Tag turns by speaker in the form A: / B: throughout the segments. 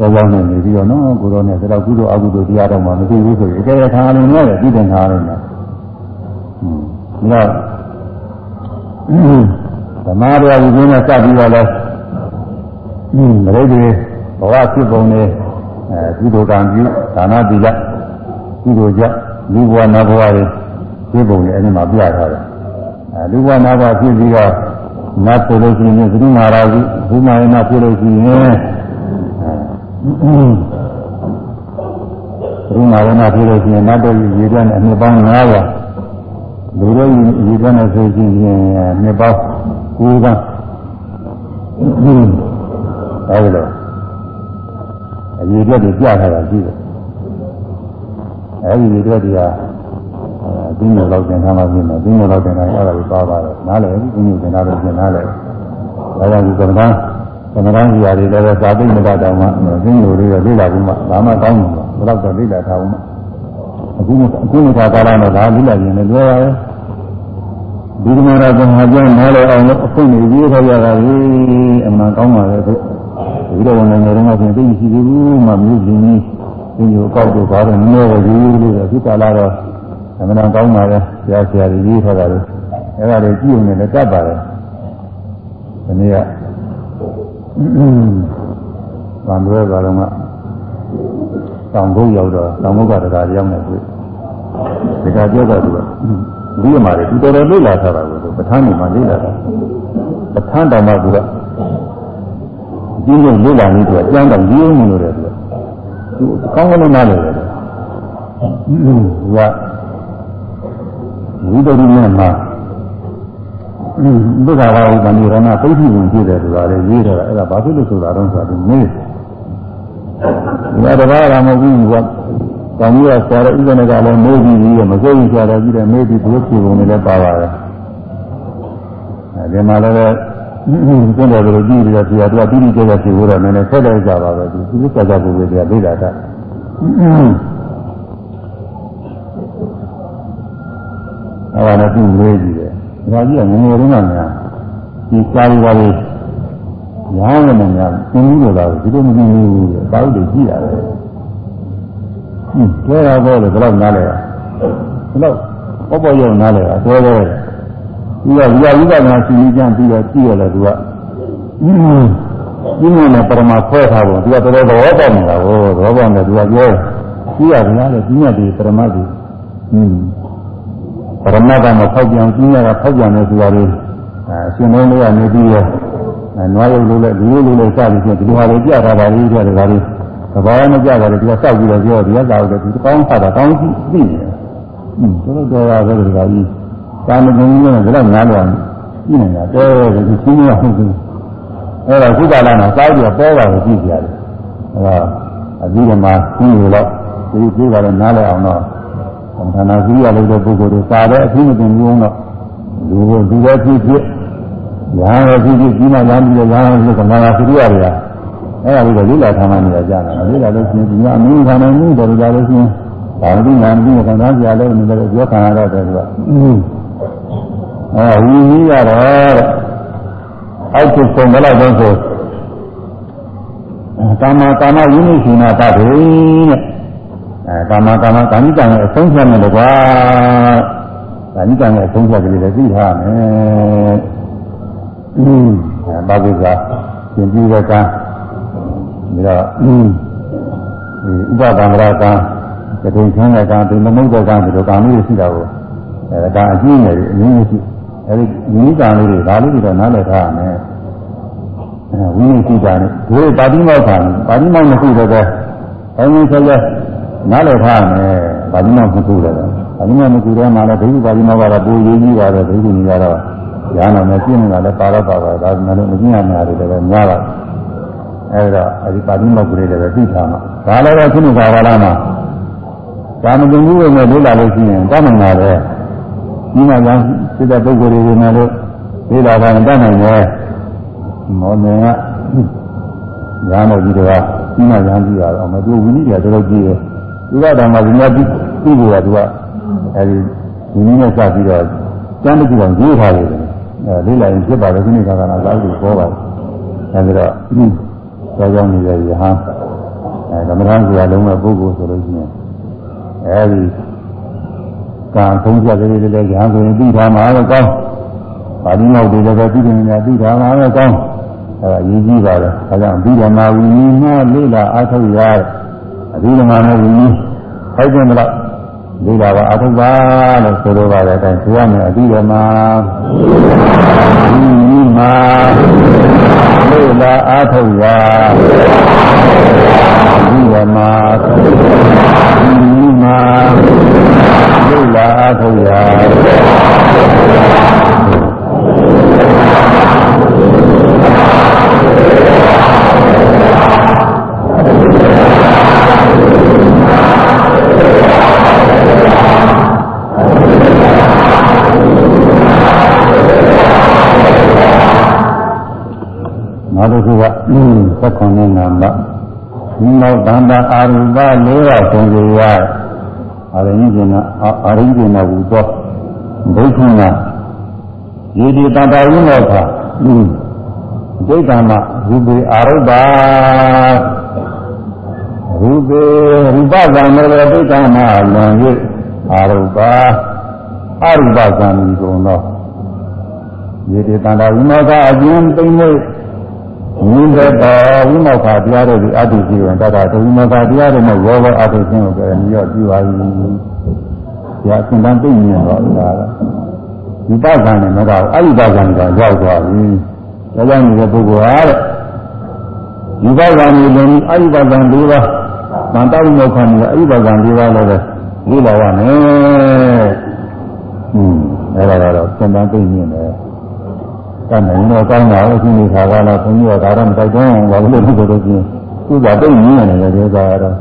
A: တော်ကောင်းနေနေပြီးတော့နော်ကိုတော်နဲ့ဒါတော့ကုသိုလ်အကုသိုလ်တရားတော်မှမသိဘူးဆိုရင်အကယ်၍ခံရလို့လည်းပြည်တယ်ထားရတယ်နော်ဟွန်းဒါဓမ္မတရားကိုကျင်းနဲ့စပြီးတော့လဲဟွန်းမရိတွေဘဝဖြစ်ပုံနဲ့အဲကုသိုလ်ကံပြုဒါနသီလကုသိုလ်ကြလူဘဝနတ်ဘဝတွေဖြစ်ပုံနဲ့အဲဒီမှာပြထားတယ်အဲလူဘဝနတ်ဘဝဖြစ်ပြီးတော့နတ်ဆိုလို့ရှိရင်သတိမာရာကြီးဘုမာယနာဖြစ်လို့ရှိရင် ဘုမာယနာဖြစ်လို့ရှိရင်နတ်တို့ရေတွက်နဲ့အနှစ်ပေါင်း900လူတို့ရေတွက်နဲ့ဆိုရှင်နှစ်ပေါင်း9ပါးအဲဒီလိုအရေတွက်တွေပြထားတာရှိတယ်အဲဒီရေတွက်တွေကအဲဒီလိုတော့သင်ထားမှပြင်တယ်ဒီလိုတော့သင်ထားရင်အဲ့ဒါကိုပါပါတယ်နားလည်ဒီလိုသင်ထားလို့ပြင်နားလည်ဒါကြောင့်ဒီသမဏ သမဏကြီးရာတွေလည်းပဲသာသိမတတ်တောင်မှဒီလိုလေးတော့လေ့လာပြီးမှဒါမှကောင်းမှာဘယ်တော့တော့လေ့လာထားအောင်အခုအခုနေတာကာလတော့ဒါလေ့လာရင်လည်းလွယ်ပါရဲ့ဒီကမရာကဟာပြန်နားလည်အောင်လို့အခုနေရေးထားကြတာလေအမှန်ကောင်းပါရဲ့အခုဒီလိုဝင်နေတော့မှပြင်သိရှိသေးဘူးမှမျိုးကြီးကြီးဒီလိုအကောက်တော့ဘာလို့နည်းနည်းပဲရေးလို့ဆိုဒီကာလတော့အမှန်ကောင်းပါရဲ့ဆရာဆရာကြီးရေးထားတာလေအဲ့ဒါတွေကြည့်ုံနဲ့လည်းတတ်ပါတယ်ဒီနေ့က ဗန်တွဲပါတော့မှတောင်ကုန်းရောက်တော့တောင်ကုန်းကတရားရောက်နေပြီဒီကပြောတော့သူကဒီမှာလေသူတော်တော်လေ့လာထားတာကိုပဋ္ဌာန်းနေမှာလေ့လာတာပဋ္ဌာန်းတော်မှသူကဒီလိုလေ့လာနေသူကကျမ်းတော်ရေးမှုလို့တယ်သူကသူကောင်းကောင်းနားလည်တယ်သူကဝိတ္တိနဲ့မှာ ဘုရားဘာဝဗန္ဒီရဏပိဋိဝင်ပြည့်တယ်ဆိုတာလေရေးတယ်အဲ့ဒါဘာဖြစ်လို့ဆိုတာတော့ဆိုတော့မေးဒီကတဘာရမဟုတ်ဘူးကွာကောင်းကြီးကဆရာတော်ဥပဒေကလည်းမေးပြီးပြီးမစိုးရင်ဆရာတော်ကြီးလည်းမေးပြီးဘုရားပြေပုံနဲ့လည်းပါပါတယ်အဲဒီမှာလည်းကျင့်တယ်လို့ကြည့်ပြီးတော့ဆရာတော်ကတိတိကျကျပြေဖို့တော့နည်းနည်းဆက်လိုက်ကြပါပဲဒီသူစကားကိုပဲတရားလေ့လာတာအဲ့ဒါနဲ့သူ့ဝေးကြည့်တယ် ဒါကြီးကငငယ်တုန်းကများဒီစာရီပါလေးညားနေနေများသင်ပြီးတော့ဒီလိုမကြည့်ဘူးတဲ့ဘာလို့လဲကြည့်ရတယ်ဟင်းကျဲတာတော့လေဘယ်တော့နားလဲဘယ်တော့ပေါ်ပေါ်ရောက်နားလဲအတော်တော်ဒီကဝိယဝိပဿနာရှင်ကြီးကျမ်းပြီးတော့ကြည့်ရတယ်သူကဟင်းဒီလိုနဲ့ပရမခွဲထားဖို့သူကတော်တော်သဘောပေါက်နေတာကိုသဘောပေါက်နေသူကပြောကြည့်ရတယ်လေဒီမြတ်ဒီပရမတ်ဒီဟင်း ပရမတ်ကမဖောက်ပြန်ကြီးရတာဖောက်ပြန်နေဆိုတာလေအရှင်လုံးလေးကနေပြီးတော့နွားရုပ်လို့လည်းလူရုပ်လို့လည်းစပြီးချင်းဒီလိုဟာတွေကြထားတာလေးတွေတကားလေးသဘောမကြပါဘူးဒီကစောက်ပြီးတော့ပြောဒီကသာတော့ဒီကောင်းဖတ်တာကောင်းကြည့်သိနေတယ်ဟင်းတော်တော်တော်ပါပဲဒီကကြီးသာမကျင်ကြီးနဲ့ဒါတော့ငားတော့ကြည့်နေတာတဲတယ်ဒီချင်းရဟုတ်ဘူးအဲ့ဒါခုကလာမှာစောက်ပြီးတော့ပေါ်တာကိုကြည့်ကြရတယ်အဲ့ဒါအပြီးကမှရှင်းရတော့ဒီကြည့်ပါလေနားလည်အောင်တော့ သံဃာစီရလို့တဲ့ပုဂ္ဂိုလ်တွေပါတဲ့အဖြစ်မတင်ဘူးတော့လူကိုလူရဲ့ဖြစ်ဖြစ်ညာရဲ့ဖြစ်ဖြစ်ကြီးမှညာပြီးတော့ညာလို့ကမာယာစီရတွေကအဲ့ဒါလေးကိုလိလာထားမှနေရကြတာလိလာလို့ရှိရင်ဒီကအမင်းခံနေမှုတော်ကြလို့ရှိရင်ဒါမှမဟုတ်ညာပြီးတော့ခံစားကြရလို့နေတယ်ပြောခံရတော့တယ်သူကအဲဝီကြီးရတော့အောက်ကျဆုံးဘယ်လောက်တော့ဆိုကာမကာမဝိနည်းရှင်နာတတ်တယ်တဲ့ အဲကာမကာမကာမိကံရဲ့အဆုံးဖြတ်မယ်ကွာကာမိကံရဲ့အဆုံးဖြတ်ကလေးလည်းသိထားမယ်အင်းဘာကိစ္စသင်ပြီးတဲ့ကံပြီးတော့ဒီဥပဒံရကံတတိချမ်းတဲ့ကံဒီမမုတ်တဲ့ကံဒီလိုကံလေးရှိတာကိုအဲဒါအကြီးနေတယ်အင်းကြီးအဲဒီဒီကံလေးတွေဒါလေးတွေတော့နားလည်ထားရမယ်အဲဝိနည်းရှိတာနဲ့ဒီပါတိမောက္ခပါတိမောက္ခမရှိတော့တဲ့ဘုန်းကြီးဆိုရဲ နားလည်ထားမယ်ဗာတိမောမကူတယ်ဗာတိမောမကူတဲ့မှာလည်းဒိဋ္ဌိဗာတိမောကတော့ပိုရေးကြီးပါတယ်ဒိဋ္ဌိကြီးကတော့ညာနာနဲ့ရှင်းနေတာလည်းပါတော့ပါပါဒါမှလည်းမကျင့်ရများတယ်လည်းများပါအဲဒါအဲဒီပါတိမောကူလေးလည်းသိထားမှာဒါလည်းတော့ခုနကဘာလာမှာသာမတင်ကြီးဝင်နဲ့လေးလာလို့ရှိရင်တတ်နိုင်တာပဲဒီမှာကစိတဲ့ပုဂ္ဂိုလ်တွေနဲ့လို့လေးလာတာတတ်နိုင်တယ်မောနေကညာမို့ဒီတော့ဒီမှာညာကြည့်ရတော့မသူဝိနည်းတွေတော်တော်ကြည့်ရဲ့ သူကတော့မှဒီများပြီးပြီးလို့ရသူကအဲဒီဒီနည်းနဲ့စပြီးတော့ကျမ်းတစ်ခုအောင်ရေးထားတယ်အဲလေးလိုက်ရင်ဖြစ်ပါတယ်ခုနေ့ကကနာသာလို့ပြောပါတယ်အဲဒီတော့ကြောင်းကြောင်းနေတဲ့ရဟန်းအဲသမထဆရာလုံးမဲ့ပုဂ္ဂိုလ်ဆိုလို့ရှိရင်အဲဒီကံဆုံးဖြတ်ကလေးတွေလည်းညာဆိုရင်သိထားမှာလည်းကောင်းပါဠိမောက်တွေလည်းပဲသိတယ်များသိထားမှာလည်းကောင်းအဲဒါရည်ကြီးပါတယ်ဒါကြောင့်ပြီးဓမ္မဝိညာဉ်နဲ့လိလာအထုတ်ရ အဒီဓမ္မနဲ့ဝိညာဉ်ခိုက်တယ်မလားလိလာပါအထုတ်ပါလို့ဆိုလိုပါတယ်အဲဒါဆိုရမယ်အဒီဓမ္မဝိညာဉ်လိလာအထုတ်ရအဒီဓမ္မဝိညာဉ်လိလာအထုတ်ရနောက် တစ်ခုကသက်ခွန်နဲ့နာမဒီနောက်တန်တာအာရုပလေးပါဆုံးကြရအာရိဉ္ဇနာအာရိဉ္ဇနာဟူသောဘုက္ခနာယေဒီတန်တာဝိမောခဒိဋ္ဌာမရူပေအာရုပ္ပါရူပေရူပဇံမေဒိဋ္ဌာမလွန်၍အာရုပ္ပါအရူပဇံဒီကုံသောယေဒီတန်တာဝိမောခအကျဉ်းသိမ့်လို့ ဝိသတဝိမောခတရားတို့ဒီအတုရှိဝင်တတဝိမောခတရားတို့နဲ့ရောဘောအတုခြင်းကိုကြရညော့ပြုပါ၏။ဒါအစဉ်တန်းသိမြင်တော့ဒါကဒီပဇာနဲ့မကတော့အရိပဇာနဲ့တော့ရောက်သွားပြီ။ဒါကြောင့်ဒီပုဂ္ဂိုလ်ဟာတဲ့ဒီပဇာနဲ့လည်းအရိပဇာ၄ပါးတန်တဝိမောခနဲ့အရိပဇာ၄ပါးလည်းပဲဒီလာရမယ်။ဟွန်းအဲ့ဒါကတော့အစဉ်တန်းသိမြင်တယ်။ တတ်နိုင်တော့ကောင်းတာအခုနေခါကတော့ဘုန်းကြီးကဒါတော့မတိုက်တွန်းအောင်ဘာလို့လဲဆိုတော့ချင်းသူကတိတ်မြင်နေတယ်ဒီကားတော့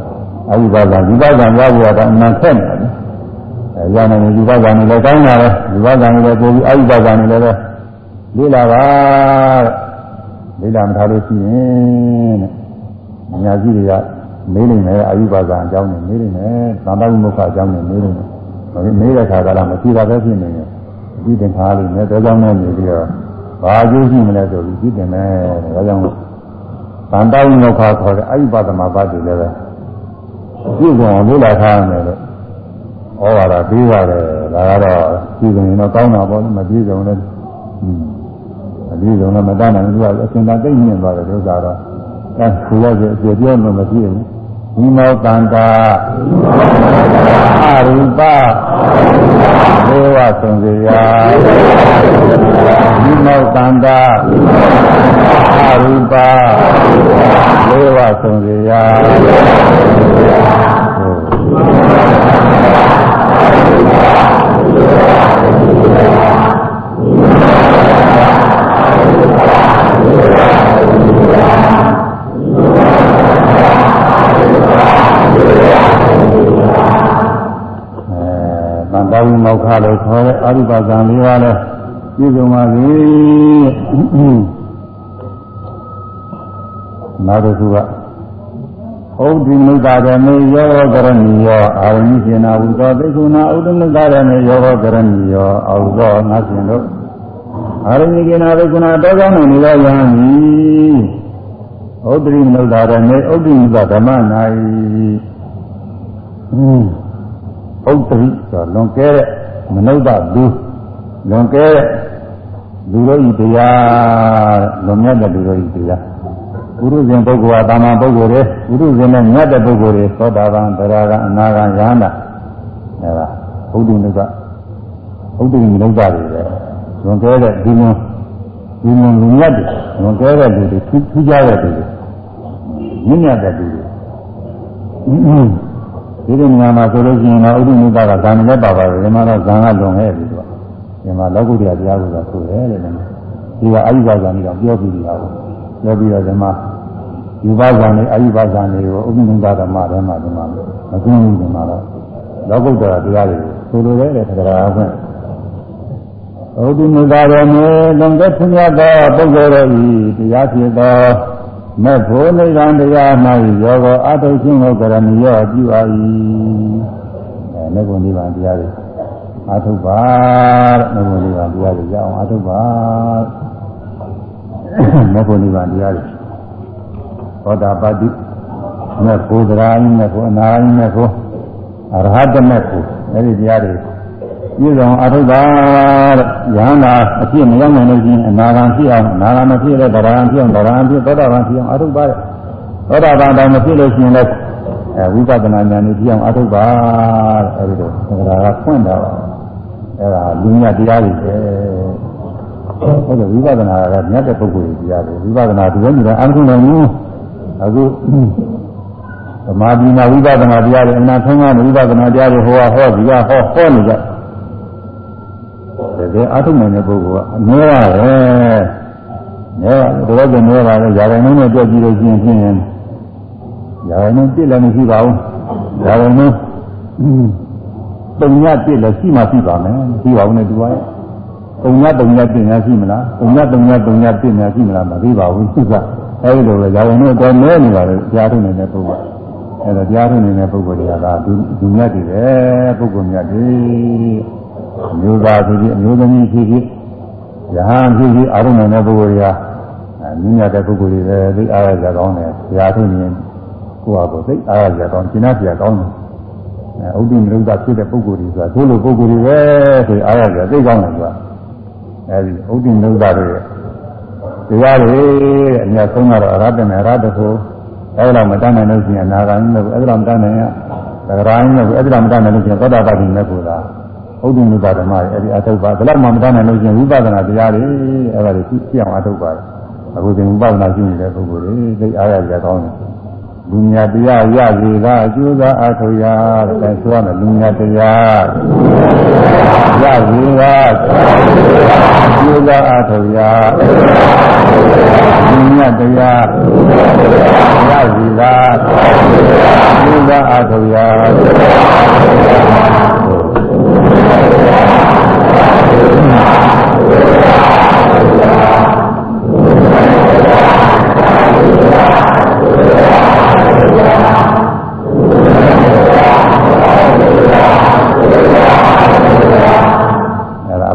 A: အဘိဘာသာဒီဘာသာရဖို့ကတော့အမှန်ခက်နေတယ်အဲရနိုင်ဒီဘာသာနဲ့လည်းကောင်းတာပဲဒီဘာသာနဲ့လည်းပို့ပြီးအဘိဘာသာနဲ့လည်းလေးလာပါတဲ့လေးလာမထားလို့ရှိရင်တဲ့ညာကြီးတွေကမေးနေတယ်အဘိဘာသာအကြောင်းနဲ့မေးနေတယ်သံဃာ့မုခအကြောင်းနဲ့မေးနေတယ်မေးတဲ့ခါကလည်းမရှိတာပဲဖြစ်နေတယ်ဒီတင်ခါလေးနဲ့တောကြောင်းနဲ့နေပြီးတော့ ဘာအကျိုးရှိမလဲဆိုပြီးကြည့်တယ်မယ်ဒါကြောင့်ဗန္တောင်းလောက်ခါခေါ်တဲ့အယုပသမဘာတွေလည်းပဲပြည့်စုံအောင်လုပ်လာထားမယ်လို့ဩဝါဒပေးပါတယ်ဒါကတော့ပြည့်စုံရင်တော့ကောင်းတာပေါ့မပြည့်စုံလည်းမပြည့်စုံလည်းမတတ်နိုင်ဘူးသူကအရှင်သာသိမြင်သွားတယ်ဒုက္ခတော့အဲခူရစေအကျေပြောလို့မပြည့်ဘူး ဒီမောတန္တာအရူပဒေဝသုံးစေယဒီမောတန္တာအရူပဒေဝသုံးစေယာဝိမောက္ခလို့ခေါ်တဲ့အရိပါဇံလေးပါးလဲပြည့်စုံပါစေနောက်တစ်ခုကဩဒိမိတ္တရမေယောဂရဏီယောအာရဏိရှင်နာဝုသောသိကုဏဩဒိမိတ္တရမေယောဂရဏီယောအာဟုသောငါရှင်တို့အာရဏိကေနာသိကုဏတောကောင်းနေရောယံဤဩဒိမိတ္တရမေဩဒိမိတ္တဓမ္မနာဤဥဒ္ဓရိဆိုလွန်ကဲတဲ့ မနုဿလူလွန်ကဲတဲ့လူတို့ဤတရားလွန်မြတ်တဲ့လူတို့ဤတရားပုရုဇဉ်ပုဂ္ဂိုလ်ဟာတာမန်ပုဂ္ဂိုလ်တွေပုရုဇဉ်နဲ့မြတ်တဲ့ပုဂ္ဂိုလ်တွေသောတာပန်သရဂံအနာဂံယန္တာအဲဒါဘုဒ္ဓနုကဥဒ္ဓရိနုကတွေပဲလွန်ကဲတဲ့ဒီလွန်ဒီလွန်လူမြတ်တွေလွန်ကဲတဲ့လူတွေထူးထူးခြားတဲ့လူတွေမြင့်မြတ်တဲ့လူတွေ ဒီလိုနေရာမှာဆိုလို့ရှိရင်တော့ဥဒ္ဓမိတာကဇာန်လည်းပါပါတယ်ဒီမှာတော့ဇာန်ကလွန်ခဲ့ပြီသူကဒီမှာလောကုတ္တရာတရားကိုသာဆိုတယ်တဲ့ဒီကအာယုဘဇာန်ကြီးတော့ပြောပြီးတာကိုပြောပြီးတော့ဒီမှာယူဘဇာန်နဲ့အာယုဘဇာန်တွေကိုဥဒ္ဓမိတာဓမ္မထဲမှာဒီမှာမကျင်းဘူးဒီမှာတော့လောကုတ္တရာတရားတွေကိုဆိုလိုတယ်တဲ့တရားအခွင့်ဥဒ္ဓမိတာရမေလွန်တဲ့ဖွညာသောပုဂ္ဂိုလ်တို့ဤတရားဖြစ်သော မဲ့ဖို့နိဗ္ဗာန်တရား၌ရောဂောအထုခြင်းကိုကရဏီရောပြုအပ်၏အဲမဲ့ဖို့နိဗ္ဗာန်တရားတွေအထုပါတဲ့မဲ့ဖို့နိဗ္ဗာန်တရားတွေရအောင်အထုပါမဲ့ဖို့နိဗ္ဗာန်တရားတွေသောတာပတ္တိမဲ့ကိုသရာယိမဲ့ကိုအနာယိမဲ့ကိုအရဟတမဲ့ကိုအဲ့ဒီတရားတွေ ပြည့်စုံအထုတာတဲ့ယန္တာအဖြစ်မရောက်နိုင်လို့ရှိရင်အနာဂံဖြစ်အောင်အနာဂံမဖြစ်တဲ့ဗရာဂံဖြစ်အောင်ဗရာဂံဖြစ်သောတာပန်ဖြစ်အောင်အထုပါတဲ့သောတာပန်တော့မဖြစ်လို့ရှိရင်လည်းအဲဝိပဿနာဉာဏ်နဲ့ဖြစ်အောင်အထုပါတဲ့အဲဒီတော့သက္ကရာကဖွင့်တာပါအဲဒါလူညတရားတွေပဲဟုတ်တယ်ဝိပဿနာကမြတ်တဲ့ပုဂ္ဂိုလ်ကြီးတရားတွေဝိပဿနာဒီလိုမျိုးအမှန်ကုန်တယ်ဘူးအခုသမာဓိနာဝိပဿနာတရားတွေအနာဆုံးကဝိပဿနာတရားတွေဟောဟောဒီကဟောဟောနေကြ တကယ်အာထုတ်နိုင်တဲ့ပုဂ္ဂိုလ်ကအနည်းရတယ်။နည်းရတယ်တော့ကနည်းပါတယ်ယာရင်နှုံးနဲ့တွက်ကြည့်လို့ရှိရင်ဖြင့်ယာရင်နှုံးပြည့်လည်းမရှိပါဘူး။ယာရင်နှုံးပုံညပြည့်လည်းရှိမှရှိပါမယ်။ရှိပါဦးနဲ့တူပါရဲ့။ပုံညပုံညပြည့်ညာရှိမလား။ပုံညပုံညပုံညပြည့်ညာရှိမလားမသိပါဘူး။ရှိကအဲဒီလိုပဲယာရင်နှုံးတော့နည်းနေပါလေတရားထုတ်နိုင်တဲ့ပုဂ္ဂိုလ်။အဲ့ဒါတရားထုတ်နေတဲ့ပုဂ္ဂိုလ်တွေကဒါသူမြတ်တွေပဲပုဂ္ဂိုလ်မြတ်တွေ အမျိုးသားဖြစ်ဖြစ်အမျိုးသမီးဖြစ်ဖြစ်ယဟန်ဖြစ်ဖြစ်အာရုံနဲ့ပုဂ္ဂိုလ်တွေကမြင့်မြတ်တဲ့ပုဂ္ဂိုလ်တွေပဲသိအားရကြကောင်းတယ်။ဘုရားထုမြင်ကိုယ့်ဟာကိုယ်သိအားရကြကောင်းရှင်းနာပြကောင်းတယ်။အဲဥဒ္ဓိမရုဒ္ဓဖြစ်တဲ့ပုဂ္ဂိုလ်တွေဆိုတာသိလို့ပုဂ္ဂိုလ်တွေပဲဆိုအားရကြသိကောင်းတယ်ကွာ။အဲဒီဥဒ္ဓိမရုဒ္ဓတွေတရားတွေအများဆုံးကတော့အရဟတနဲ့အရဟတကိုအဲ့ဒါမတတ်နိုင်လို့ရှိရင်အနာဂါမိမဲ့ကိုအဲ့ဒါမတတ်နိုင်ရသဂရာမိမဲ့ကိုအဲ့ဒါမတတ်နိုင်လို့ရှိရင်သောတာပတိမဲ့ကိုလား ဥဒ္ဓမုပ္ပါဒမရဲ့အဲ့ဒီအထုပ်ပါဘယ်တော့မှမတတ်နိုင်လို့ရှိရင်ဝိပဿနာတရားတွေအဲ့ဒါတွေသိအောင်အထုပ်ပါတယ်အခုဒီဝိပဿနာရှိနေတဲ့ပုဂ္ဂိုလ်တွေသိအားရကြကောင်းတယ်လူညာတရားရစီကအကျိုးသာအထုရတဲ့ဆိုရမယ်လူညာတရားရစီကအကျိုးသာအထုရလူညာတရားရစီကအကျိုးသာအထုရ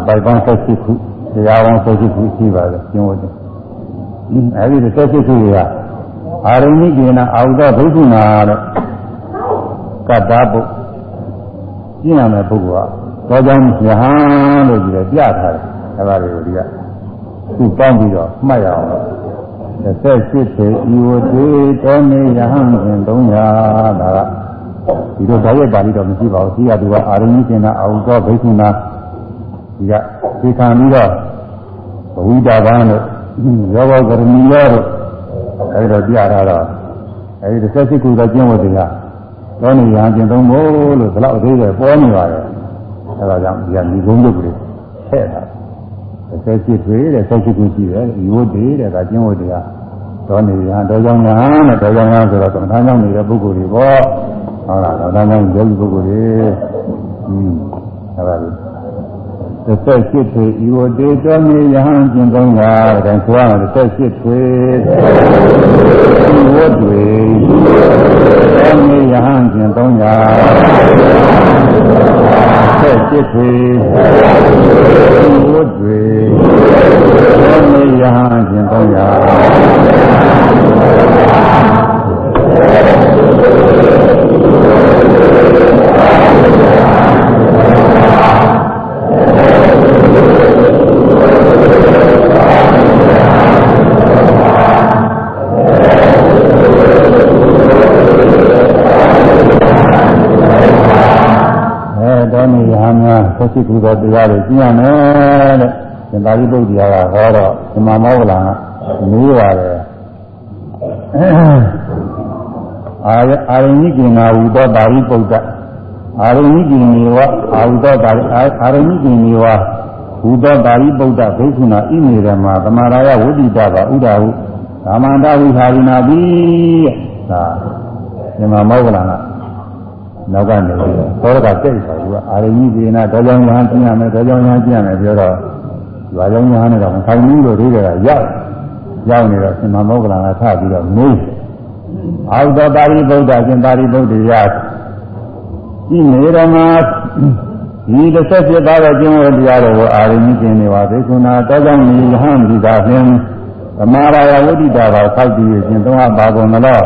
A: ပိုက်ပေါင်း78ခုတရားပေါင်း78ခုရှိပါတယ်ကျင်းဝတ်တယ်အဲဒီ78ခုတွေကအာရုံနိကေနအာဟုသောဘုဒ္ဓနာတဲ့ကတ္တပုကျင့်ရမယ်ပုဂ္ဂိုလ်က တော့ကြောင့်ယဟန်လို့ကြည့်တယ်ပြထားတယ်အဲဒါတွေကိုဒီကသူပေါင်းပြီးတော့မှတ်ရအောင်28ပေဤဝတိတောနေယဟန်ဖြင့်300ဒါကဒီလိုဓာတ်ရိုက်ပါဠိတော့မရှိပါဘူးဒီကသူကအာရုံနိကေနအာဟုသောဘိက္ခုနာဒီကဒီခံပြီးတော့ဘဝိတာဘာလို့ရောဘောကရဏီရောတို့အဲဒီတော့ပြထားတော့အဲဒီ38ခုသောကျင့်ဝတ်တွေကသောနေရန်ကျင့်သုံးဖို့လို့ဘလောက်အသေးပဲပေါ်နေပါတယ် အဲဒါကြောင့်ဒီကညီကုန်းတို့ကလေးထည့်ထား38တွေတဲ့38ခုရှိတယ်ဒီဝတ်တွေတဲ့ဒါကျင့်ဝတ်တွေကသောနေရန်တော်ကြောင့်ညာနဲ့တော်ကြောင့်ညာဆိုတော့သမထကြောင့်နေတဲ့ပုဂ္ဂိုလ်တွေပေါ့ဟုတ်လားသမထကြောင့်ယောဂီပုဂ္ဂိုလ်တွေอืมအဲဒါလေးတစ်ဆက်ရှိထွေဤဝတေတော်မြေယဟန်ကျင်သုံးတာတဲ့ဆိုရမယ်တစ်ဆက်ရှိထွေဤဝတွေတော်မြေယဟန်ကျင်သုံးတာ ဆက်ရှိထွေဤဝတွေတော်မြေယဟန်ကျင်သုံးတာ ဆက်ရှိကူသောတရားတွေကျင့်ရမယ်တဲ့သင်္သာရိပုတ္တရာကဟောတော့ဓမ္မမောဂလံကမေးပါတယ်အာရအာရဏိကိနာဝုသောပါရိပုတ္တအာရဏိကိနေဝအာဝုသောပါရိအာရဏိကိနေဝဝုသောပါရိပုတ္တဘိက္ခုနာဣမေရမသမာရာယဝိတိတပါဥဒဟုကာမန္တဝိဟာရိနာတိဒါဓမ္မမောဂလံက နောက်ကနေသောရကတိတ်ပါသူကအာရဏိပြေနာဒေါကြောင့်ညာကျင့်ရမယ်ဒေါကြောင့်ညာကျင့်ရမယ်ပြောတော့ရွာကြောင့်ညာနဲ့တော့ခိုင်ပြီးလို့ဒီကရောက်ရောက်နေတော့ရှင်မမောကလန်ကထပြီးတော့မေးအာဟုသောပါရိဗုဒ္ဓရှင်ပါရိဗုဒ္ဓရာဤနေရမဒီတစ်ဆက်ဖြစ်သွားတဲ့ကျင့်ဝတ်တရားတွေကိုအာရဏိကျင့်နေပါသေကုဏတောကြောင့်ဤဟံဒီသာဖြင့်သမာရာယဝိတ္တိတာပါဆောက်တည်ခြင်းသုံးပါးပါကုန်သလား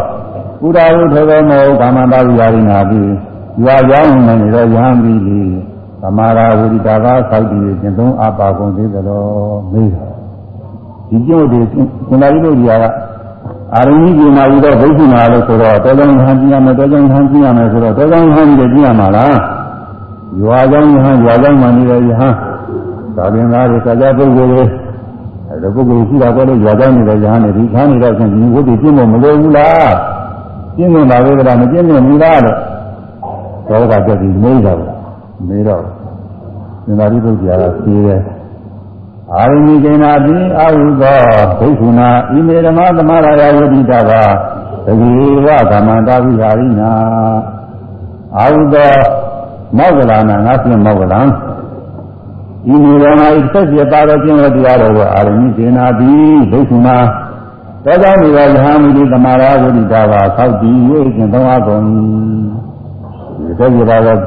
A: ကုဒါဟုထေသောမောကာမန္တဝိယာရိနာပိ ရွာကြောင်းနေသောယဟန်ပိလိသမာရာဝိရိတာကသောက်တည်ကျင့်သုံးအပါကုန်သေးသလိုမေးဒီကျို့ဒီကုဏာရီတို့ကြီးကအာရဏီကြီးမှာယူတော့ဘုရားနာလို့ဆိုတော့တောကြောင့်ဟန်ပြရမယ်တောကြောင့်ဟန်ပြရမယ်ဆိုတော့တောကြောင့်ဟန်ပြီးပြရမှာလားရွာကြောင့်ဟန်ရွာကြောင့်မှနေတဲ့ယဟန်သာသင်္သာတွေစကြပုဂ္ဂိုလ်တွေအဲဒါပုဂ္ဂိုလ်ရှိတာတော့လေရွာကြောင့်နေတဲ့ယဟန်တွေဒီခါနေတော့ချင်းဒီဝိတ္တိပြင်းဖို့မလိုဘူးလားပြင်းနေတာပဲကမပြင်းနေဘူးလားလို့ သောကတက်ပြီးမေးတာမေးတော့သင်္သာရိပုတ္တရာကဖြေတယ်အာရဏိကိနာတိအာဟုသောဘိက္ခုနာဣမေဓမ္မသမရယဝိတိတဘာသတိဝကမန္တဝိဟာရိနာအာဟုသောမောဂလနာငါဖြင့်မောဂလံဤမေဓမ္မဤဆက်ပြပါတော်ခြင်းတော်တရားတော်ကိုအာရဏိကိနာတိဘိက္ခုနာသောကြောင့်ဒီကယဟမိတိသမရဝိတိတဘာသောက်တည်၍ခြင်းသုံးအပ်ကုန် ဒီဆက်ပြပါတော်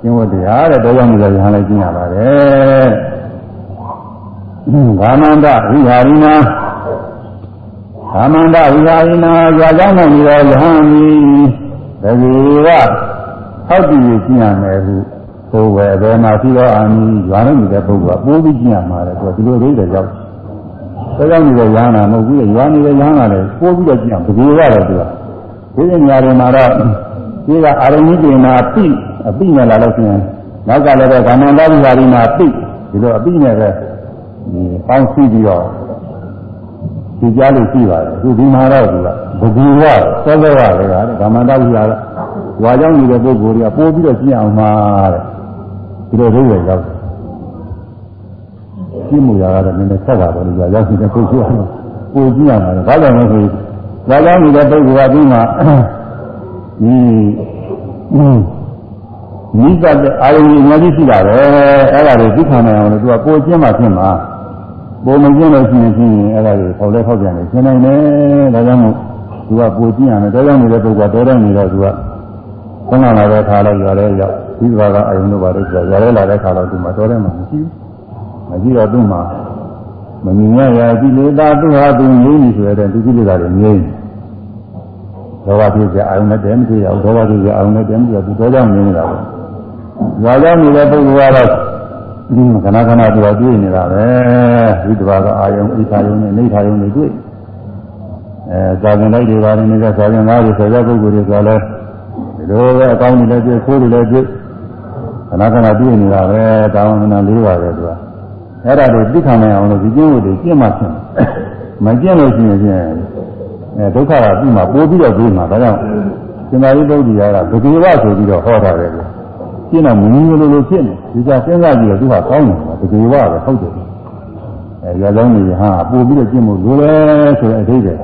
A: ခြင်းဝတရားတဲ့တော်ကြောင့်ဒီကယဟလည်းကျင့်ရပါတယ်ဂာမန္တဝိဟာရိနာဂာမန္တဝိဟာရိနာကြွားကြောင်းနိုင်ပြီးတော့ယဟန်မီတတိဝဟောက်တည်ကျင့်ရမယ်ဟုဆိုဝယ်ဘယ်မှာရှိတော့အာမီရွာနေနေတဲ့ပုဂ္ဂိုလ်ကပိုးပြီးကျင့်ရမှာလေသူကဒီလိုလေးတွေရောက်ဒါကြောင့်နေတဲ့ယဟန်နာမဟုတ်ဘူးရွာနေတဲ့ယဟန်နာလည်းပိုးပြီးတော့ကျင့်ရတတိဝတော့သူကဒီနေရာတွေမှာတော့ ဒီကအာရဏိတေနာပိအပိနဲ့လာလို့ရှိရင်နောက်ကလည်းပဲဂာမန္တဝိဟာရိနာပိဒီလိုအပိနဲ့ပဲဒီပေါင်းစည်းပြီးတော့ဒီကြားလို့ရှိပါတယ်အခုဒီမှာတော့သူကဘဂူဝသောသောဝလည်းကဓမ္မတဝိဟာရဝါကြောင့်နေတဲ့ပုဂ္ဂိုလ်တွေကပို့ပြီးတော့ကျင့်အောင်မှာတဲ့ဒီလိုလေးတွေရောက်တယ်ကျင့်မှုရတာလည်းနည်းနည်းဆက်တာပေါ့လေရောက်နေတဲ့ပုဂ္ဂိုလ်ကပို့ကြည့်ရမှာလေဘာကြောင့်လဲဆိုဝါကြောင့်နေတဲ့ပုဂ္ဂိုလ်ကဒီမှာ ဒီမိစ္ဆာတဲ့အာရုံကြီးအများကြီးရှိတာပဲအဲ့ဒါတွေသိခံနိုင်အောင်လို့သူကပို့ကျင့်မှဖြစ်မှာပုံမကျင့်လို့ရှိရင်ချင်းအဲ့ဒါကိုထောက်လဲထောက်ပြန်နေရှင်းနိုင်တယ်ဒါကြောင့်မို့သူကပူကျင့်ရတယ်တောရောက်နေတဲ့ပုဂ္ဂိုလ်တော်တော်နေတော့သူကခဏလာတဲ့ခါလိုက်ရလဲရောက်ဒီဘာကအယုံတို့ပါလို့ဆိုရလဲလာတဲ့ခါတော့သူမှတော်တယ်မှမရှိဘူးမရှိတော့သူ့မှာမမြင်ရရကြည့်လေသာသူဟာသူငြိမ်းနေဆိုတဲ့သူကြည့်လေတာတွေငြိမ်း ဒေါဝဖြစ်ကြအာယုံနဲ့တည်းမတွေ့ရဘူးဒေါဝဖြစ်ကြအာယုံနဲ့တည်းမတွေ့ဘူးတော်ကြောင့်နေနေတာပဲရွာကြောင့်နေတဲ့ပုဂ္ဂိုလ်ကတော့ဒီခဏခဏသူကတွေ့နေတာပဲဒီတဘာကအာယုံဣထာယုံနဲ့နေထာယုံတွေတွေ့အဲဇာတင်လိုက်တွေပါနေတဲ့ဇာတင်သားတွေဆိုတဲ့ပုဂ္ဂိုလ်တွေဆိုလဲဒီလိုပဲအကောင်းတွေလည်းတွေ့ခိုးတွေလည်းတွေ့ခဏခဏတွေ့နေတာပဲတောင်းနာလေးပါပဲသူကအဲ့ဒါတွေသိခံနိုင်အောင်လို့ဒီကျင့်ဝတ်တွေကျင့်မှဖြစ်မကျင့်လို့ရှိရင်ချင်း အဲဒုက္ခကပြီးမှပိုးပြီးတော့ပြီးမှဒါကြောင့်ရှင်သာရိပုတ္တရာကဒုတိယဆိုပြီးတော့ဟောတာလေရှင်းတော့မင်းလိုလိုဖြစ်နေဒီကစဉ်းစားကြည့်တော့သူကကောင်းတယ်တကယ်ပါပဲဟုတ်တယ်အဲရသောင်းနေဟာပို့ပြီးတော့ကျင့်ဖို့လိုတယ်ဆိုတဲ့အဓိပ္ပာယ်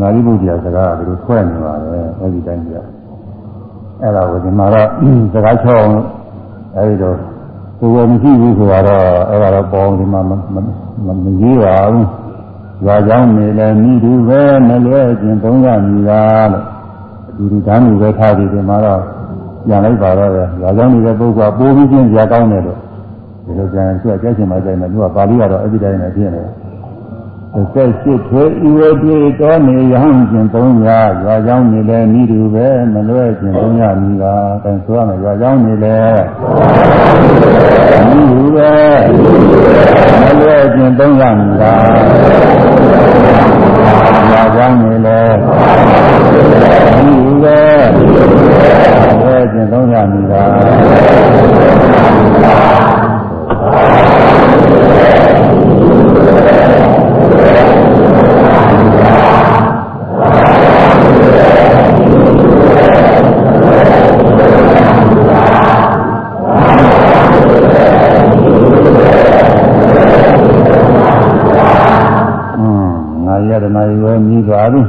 A: နာရီဘုရားစကားကဒီလိုဆွဲနေပါလေအဲဒီတိုင်းပြအဲ့ဒါကိုဒီမှာတော့စကားချောင်းအဲဒီတော့ကိုယ်ကမရှိဘူးဆိုတော့အဲ့ဒါတော့ပေါင်းဒီမှာမမရေးပါဘူး ဇာကြောင့်နေလည်းမိသူပဲမလွဲခြင်းသုံးရမည်လားလို့အတူတူဓာတ်မျိုးပဲထားပြီးဒီမှာတော့ပြန်လိုက်ပါတော့တယ်ဇာကြောင့်နေတဲ့ပုဂ္ဂိုလ်ကပိုးပြီးချင်းဇာကောင်းတယ်လို့ဒီလိုကြံသူကကြိုက်ချင်မှကြိုက်မယ်သူကပါဠိကတော့အပိဓာယနဲ့ပြင်းတယ် အသက်ရှိထွေးဤဝတိတော်နေရဟန်းကျင်သုံးရာရွာကြောင်းနေလဲဤသူပဲမလွဲကျင်သုံးရမိတာ။အဲဆိုရမယ်ရွာကြောင်းနေလဲဤသူပဲမလွဲကျင်သုံးရမိတာ။ရွာကြောင်းနေလဲဤသူပဲကျင့်သုံးရမည်လားငါရတနာရွယ်မြည်သွားပြီ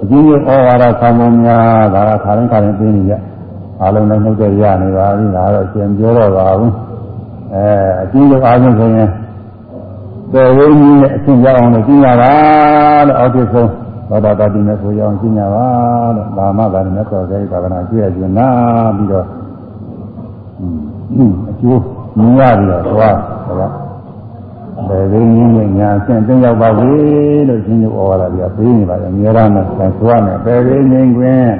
A: အကျဉ်းချုပ် ဩဝါဒဆောင်မများဒါကခါတိုင်းခါတိုင်းသိနေကြအားလုံးလည်းနှုတ်တဲ့ရနေပါပြီဒါတော့ရှင်ပြောတော့ပါဘူးအဲအကျဉ်းချုပ်အားဖြင့်ဆိုရင်သေဝိကြီးနဲ့အရှင်ရောက်အောင်လို့ကျင့်ရပါလို့အောက်ဖြစ်ဆုံးသောတာပတိနဲ့ကိုရအောင်ကျင့်ရပါလို့ဘာမှသာနဲ့တော်တဲ့သာသနာကျင့်ရခြင်းနာပြီးတော့အကျိုးမြင်ရပြီးတော့သွားဒါက ဘယ်ရင်းရင်းနဲ့ညာအဆင့်တင်ရောက်ပါစေလို့ရှင်တို့ဩဝါဒပြပေးနေပါတယ်အများရမယ်ဆန်ဆွားမယ်ဘယ်ရင်းရင်းကွင်း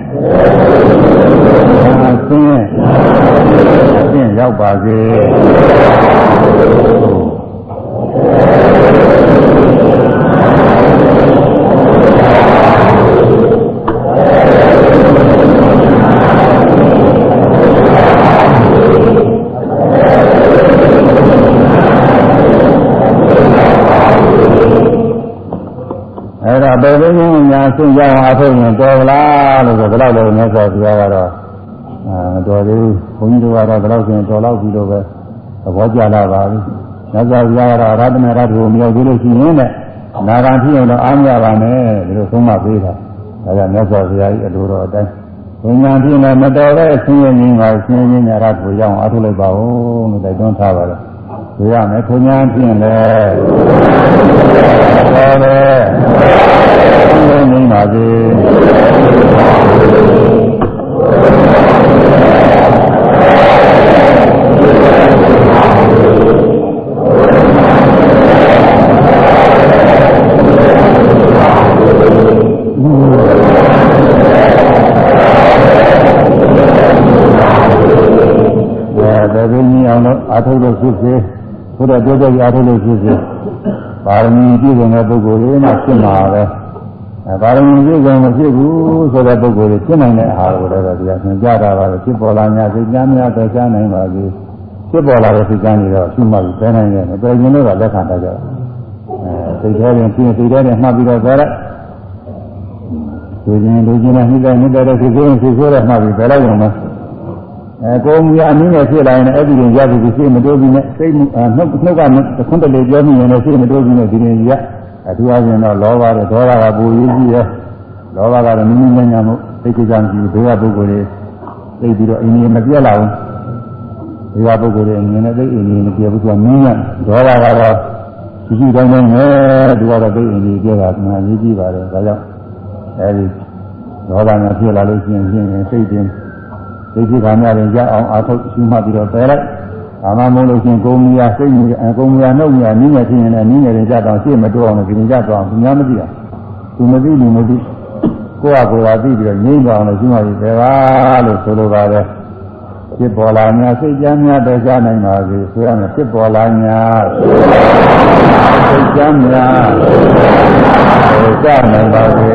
A: ညာအဆင့်အဆင့်ရောက်ပါစေဘယ်လိုမျိုး ညာဆင်းကြအောင်အထုတ်ရင်တော်လားလို့ဆိုဘယ်တော့လဲမြတ်စွာဘုရားကတော့အဲတော်သေးဘုန်းကြီးတို့ကတော့ဘယ်တော့ဆိုရင်တော်တော့ပြီလို့ပဲသဘောကျလာပါပြီမြတ်စွာဘုရားကတော့ရတနာရတ်ကိုမြောက်သေးလို့ရှိရင်တဲ့နာဂံဖြစ်ရင်တော့အားမရပါနဲ့ဒီလိုဆုံးမပေးတာဒါကြောင့်မြတ်စွာဘုရားကြီးအလိုတော်အတိုင်းဘုညာဖြစ်နေမတော်တဲ့အဆင်းရဲခြင်းပါဆင်းရဲခြင်းရတ်ကိုရောက်အောင်အထုတ်လိုက်ပါဦးလို့တိုက်တွန်းထားပါတယ် ဆိုရမယ်ဘုညာဖြစ်ရင်လည်းတော်တယ်လုံးနေပါစေအာထုလို့ဖြစ်စေ ဘုရားပြောကြအာထုလို့ဖြစ်စေပါရမီပြည့်စုံတဲ့ပုဂ္ဂိုလ်လေးမှဖြစ်မှာပဲပါရမီပြည့်စုံမဖြစ်ဘူးဆိုတဲ့ပုဂ္ဂိုလ်တွေဖြစ်နိုင်တဲ့အာဟာရကိုလည်းတရားသင်ကြားတာပါပဲဖြစ်ပေါ်လာ냐စိတ်ကြမ်းများတော့ရှားနိုင်ပါသေးဖြစ်ပေါ်လာတဲ့စိတ်ကြမ်းတွေတော့ရှိမှပြီးပဲနိုင်တယ်မပယ်ရင်လို့တော့လက်ခံတတ်ကြတယ်အဲစိတ်ထဲရင်ပြင်းစိတ်ထဲရင်မှတ်ပြီးတော့သွားလိုက်လူချင်းလူချင်းနဲ့နှိမ့်တယ်နှိမ့်တယ်တဲ့စိတ်ဆိုးရင်စိတ်ဆိုးတဲ့မှတ်ပြီးပဲလိုက်ရုံနဲ့ အဲကိုယ်မူအနည်းနဲ့ဖြစ်လာရင်အဲ့ဒီရင်ရပြီစိတ်မတိုးဘူးနဲ့စိတ်နှုတ်နှုတ်ကခွန်းတလေပြောမိရင်လည်းစိတ်မတိုးဘူးနဲ့ဒီရင်ရအထူးအချင်းတော့လောဘနဲ့ဒေါသကပူရင်းကြီးတယ်လောဘကတော့နင်းနင်းညံ့မှုသိကြကြမရှိဘူးဘေးကပုဂ္ဂိုလ်တွေသိပြီးတော့အင်းကြီးမပြတ်လာဘူးဘေးကပုဂ္ဂိုလ်တွေမြင်တဲ့သိအင်းကြီးမပြတ်ဘူးသူကနင်းညံ့ဒေါသကတော့ရှိရှိတိုင်းတိုင်းနဲ့သူကတော့သိအင်းကြီးပြတ်တာမှန်ကြီးကြည့်ပါတယ်ဒါကြောင့်အဲဒီဒေါသနဲ့ဖြစ်လာလို့ရှိရင်ရှင်းရင်စိတ်တင် သိတိခါများရင်ကြအောင်အာထုတ်ရှိမှပြီးတော့ပယ်လိုက်ဒါမှမဟုတ်လို့ချင်းကိုမူရစိတ်မူရအကိုမူရနှုတ်မူရနင်းရချင်းရင်လည်းနင်းရတယ်ကြတော့ရှေ့မတိုးအောင်လို့ဒီရင်ကြတော့သူများမသိအောင်သူမသိလူမသိကိုယ့်ဟာကိုယ်ကသိပြီးတော့ငြိမ့်သွားအောင်လို့ရှိမှပြီပဲပါလို့ဆိုလိုပါတယ်ဖြစ်ပေါ်လာများစိတ်ကြမ်းများတော့ကြားနိုင်ပါစေဆိုရမယ်ဖြစ်ပေါ်လာများစိတ်ကြမ်းများတော့ကြားနိုင်ပါစေ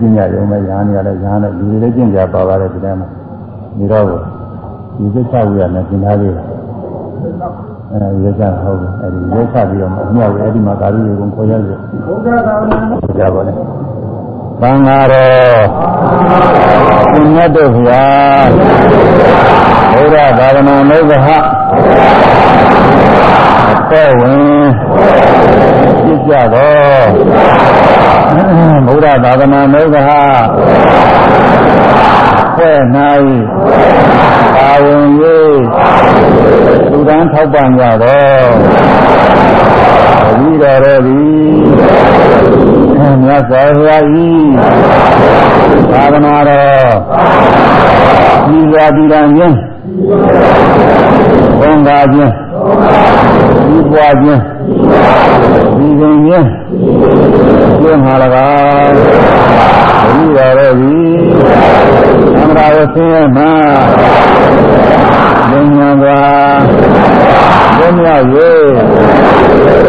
A: ကျင့်ကြရုံပဲညာနေရလဲညာနဲ့လူတွေလည်းကျင့်ကြပါပါတယ်ဒီထဲမှာဒီတော့ဒီစိတ်ချဝိရနဲ့သင်ထားသေးတယ်အဲဒီရချဟုတ်တယ်အဲဒီရချပြီးတော့မြောက်အဲဒီမှာကာရုရေကုန်ခေါ်ရစေဘုရားသာနာကြပါလေသံဃာတော်သင်္မြတ်တို့ဗျာဘုရားသာသနာမေဃဟ အသက်ဝင်ဖြစ်ကြတော့ဘုရားသာသနာမေဃဖွဲ့၌ပါဝင်၍သူတန်းထောက်ပံ့ကြတော့ပြီးတော်ရဲ့သည်မြတ်စွာဘုရားဤသာသနာတော်ဒီသာဒီရန်ချင်း ဘုံသာချင်းဒီပွားချင်းဒီပင်ချင်းကျင်းမှာလကားဒီရရဲ့ဒီသမရာရဲ့ဆင်းရဲမှာဉာဏ်ဉာဏ်စွာဘုံမြောက်၍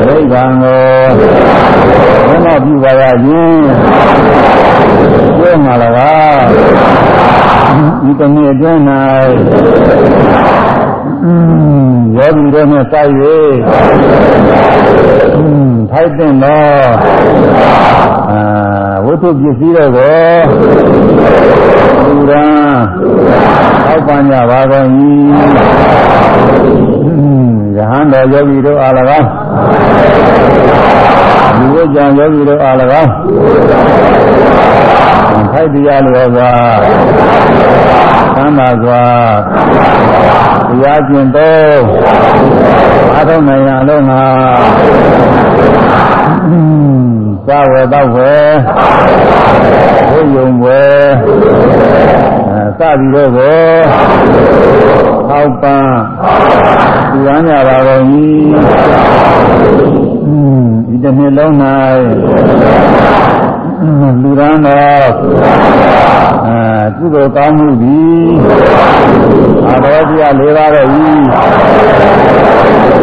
A: နိဗ္ဗာန်ကိုဘုံမောက်ပြုပါရခြင်းကျင်းမှာလကား ဒီတနေ့အတွင်း၌ယောဂီတို့နဲ့စိုက်၍ထိုက်တဲ့တော့အာဝိသုပစ္စည်းတော့ကိုသူရန်ထောက်ပံ့ကြပါကုန်၏ယဟန်တော်ယောဂီတို့အား၎င်း လူဝိကြံယောဂီတို့အား၎င်းထိုက်တရားလျောစွာသမ်းသာစွာတရားကျင့်သောအာထုံနိုင်ရလုံးငါသာဝေတော့ဝေဝိယုံဝေစသည်တို့ကိုအောက်ပန်းဒီဝမ်းကြပါကုန်၏ဒီ တစ်နှစ်လုံး၌လူရန်တော်အဲကုသိုလ်ကောင်းမှုသည်အဘောတရား၄ပါးရဲ့ဤ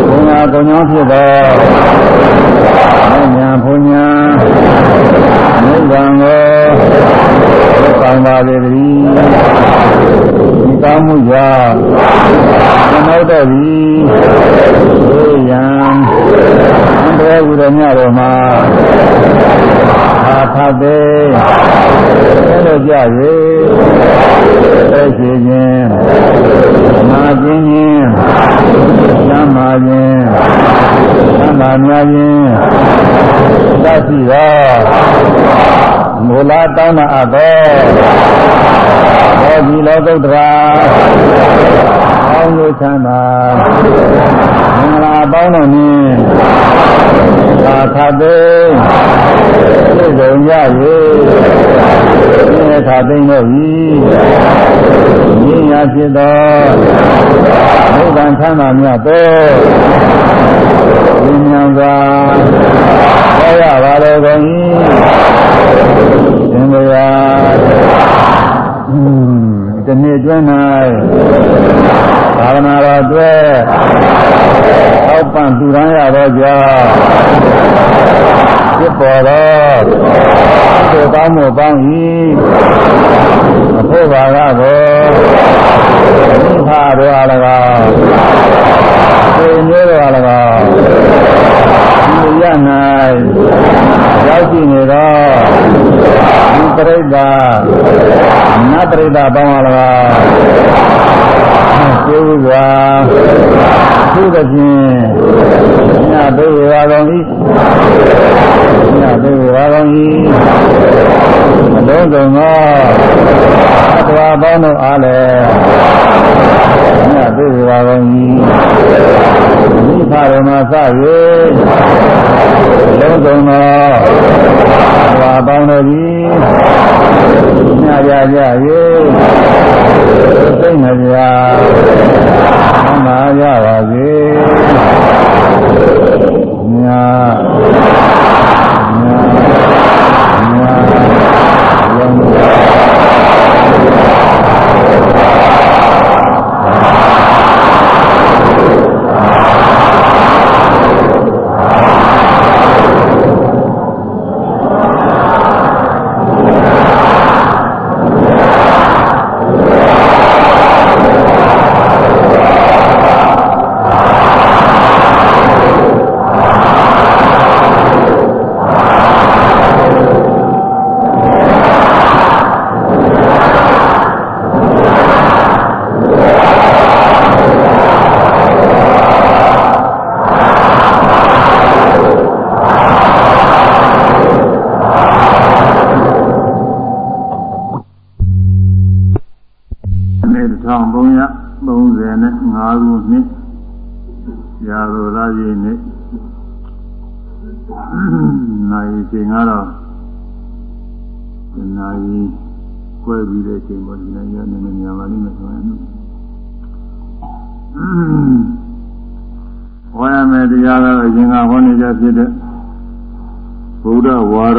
A: ဘုရားကုံကြောင့်ဖြစ်သောဉာဏ်ဘုညာနိဗ္ဗာန်ကိုကောင်းပါလေတည်းဒီကောင်းမှုကြောင့်သမုဒ္ဒသည်ဝိယံအန္တရာယ်ဝိရမြတော်မှာအာဖတ်သေးဆက်လို့ကြ၍သိရှိခြင်းနာကျင်ခြင်းသမ်းပါခြင်းသမ်းပါများခြင်းသတ်ရှိသောမူလတောင်းနာအပ်သောဘောဓိလောကုတ္တရာအောင်းလို့ချမ်းသာ မင်္ဂလာပေါင်းတို့နှင့်သာခတ်သိပြည့်စုံကြ၍ဒီခတ်သိတို့ဤဉာဏ်ရဖြစ်သောနိဗ္ဗာန်ချမ်းသာမြတ်သောဉာဏ်ဉာဏ်စွာဟောရပါလေကုန်၏သင်္ကေယ ဒီနေ့အတွင်း၌သာဝနာတော်အတွက်အောက်ပံ့တူရန်ရသောကြောင့်ဖြစ်ပေါ်သောဒီကောင်းမှုပေါင်း၏အဖို့ပါကဘောမိဖတော်အား၎င်းကိုမျိုးတော်အား၎င်းဒီရ၌ရောက်ရှိနေသောဒီ ပရိသတ်နတ်ပရိသတ်ပေါင်းအား၎င်းကျေးဇူးစွာသူသဖြင့်ညဘေးဝါကောင်း၏ညဘေးဝါကောင်း၏အလုံးစုံသောအတ္တဝါပေါင်းတို့အားလည်းညဘေးဝါကောင်း၏မိဖတော်မှာစ၍လုံးစုံသောအတ္တဝါပေါင်းတို့သည်ညကြကြ၍စိတ်နှပြသမာရပါစေ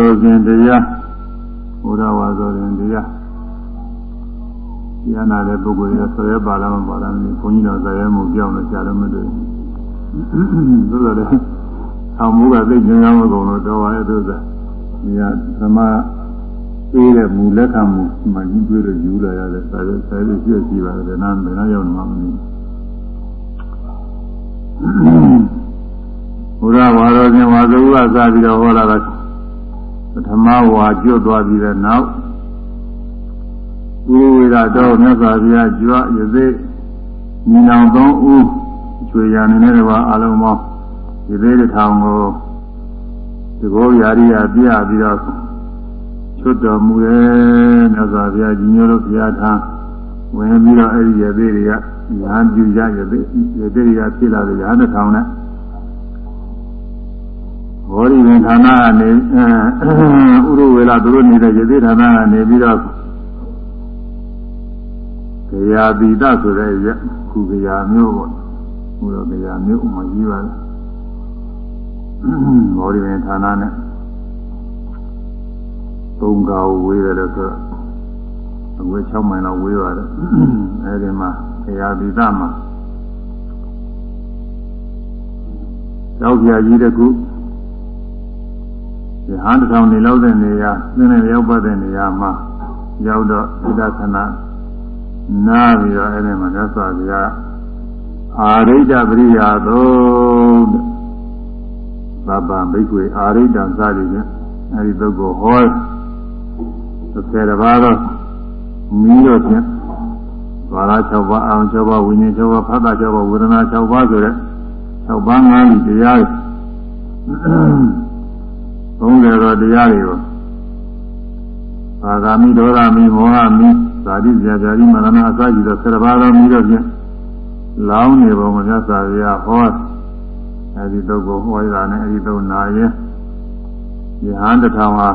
A: ရားဝါတော်စဉ်တရားဘုရားဝါတော်စဉ်တရားတရားနာတဲ့ပုဂ္ဂိုလ်ရဆွဲပါလားမပါလားမသိဘုန်းကြီးတော်ဇာရဲမှုပြောင်းလို့ရှားလို့မတွေ့ဘူးသို့တော်လည်းအောင်မှုကသိကျင်ရမကုန်လို့တော်ပါရဲ့သူကဒီကသမပေးတဲ့မူလက်ခံမှုမှကြီးတွေ့လို့ယူလာရတဲ့ဆရာဆရာလေးပြည့်စည်ပါတယ်နားဘယ်နှရောက်မှမသိဘုရားဝါတော်ရှင်ဝါသုကစပြီးတော့ဟောလာတာပထ မဝါကျွတ်သွားပြီးတဲ့နောက်ဥဝိဒတော်မြတ်စွာဘုရားကြွရသေးညီနောင်သုံးဦးကျွေရနေတဲ့ကွာအလုံးပေါင်းဒီသေးတစ်ထောင်ကိုဒီဘောရာရိယာပြပြီးတော့ချွတ်တော်မူရဲ့မြတ်စွာဘုရားကြီးညိုလို့ဘုရားထားဝင်ပြီးတော့အဲ့ဒီရသေးတွေကညာပြူရရသေးရသေးတွေကဖြစ်လာတယ်ညာတစ်ထောင်နဲ့ ဌာနကနေဥရဝေလာသူတို့နေတဲ့ရသေးဌာနကနေပြီးတော့ခေယာတိတဆိုတဲ့ရခုခေယာမျိုးပေါ့ဘုရားခေယာမျိုးဥမကြီးပါလားဘောဓိဝင်ဌာနနဲ့သုံးကာဝေးတယ်လို့ဆိုတော့အဝေး6မိုင်လောက်ဝေးပါတယ်အဲဒီမှာခေယာတိတမှာကြောက်ပြကြီးတကူဒီ ဟန်တစ်ထောင်နေလောက်တဲ့နေရာသင်တဲ့ရောက်ပတ်တဲ့နေရာမှာရောက်တော့ဣဒသနာနားပြီးတော့အဲ့ဒီမှာမြတ်စွာဘုရားအာရိတ္တပရိယာသောသဗ္ဗံဘိက္ခွေအာရိတ္တစသည်ဖြင့်အဲ့ဒီသုတ်ကိုဟော30တပါးတော့မီးတော့ဖြင့်ဘာသာ6ပါးအောင်6ပါးဝိညာဉ်6ပါးဖတ်တာ6ပါးဝေဒနာ6ပါးဆိုတဲ့6ပါး၅ခုတရား30တော့ တရားတွေကိုအာဂာမိဒေါသမိမောဟမိဇာတိဇာတိမရဏအစရှိသောဆရဘာတော်မိတော့ဖြင့်လောင်းနေပုံမြတ်စွာဘုရားဟောအဲဒီတော့ကိုဟောရတာနဲ့အဲဒီတော့နာရင်ယဟန်တထောင်ဟာ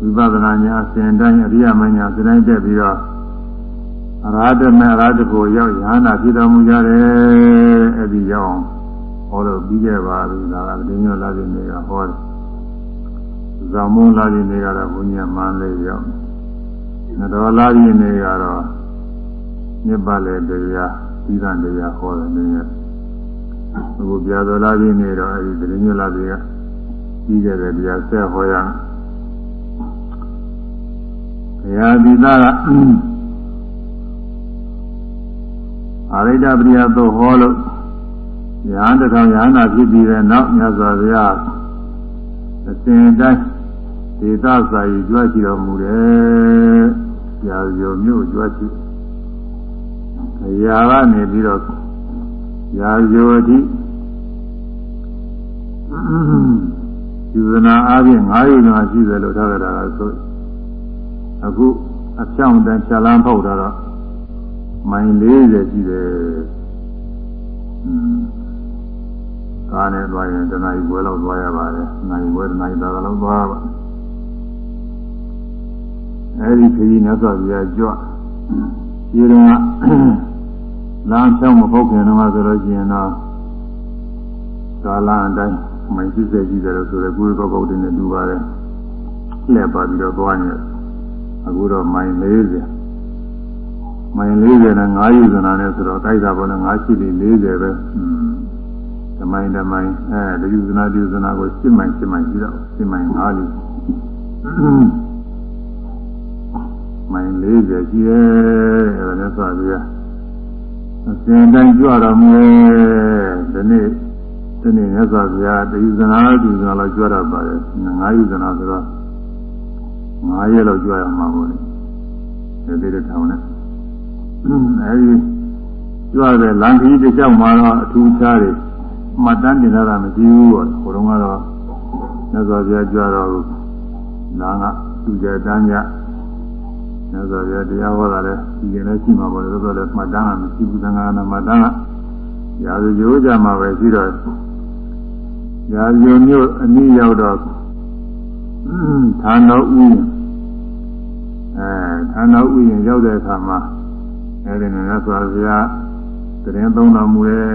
A: ဝိပဿနာညာအစဉ်တိုင်းအရိယာမညာအစဉ်တိုင်းတက်ပြီးတော့အရာဓမေအရာဓကိုရောက်ယဟနာဖြစ်တော်မူကြတယ်အဲဒီရောက်ဟောလို့ပြီးခဲ့ပါပြီဒါကတည်းကလာတဲ့နေကဟောတယ် ဇာမုန်းလာတဲ့နေကတော့ဘုညာမန်းလေးရောက်နတော်လာတဲ့နေကတော့မြစ်ပါလေတရားပြီးတဲ့တရားဟောတယ်နေရအခုပြာတော်လာတဲ့နေတော့အဲဒီတည်းညလာတွေကပြီးခဲ့တဲ့တရားဆက်ဟောရဘုရားဒီသားကအာရိတ္တပရိယသို့ဟောလို့ရဟန်းတစ်ထောင်ရဟန္တာဖြစ်ပြီးတဲ့နောက်မြတ်စွာဘုရားအစဉ်တိုင်း ဒေသစာရီကြွရှိတော်မူတယ်။ကြာရုံမျိုးကြွရှိအရာကနေပြီးတော့ရာဇိုအထိယူဇနာအားဖြင့်၅ယူနာရှိတယ်လို့ထားကြတာဆိုအခုအဖြောင်းတန်ဖြာလန်းဖောက်တာတော့မိုင်40ရှိတယ်။ကားနဲ့သွားရင်တနားကြီးဘွဲလောက်သွားရပါတယ်။နိုင်ဘွဲတနားကြီးသာလောက်သွားပါ အဲဒီခရီးမြတ်စွာဘုရားကြွဒီတော့လမ်းဖြောင်းမဟုတ်ခင်တော့ဆိုလို့ရှိရင်တော့ကာလအတိုင်းမိုင်စစ်စစ်ကြီးတယ်လို့ဆိုရယ်ကိုယ်ကောက်ကောက်တင်းနဲ့တူပါတယ်လှည့်ပါပြီးတော့သွားနေအခုတော့မိုင်40မိုင်40နဲ့9ယူဇနာနဲ့ဆိုတော့တိုက်တာပေါ်နဲ့9ရှိပြီး40ပဲဓမိုင်ဓမိုင်အဲဒယူဇနာဒယူဇနာကို7မိုင်7မိုင်ရှိတော့7မိုင်5လီမို င်40ရှိရဲ့အဲဒါလည်းဆိုပြရအစဉ်တိုင်းကြွတော်မူတဲ့ဒီနေ့ဒီနေ့မြတ်စွာဘုရားတည်ဇနာတူဇနာလောက်ကြွတတ်ပါတယ်ငါးယူဇနာဆိုတော့ငါးရက်လောက်ကြွရမှာပေါ့လေဒီလေးတစ်ထောင်နဲ့အဲဒီကြွတဲ့လမ်းကြီးတစ်ကြောက်မှာတော့အထူးခြားတယ်မှတ်တမ်းတင်ထားတာမရှိဘူးပေါ့ဟိုတုန်းကတော့မြတ်စွာဘုရားကြွတော့နာကသူကြတန်းကြ မြတ်စွာဘုရားတရားဟောတာလည်းဒီရင်လည်းရှိမှာပေါ့လေသို့တော်လည်းမှတ်တမ်းကမရှိဘူးသံဃာနာမှတ်တမ်းကရာဇရိုးကြမှာပဲရှိတော့ရာဇရိုမျိုးအနည်းရောက်တော့ဌာနဥယျအဲဌာနဥယျရောက်တဲ့အခါမှာအဲဒီမြတ်စွာဘုရားတရင်သုံးတော်မူရဲ့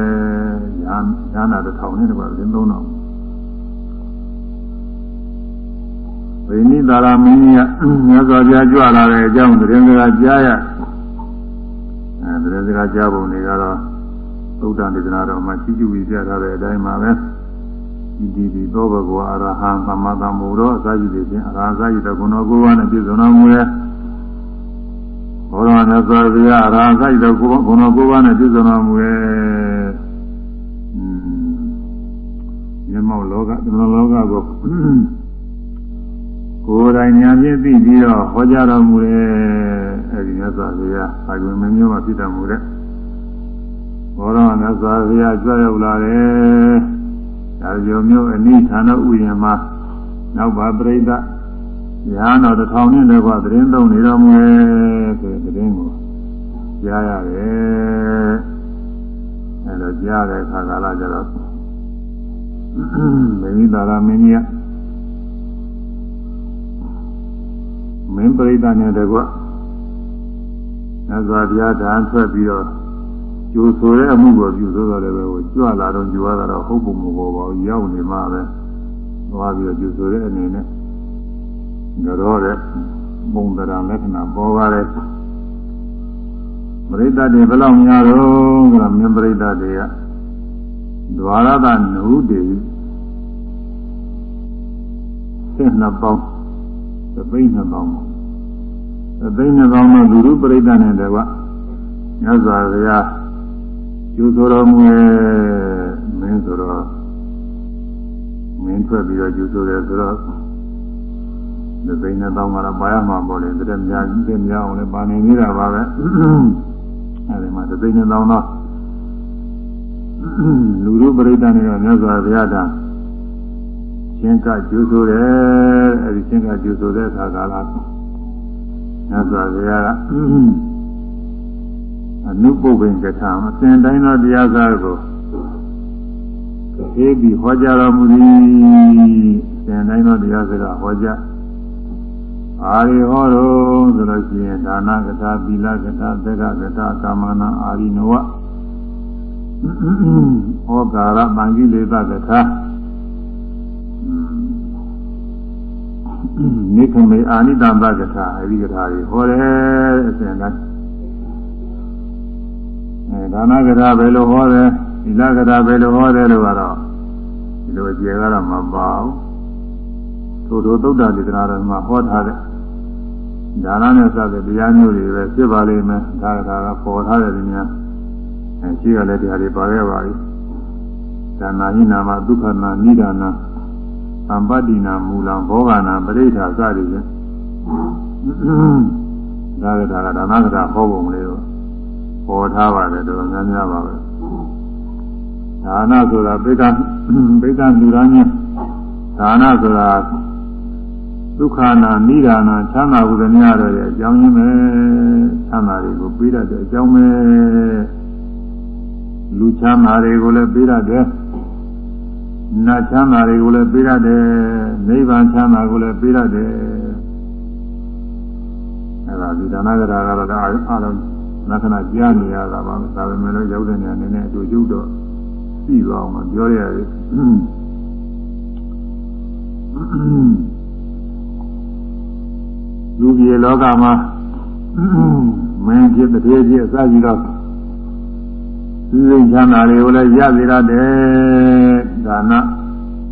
A: ညာညာနာတစ်ထောင်နဲ့တပါးတရင်သုံးတော် ဝိနိသာရမင်းကြီးကမြတ်စွာဘုရားကြွလာတဲ့အကြောင်းတရင်စကားကြားရအဲတရင်စကားကြားပုံတွေကတော့သုဒ္ဓဒေသနာတော်မှာကြီးကျူပြီးကြားထားတဲ့အတိုင်းပါပဲဒီဒီဒီသောဘဂဝါအရဟံသမ္မာသမ္ဗုဒ္ဓအစာရှိတဲ့ချင်းအရဟံစာရှိတဲ့ဂုဏကိုးပါးနဲ့ပြည့်စုံတော်မူရဲ့ဘောရမမြတ်စွာဘုရားအရဟံစာရှိတဲ့ဂုဏကိုးပါးနဲ့ပြည့်စုံတော်မူရဲ့မြတ်မောလောကသမလောကကို ကိုယ်တိုင်ဉာဏ်ဖြင့်သိပြီးတော့ဟောကြားတော်မူတဲ့အဲဒီမြတ်စွာဘုရားအာဂုမမျိုးမှာဖြစ်တော်မူတဲ့ဘောရမြတ်စွာဘုရားကြွရောက်လာတယ်။ဒါကြောင့်မျိုးအနိဌာနဥယျာဉ်မှာ
B: နောက်ပါပြိဿညာတော်တစ်ထောင်နဲ့လည်းကသတင်းသုံးနေတော်မူရဲ့ဆိုတဲ့သတင်းကိုကြားရတယ်အဲလိုကြားတဲ့အခါကာလကျတော့မင်းကြီးသာရမင်းကြီးက မင်းပြိဿနဲ့တကွသစ္စာဘုရားဓာန်ထွက်ပြီးတော့ကျိုးဆိုတဲ့အမှုကိုပြုဆိုတော့လည်းပဲကြွလာတော့ကြွားတာတော့ဟုတ်ပုံမပေါ်ပါဘူးရောက်နေမှပဲသွားပြီးတော့ကျိုးဆိုတဲ့အနေနဲ့ကြောတဲ့ပုံသဏ္ဍာန်လက္ခဏာပေါ်ပါတယ်ပရိသတ်တွေဘယ်လောက်များတော့ဆိုတာမြင်ပရိသတ်တွေကဒွါရသနုတေဆက်နှစ်ပေါင်း သပိတ်နှစ်ပေါင်းသပိတ်နှစ်ပေါင်းတော့လူလူပရိသတ်နဲ့တကွမြတ်စွာဘုရားကျူဆိုတော်မူရဲ့မင်းဆိုတော့မင်းထွက်ပြီးတော့ကျူဆိုတယ်ဆိုတော့ဒီပိနဲ့တောင်းကတော့ပါရမှာပေါ့လေတည်းများကြီးတဲ့များအောင်လည်းပါနေနေတာပါပဲအဲဒီမှာဒီပိနဲ့တောင်းတော့လူလူပရိသတ်တွေတော့မြတ်စွာဘုရားတာ ရှင်းကကျူဆိုတယ်အဲဒီရှင်းကကျူဆိုတဲ့အခါကာလမြတ်စွာဘုရားကအနုပုပ္ပင်ကထာအစဉ်တိုင်းသောတရားစားကိုသိပြီးဟောကြားတော်မူသည်အစဉ်တိုင်းသောတရားစကားဟောကြားအာရိဟောတော်ဆိုလို့ရှိရင်ဒါနကထာသီလကထာသက္ကကထာကာမနာအာရိနဝဟောကာရမင်္ဂိလေသကထာ နိခမေအာနိတံဘကထာအဲဒီကထာတွေဟောတယ်အစဉ်တိုင်းအဲဒါနကထာဘယ်လိုဟောတယ်သီလကထာဘယ်လိုဟောတယ်လို့ကတော့ဒီလိုကျေကတော့မပါဘူးထို့ထိုသုဒ္ဓဒေသနာတော်မှာဟောထားတဲ့ဒါနနဲ့စတဲ့တရားမျိုးတွေပဲဖြစ်ပါလိမ့်မယ်ဒါကကပေါ်ထားတဲ့ဉာဏ်အဲရှိရတဲ့တရားတွေပါခဲ့ပါပြီဒါနာဟိနာမဒုက္ခနာနိဒာနာ သံပတ္တိနာမူလံဘောဂနာပရိဋ္ဌာစသည်ဖြင့်ဒါကဒါကဒါနကထာဟောပုံလေးတော့ပေါ်ထားပါတယ်တော်တော်များများပါပဲဒါနဆိုတာပိဋကပိဋကလူရင်းဒါနဆိုတာဒုက္ခနာနိဒာနာချမ်းသာဟုသမျှတော့ရဲ့အကြောင်းရင်းပဲချမ်းသာတွေကိုပေးတတ်တဲ့အကြောင်းပဲလူချမ်းသာတွေကိုလည်းပေးတတ်တယ် နတ်ချမ်းသာတွေကိုလည်းပေးတတ်တယ်နိဗ္ဗာန်ချမ်းသာကိုလည်းပေးတတ်တယ်အဲဒါဒီဒါနကရာကတော့အားလုံးလက္ခဏာကြားနေရတာပါဒါပေမဲ့လည်းရောက်တဲ့နေရာနဲ့အတူကျုပ်တော့သိသွားအောင်ပြောရရတယ်လူပြည်လောကမှာမင်းဖြစ်တည်းဖြစ်အစကြီးတော့သိ စိတ်ချမ်းသာတွေကိုလည်းရစေရတယ်ဒါန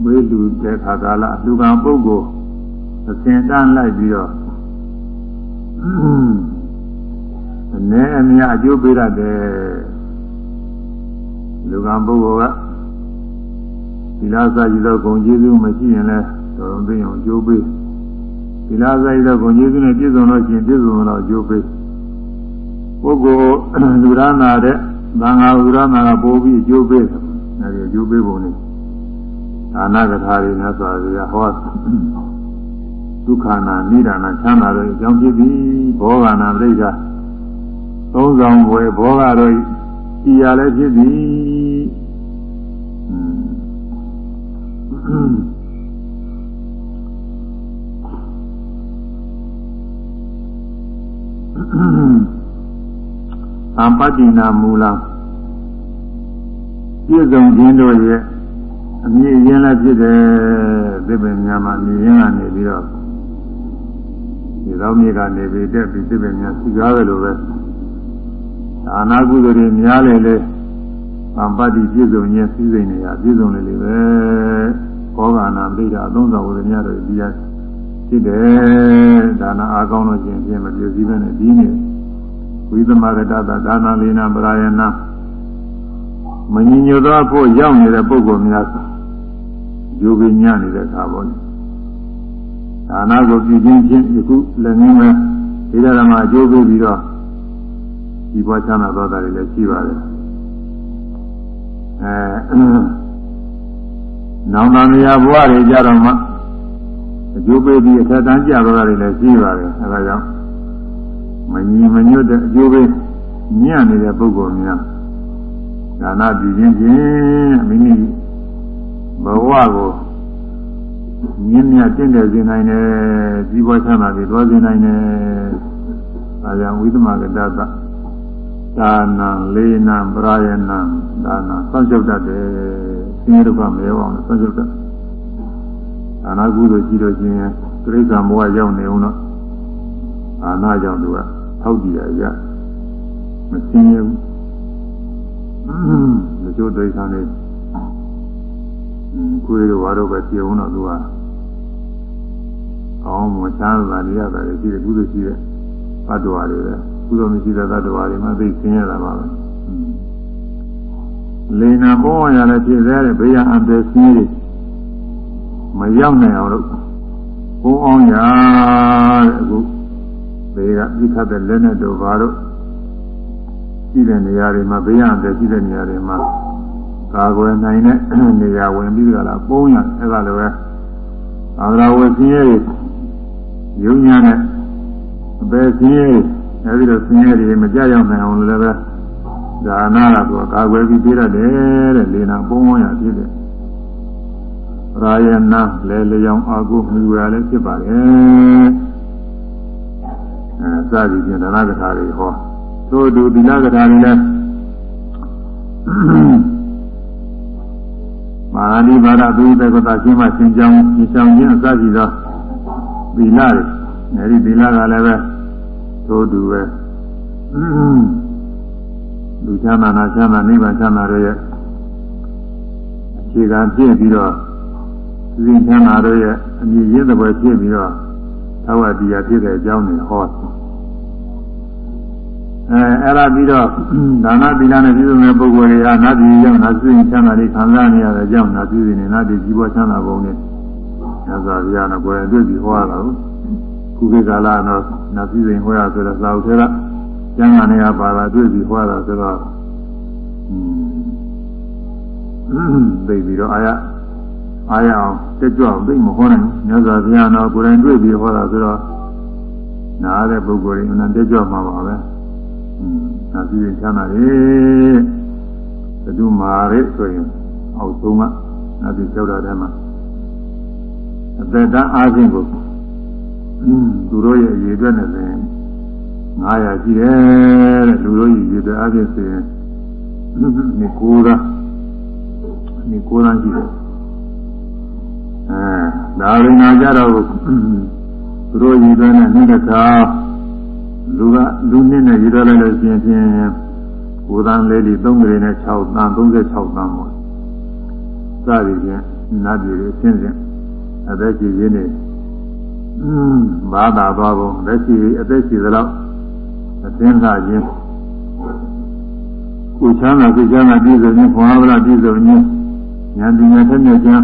B: ဝိလူတဲ့ခါကာလလူကံပုဂ္ဂိုလ်အစဉ်တန်းလိုက်ပြီးတော့အနည်းအများအကျိုးပေးရတယ်လူကံပုဂ္ဂိုလ်ကဒီလားစာကြီးတော့ဂုံကျေးဇူးမရှိရင်လည်းတော်တော်သိအောင်အကျိုးပေးဒီလားစာကြီးတော့ဂုံကျေးဇူးနဲ့ပြည့်စုံလို့ရှိရင်ပြည့်စုံတော့အကျိုးပေးပုဂ္ဂိုလ်လူရနာတဲ့ သံဃာလူရနာကပို့ပြီးအကျိုးပေးတယ်အဲဒီအကျိုးပေးပုံလေးဒါနကထာတွေနဲ့ဆိုရဟောဒုက္ခနာနိဒာနာချမ်းသာတို့အကြောင်းဖြစ်ပြီးဘောဂနာပြိဋ္ဌာသုံးဆောင်ဘွယ်ဘောကတော့ဤရလည်းဖြစ်သည် သံပတ္တိနာမူလပြည့်စုံခြင်းတို့ရဲ့အမြင့်ရင်းလည်းဖြစ်တယ်သစ်ပင်များမှာမြင်ရင်းကနေပြီးတော့ဒီသောမြေကနေပြီးတက်ပြီးသစ်ပင်များစီကားတယ်လို့ပဲဒါနာကုသိုလ်တွေများလေလေသံပတ္တိပြည့်စုံခြင်းစည်းစိမ်တွေဟာပြည့်စုံလေလေပဲဘောဂာနာပြိတာအသုံးဆောင်ဝိရများတို့ဒီရဖြစ်တယ်ဒါနာအားကောင်းလို့ခြင်းဖြင့်မပြည့်စည်ပဲနဲ့ဒီနေ့ ဝိသမဂတသဒါနာလေနာပရာယနာမငြညွတ်သောဖို့ရောက်နေတဲ့ပုဂ္ဂိုလ်များယုံပညာနေတဲ့အခါပေါ့လေဒါနာကိုပြုခြင်းဖြင့်ယခုလည်းငင်းမဲ့ဒီဓမ္မအကျိုးပေးပြီးတော့ဒီဘဝချမ်းသာသောတာတွေလည်းရှိပါတယ်အဲနောင်တန်မြာဘဝတွေကြတော့မှအကျိုးပေးပြီးအထက်တန်းကြတော့တာတွေလည်းရှိပါတယ်အဲဒါကြောင့် မညီမညွတ်တဲ့အကျိုးပေးညံ့နေတဲ့ပုဂ္ဂိုလ်များဒါနပြုခြင်းဖြင့်မိမိဘဝကိုမြင့်မြတ်တင့်တယ်စေနိုင်တယ်ကြီးပွားချမ်းသာပြီးသွားစေနိုင်တယ်အဲကြောင့်ဝိသမကတ္တဒါနံလေးနံပရာယနံဒါနဆောင်းလျှောက်တတ်တယ်ဆင်းရဲဒုက္ခမရောအောင်ဆောင်းလျှောက်တတ်ဒါနကုသိုလ်ကြီးတော့ခြင်းတိရိစ္ဆာန်ဘဝရောက်နေအောင်တော့အာနာကြောင့်သူက ထောက်ကြည့်ရရမဆင်းရဲဘူးမချိုးဒိဋ္ဌာန်နဲ့ကိုယ်တို့ဘာလို့ပဲပြေအောင်တော့သူကကောင်းမချမ်းသာနေရတယ်ရှိတယ်ကုသိုလ်ရှိတဲ့ဘတ်တော်တွေပဲကုသိုလ်မရှိတဲ့သတ္တဝါတွေမှသိဆင်းရဲတာပါပဲလေနာပေါ်ရလည်းဖြစ်သေးတယ်ဘေးရန်အပယ်ဆင်းရဲမရောက်နိုင်အောင်လို့ဘုံအောင်ရတဲ့အခု ဘေးကပြစ်ခတ်တဲ့လက်နဲ့တို့ဘာလို့ရှိတဲ့နေရာတွေမှာဘေးရန်အပယ်ရှိတဲ့နေရာတွေမှာကာကွယ်နိုင်တဲ့နေရာဝင်ပြီးကြလားပုံရအဲ့ဒါလည်းပဲသာသနာဝဆင်းရဲရုံညာနဲ့အပယ်ဆင်းရဲအဲဒီလိုဆင်းရဲတွေမကြရောက်နိုင်အောင်လည်းပဲဒါနာကသူကာကွယ်ပြီးပြရတယ်တဲ့လေနာပုံဝန်းရဖြစ်တယ်ရာယနာလဲလျောင်အာကုမြူရလည်းဖြစ်ပါတယ် အဲစသည်ဖြင့်ဒါနကထာတွေဟောသို့တူသီလကထာတွေလည်းမာနိဘာရသုသေကတာရှင်းမှရှင်းကြောင်းရှင်းဆောင်ခြင်းအစရှိသောသီလတွေအဲဒီသီလကလည်းပဲသို့တူပဲလူချမ်းသာနာချမ်းသာနိဗ္ဗာန်ချမ်းသာတို့ရဲ့အခြေခံပြည့်ပြီးတော့သိချမ်းသာတို့ရဲ့အမြင့်ရင်းတဲ့ဘယ်ဖြစ်ပြီးတော့သဝတရားဖြစ်တဲ့အကြောင်းတွေဟော အဲအဲ့ဒါပြီးတော့ဒါနသီလနဲ့ပြည့်စုံတဲ့ပုဂ္ဂိုလ်တွေကနတ်ပြည်ရောက်နတ်ပြည်ချမ်းသာတွေခံစားနေရတဲ့အကြောင်းနတ်ပြည်နေနတ်ပြည်ကြီးပွားချမ်းသာပုံနဲ့ညဇာဗျာနဲ့ကိုယ်တွေ့ပြီးဟောရတာကိုခုခေတ်ကာလတော့နတ်ပြည်ရင်ဟောရဆိုတော့သာဝထေကကျမ်းဂန်တွေကပါလာတွေ့ပြီးဟောတာဆိုတော့သိပြီးတော့အာရအာရအောင်တက်ကြွအောင်သိမဟောနိုင်ညဇာဗျာတော့ကိုယ်တိုင်တွေ့ပြီးဟောတာဆိုတော့နားတဲ့ပုဂ္ဂိုလ်တွေအနတက်ကြွမှာပါပဲ နာပြီးရင်ချမ်းသာတယ်ဘဒုမာရဲဆိုရင်အောက်ဆုံးကနာပြီးကြောက်တာထဲမှာအသက်တန်းအားဖြင့်ကိုသူတို့ရဲ့အရေးအတွက်နဲ့ဆိုရင်900ရှိတယ်တဲ့လူတို့ရဲ့အရေးအတွက်အားဖြင့်ဆိုရင်ဒီကိုးကဒီကိုးလားရှိတယ်အဲဒါရင်းနာကြတော့သူတို့ရည်သွဲနဲ့နှိမ့်တဲ့ခါ လူကလူနှစ်နဲ့ရည်တော်လိုက်လို့ရှိရင်ဖြင့်ကိုသန်းလေးဒီ3ကလေးနဲ့6သန်း36သန်းပေါ့စသည်ဖြင့်နတ်ပြည်အချင်းချင်းအသက်ကြီးရင်းနေဘာသာသွားပုံလက်ရှိအသက်ရှိသလောက်အသင်းလာခြင်းကိုချမ်းသာကိုချမ်းသာပြည့်စုံခြင်းဘဝဗလာပြည့်စုံခြင်းဉာဏ်ပညာထက်မြက်ခြင်း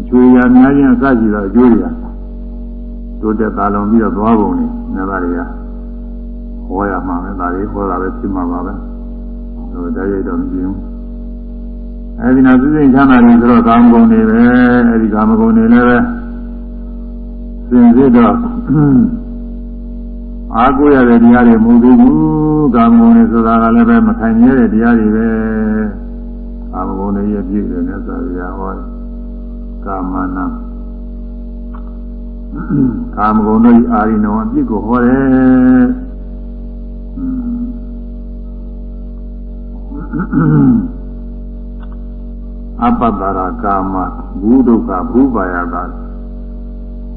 B: အချွေရများခြင်းအစရှိသောအကျိုးတွေတိုးတက်သာလွန်ပြီးတော့သွားပုံနေနတ်တွေက ဟောရမှာပဲဒါလေးဟောတာပဲဖြစ်မှာပါပဲဟိုတရားရတော့မကြည့်ဘူးအဲဒီနာသိစိတ်ချမ်းသာတယ်ဆိုတော့ကာမဂုဏ်တွေပဲအဲဒီကာမဂုဏ်တွေလည်းပဲစင်စစ်တော့အာကိုရတဲ့တရားတွေမဟုတ်သေးဘူးကာမဂုဏ်တွေဆိုတာကလည်းပဲမထိုင်ရတဲ့တရားတွေပဲကာမဂုဏ်တွေရဲ့ပြည့်တယ်နဲ့ဆိုရဟောကာမနာကာမဂုဏ်တို့အာရိနောအပြစ်ကိုဟောတယ် အပတ္တရာကာမဘူဒုက္ခဘူပါယတာ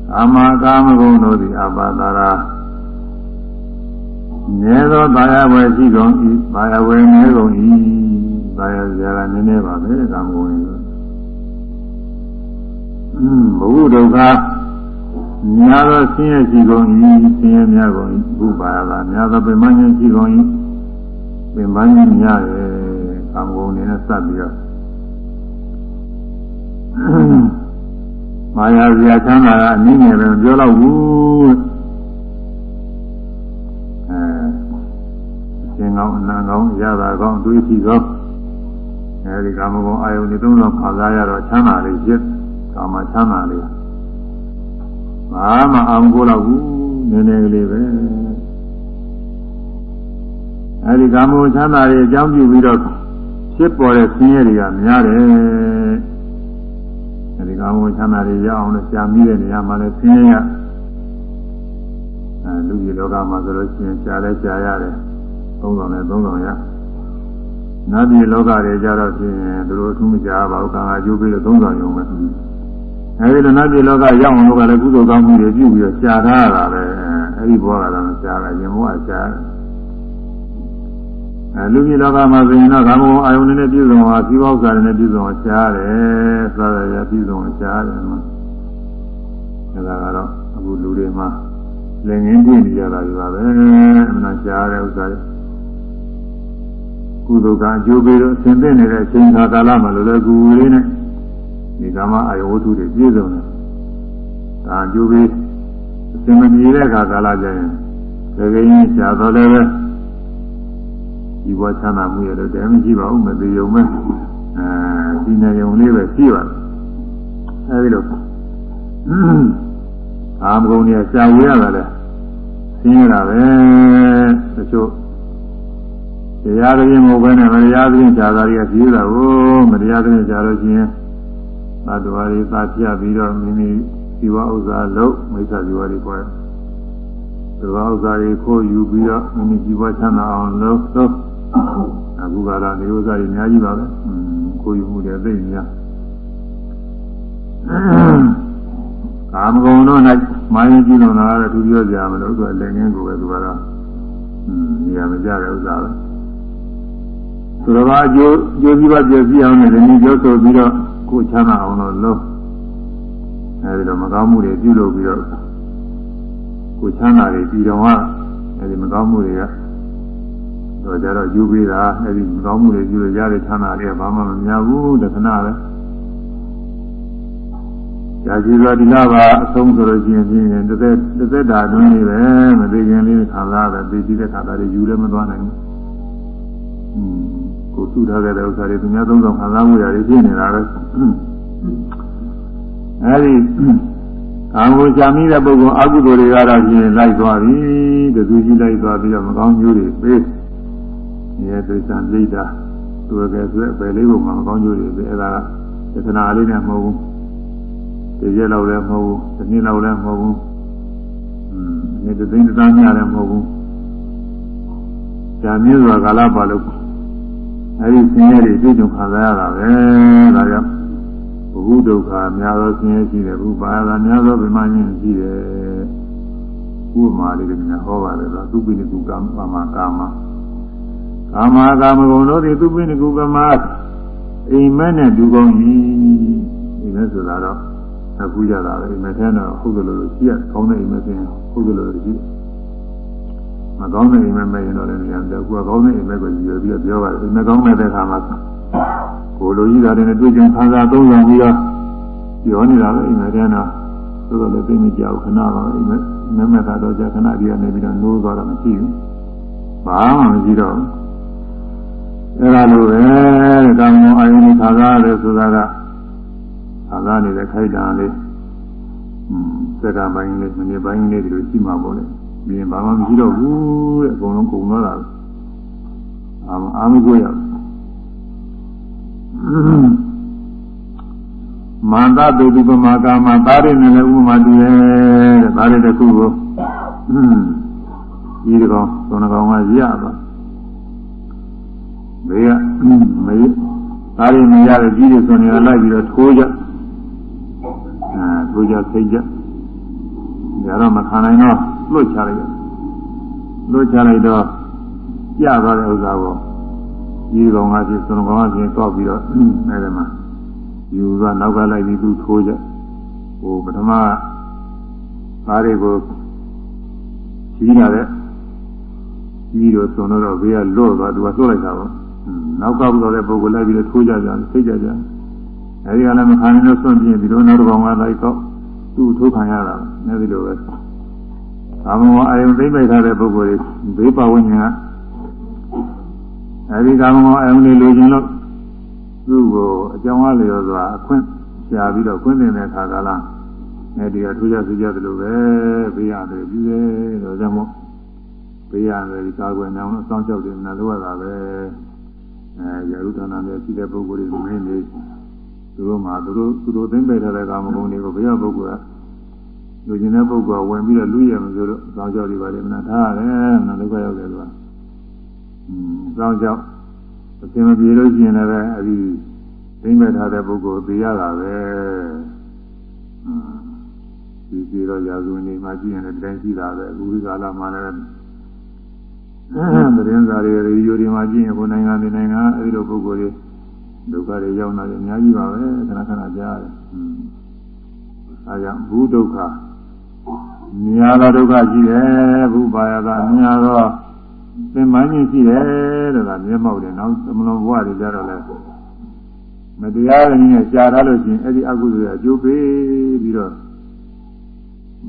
B: ကာမကာမဂုဏ်တို့သည်အပတ္တရာငဲသောဘာယဝယ်ရှိကုန်၏ဘာယဝယ်ငဲကုန်၏ဘာယဇာကနည်းနည်းပါပဲကာမဂုဏ်တွေဘူဒုက္ခများသောဆင်းရဲရှိကုန်၏ဆင်းရဲများကုန်၏ဘုပါယတာများသောပင်မဉ္ဇဉ်ရှိကုန်၏ပင်မဉ္ဇဉ်များရဲ့ကာမ ဂုဏ်တွေနဲ့စပ်ပြီးတော့မာယာဇာချမ်းသာကအနည်းငယ်ပဲပြောတော့ဘူးအဲရှင်ကောင်းအနံကောင်းရတာကောင်းတွေးကြည့်ကောင်းအဲဒီကာမဂုဏ်အာယုန်တွေသုံးတော့ခံစားရတော့ချမ်းသာလေးဖြစ်ကာမချမ်းသာလေးဘာမှအောင်ကိုတော့ဘူးနည်းနည်းကလေးပဲအဲဒီကာမဂုဏ်ချမ်းသာတွေအကြောင်းပြုပြီးတော့ ဖြစ်ပေါ်တဲ့ဆင်းရဲတွေကများတယ်အဲဒီကာမဂုဏ်ချမ်းသာတွေရအောင်လို့ရှားမိတဲ့နေရာမှာလည်းဆင်းရဲရအဲလူကြီးလောကမှာဆိုလို့ရှိရင်ရှားလဲရှားရတယ်သုံးဆောင်လဲသုံးဆောင်ရနတ်ပြည်လောကတွေကြတော့ဖြင့်သူတို့အထူးမကြားပါဘူးကံအကျိုးပေးလို့သုံးဆောင်ရုံပဲအဲဒီလိုနတ်ပြည်လောကရောက်အောင်လို့ကလည်းကုသိုလ်ကောင်းမှုတွေပြုပြီးတော့ရှားထားရတာပဲအဲဒီဘဝကတော့ရှားတယ်ရင်ဘဝရှားတယ် အဲလူကြီးလောကမှာဆိုရင်တော့ကာမဂုဏ်အာယုန်နဲ့ပြည့်စုံအောင်ဇီဝဥစ္စာတွေနဲ့ပြည့်စုံအောင်ရှားတယ်ဆိုတော့ရပြည့်စုံအောင်ရှားတယ်မှာအဲဒါကတော့အခုလူတွေမှာလည်းငင်းပြနေကြတာတွေပါပဲအမှန်ရှားတဲ့ဥစ္စာတွေကုသိုလ်ကအကျိုးပေးလို့အစဉ်သိနေတဲ့အချိန်ခါကာလမှာလိုလည်းကူလေးနဲ့ဒီကာမအာယဝတ္ထုတွေပြည့်စုံတယ်ဒါအကျိုးပေးအစဉ်မပြေတဲ့ခါကာလကျရင်တကယ်ကြီးရှားတော့လည်းပဲ ဒီဘဝချမ်းသာမှုရတော့တည်းမရှိပါဘူးမသေးုံမဲ့အဲဒီနေုံလေးပဲရှိပါတယ်အဲဒီလိုအာမဂုဏ်ကြီးရှားဝေးရတာလေဆင်းရဲတာပဲတချို့တရားသဖြင့်မဟုတ်ဘဲနဲ့မတရားသဖြင့်ရှားတာတွေကကြီးတာကိုမတရားသဖြင့်ရှားလို့ရှိရင်သတ္တဝါတွေသာပြပြီးတော့မိမိဒီဝဥစ္စာလုံးမိစ္ဆာဒီဝတွေပေါ်ဒီဝဥစ္စာတွေခိုးယူပြီးတော့မိမိဒီဝချမ်းသာအောင်လုပ်တော့ အခုကလာနေဥစ္စာတွေအများကြီးပါပဲခိုးယူမှုတွေသိများကာမဂုဏ်တို့၌မာရင်ကြည့်လို့လာတဲ့သူပြောကြမလို့သူကလည်းငင်းကိုပဲသူကတော့နေရာမကြတဲ့ဥစ္စာပဲသူတော်ဘာအကျိုးအကျိုးစီးပွားပြည့်စည်အောင်လည်းဒီပြောဆိုပြီးတော့ကိုချမ်းသာအောင်လို့လုံးအဲဒီတော့မကောင်းမှုတွေပြုလုပ်ပြီးတော့ကိုချမ်းသာတွေပြီးတော့အဲဒီမကောင်းမှုတွေက တော့ကြတော့ယူပေးတာအဲဒီမကောင်းမှုတွေပြုလို့ရတဲ့ချမ်းသာတွေကဘာမှမများဘူးတခဏပဲကြာကြည်စွာဒီလားပါအဆုံးဆိုလို့ရှိရင်ပြင်းရင်တစ်သက်တစ်သက်တာတွင်းလေးပဲမသိခင်လေးခံစားပဲသိကြည့်တဲ့ခါသားတွေယူလည်းမသွားနိုင်ဘူးကိုစုထားတဲ့ဥစ္စာတွေသူများသုံးဆောင်ခံစားမှုရတယ်ဖြစ်နေတာပဲအဲဒီအာဟုရှာမိတဲ့ပုဂ္ဂိုလ်အကုသိုလ်တွေကတော့ဖြင့်လိုက်သွားပြီတသူကြီးလိုက်သွားပြီးတော့မကောင်းကျိုးတွေပေး ရဲသိစံလိတာသူကဲဆိုပဲလေးပုံမှာမကောင်းကျိုးတွေပေးအဲ့ဒါကသက္ကနာလေးနဲ့မဟုတ်ဘူးတရက်လောက်လည်းမဟုတ်ဘူးတစ်နှစ်လောက်လည်းမဟုတ်ဘူးอืมဒီသိန်းတစ်သားများလည်းမဟုတ်ဘူးဇာမြင့်စွာကာလပါလို့အဲဒီဆင်းရဲတွေတွေ့ကြုံခံစားရတာပဲဒါကြောင့်ဘုဟုဒုက္ခများသောဆင်းရဲရှိတယ်ဘုပါဒများသောဗိမာန်ခြင်းရှိတယ်ဥပမာလေးတွေများဟောပါတယ်ဆိုသူပိနိကုကမ္မကာမ ကာမကာမဂုဏ်တို့သည်သူပိနိကုကမအိမ်မက်နဲ့ဒူကောင်းကြီးဒီမဲ့ဆိုတာတော့အခုကြတာပဲအိမ်မက်ထဲတော့ဟုတ်တယ်လို့ရှိရကောင်းတဲ့အိမ်မက်ချင်းဟုတ်တယ်လို့ရှိတယ်မကောင်းတဲ့အိမ်မက်မဲ့ရင်တော့လည်းနေရာပြောကူကကောင်းတဲ့အိမ်မက်ကိုရွယ်ပြီးတော့ပြောပါတယ်အိမ်မက်ကောင်းတဲ့အခါမှာကိုလိုကြီးတာတွေနဲ့တွေ့ကြုံခံစားသုံးဆောင်ပြီးတော့ပြောနေတာပဲအိမ်မက်ထဲတော့သို့တော်လည်းသိမကြောက်ခဏပါအိမ်မက်နမကတော့ကြာခဏပြရနေပြီးတော့နိုးသွားတာမရှိဘူးဘာမှမရှိတော့ အဲ့ဒါလိုပဲတောင်းအာယုန်ခါကားတယ်ဆိုတာကခါကားနေတဲ့ခိုက်တံလေးစက္ကန့်ပိုင်းလေးမိနစ်ပိုင်းလေးဒီလိုရှိမှာပေါ့လေမြင်ဘာမှမရှိတော့ဘူးတဲ့အကုန်လုံးကုန်သွားတာအာအာမကိုရမန္တတုတုပမာကာမသားရနဲ့လည်းဥပမာတူရဲ့တဲ့သားရတစ်ခုကိုဒီကောင်သုံးကောင်ကရပါ ဘေးကမေးသားရမရတဲ့ကြီးတွေဆိုနေလိုက်ပြီးတော့ထိုးကြအဲထိုးကြသိကြဒါတော့မခံနိုင်တော့လွတ်ချလိုက်ရလွတ်ချလိုက်တော့ကြသွားတဲ့ဥစ္စာကိုဒီကောင်ကဖြစ်စံကောင်ကဖြစ်တော့ပြီးတော့အဲဒီမှာယူသွားနောက်ကလိုက်ပြီးသူထိုးကြဟိုပထမသားတွေကိုကြီးလာတဲ့ကြီးတော့ဆိုတော့ဘေးကလွတ်သွားသူကလွတ်လိုက်တာပေါ့ နောက်ကဘူးတော့တဲ့ပုဂ္ဂိုလ်လိုက်ပြီးတော့ထိုးကြကြသိကြကြအဲဒီကလည်းမခံနိုင်လို့ဆွန့်ပြင်းပြီးတော့နောက်တစ်ကောင်ကလိုက်တော့သူ့ထိုးခံရတာအဲဒီလိုပဲကာမဂုဏ်အာယုန်သိမ့်ပိုက်ထားတဲ့ပုဂ္ဂိုလ်တွေဘေးပဝန်းကျင်ကအဲဒီကာမဂုဏ်အာယုန်တွေလိုချင်လို့သူ့ကိုအကြောင်းအားလျော်စွာအခွင့်ရှာပြီးတော့ခွင့်တင်တဲ့အခါကလားအဲဒီကထိုးကြဆွကြသလိုပဲဘေးရတယ်ပြီးတယ်တော့ကြောင့်မို့ဘေးရတယ်ဒီကာကွယ်နေအောင်အဆောင်ကြောက်တယ်မနာလို့ရတာပဲ အဲရာဟုဌာနနဲ့ရှိတဲ့ပုဂ္ဂိုလ်တွေမင်းတွေသူတို့မှသူတို့သူတို့သိမ့်ပယ်ထားတဲ့ကာမဂုဏ်တွေကိုဘေးရပုဂ္ဂိုလ်ကလူကျင်တဲ့ပုဂ္ဂိုလ်ကဝင်ပြီးတော့လူရမလို့အဆောင်ကြောက်တွေပါလေမနာထားရတယ်မနာဒုက္ခရောက်တယ်လို့อืมအဆောင်ကြောက်အစင်မပြေလို့ရှိရင်လည်းအဲဒီသိမ့်ပယ်ထားတဲ့ပုဂ္ဂိုလ်သိရတာပဲဒီစီတော့ရာဇဝင်တွေမှာကြည့်ရင်လည်းတိုင်းရှိတာပဲအခုဒီကာလမှာလည်း သတင်းစာတွေရေဒီယိုတွေမှာကြည့်ရင်ဘုနိုင်ငံတွေနိုင်ငံအဲဒီလိုပုဂ္ဂိုလ်တွေဒုက္ခတွေရောက်လာတယ်အများကြီးပါပဲခဏခဏကြားတယ်။အဲကြောင့်ဘူးဒုက္ခမြာသောဒုက္ခရှိတယ်ဘုပါယကမြာသောသင်္မိုင်းကြီးရှိတယ်လို့ကမျက်မှောက်တယ်နောက်သမလုံးဘဝတွေကြတော့လဲမတရားတဲ့နည်းနဲ့ရှားထားလို့ရှိရင်အဲ့ဒီအကုသိုလ်ကအကျိုးပေးပြီးတော့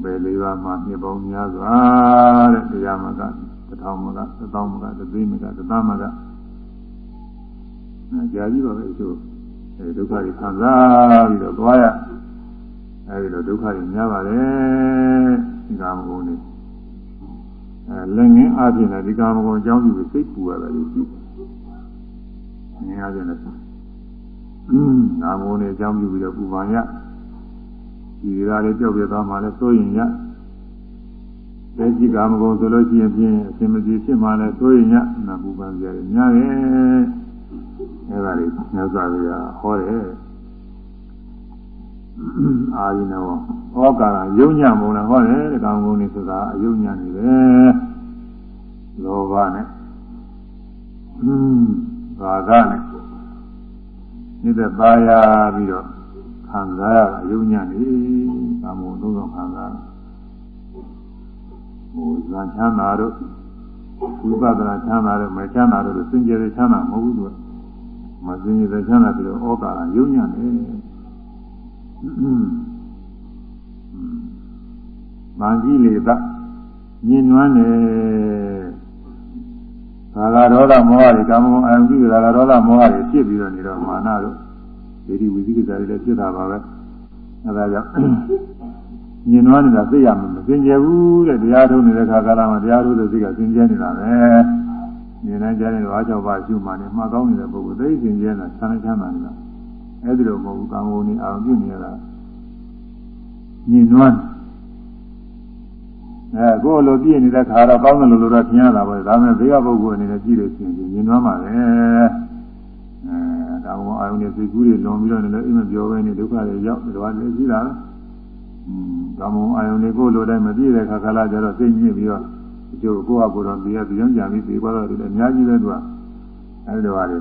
B: ဘယ်လေးပါးမှမြေပေါင်းများစွာတဲ့တရားမက တစ်ထောင်မကတစ်သောင်းမကတစ်သိန်းမကတစ်သန်းမကအဲကြာကြီးပါပဲအကျိုးအဲဒုက္ခတွေခံစားပြီးတော့သွားရအဲဒီတော့ဒုက္ခတွေများပါတယ်ဒီကာမဂုဏ်တွေအဲလက်ငင်းအပြင်လည်းဒီကာမဂုဏ်အကြောင်းပြုပြီးစိတ်ပူရတယ်လို့ရှိတယ်ငင်းအပြင်လည်းနာမုန်းနဲ့အကြောင်းပြုပြီးတော့ပူပန်ရဒီကလေးကြောက်ပြသွားမှလည်းစိုးရင်ရ လက်ရှိကာမဂုဏ်ဆိုလို့ရှိရင်ဖြင့်အစင်မပြေဖြစ်မှလည်းစိုးရင်ရနာပူပန်ကြရတယ်ညာရဲ့အဲဒါလေးမြတ်စွာဘုရားဟောတယ်အာရိနဝဟောကာရယုံညမုံလည်းဟောတယ်ကာမဂုဏ်တွေဆိုတာအယုံညနေပဲလောဘနဲ့อืมရာဂနဲ့နေတဲ့ပါရပြီးတော့ခံစားရတာယုံညံ့နေကာမုံသုံးဆောင်ခံစား ဟိုဇာချမ်းသာတို့ဝိပဿနာချမ်းသာတို့မချမ်းသာတို့စင်ကြယ်ချမ်းသာမဟုတ်ဘူးသူကမစင်ကြယ်ချမ်းသာပြီးတော့ဩကာရယုံညံ့နေမန်ကြီးလေသညင်နွမ်းနေသာဂဒေါသမောဟတွေကာမဂုဏ်အာယုပြုသာဂဒေါသမောဟတွေဖြစ်ပြီးတော့နေတော့မာနတို့ဒေဒီဝိသိကိစ္စတွေလည်းဖြစ်တာပါပဲအဲဒါကြောင့် ညင်နွားနေတာသိရမှာမစင်ကြယ်ဘူးတဲ့တရားထုံးနေတဲ့ခါကာလမှာတရားထုံးတဲ့စိတ်ကစင်ကြယ်နေတာပဲမြင်နိုင်ကြတဲ့ဝါကြောပါရှုမှနေမှားကောင်းနေတဲ့ပုဂ္ဂိုလ်သိစင်ကြယ်တာဆန်းချမ်းသာနေတာအဲဒီလိုမဟုတ်ဘူးကာမဂုဏ်တွေအာယုပြုနေရတာညင်နွားအဲကိုယ်လိုပြည့်နေတဲ့ခါတော့ကောင်းတယ်လို့လို့တော့ထင်ရတာပဲဒါပေမဲ့ဘေးကပုဂ္ဂိုလ်အနေနဲ့ကြည့်လို့ရှိရင်မြင်သွားမှာပဲအဲဒါကအာယုန်နဲ့စိတ်ကူးတွေလွန်ပြီးတော့လည်းအိမ်မပြောဘဲနဲ့ဒုက္ခတွေရောက်တော့လည်းရှိတာอื ကာမအာယုန်တွေကိုလိုတိုင်းမပြည့်တဲ့ခါကလာကြတော့စိတ်ညစ်ပြီးတော့ဒီလိုကိုယ့်အကိုယ်တော်ပြည့်ရပြန်ပြီးပြီးတော့ဒီလည်းအများကြီးပဲသူကအဲဒီလိုပါလေ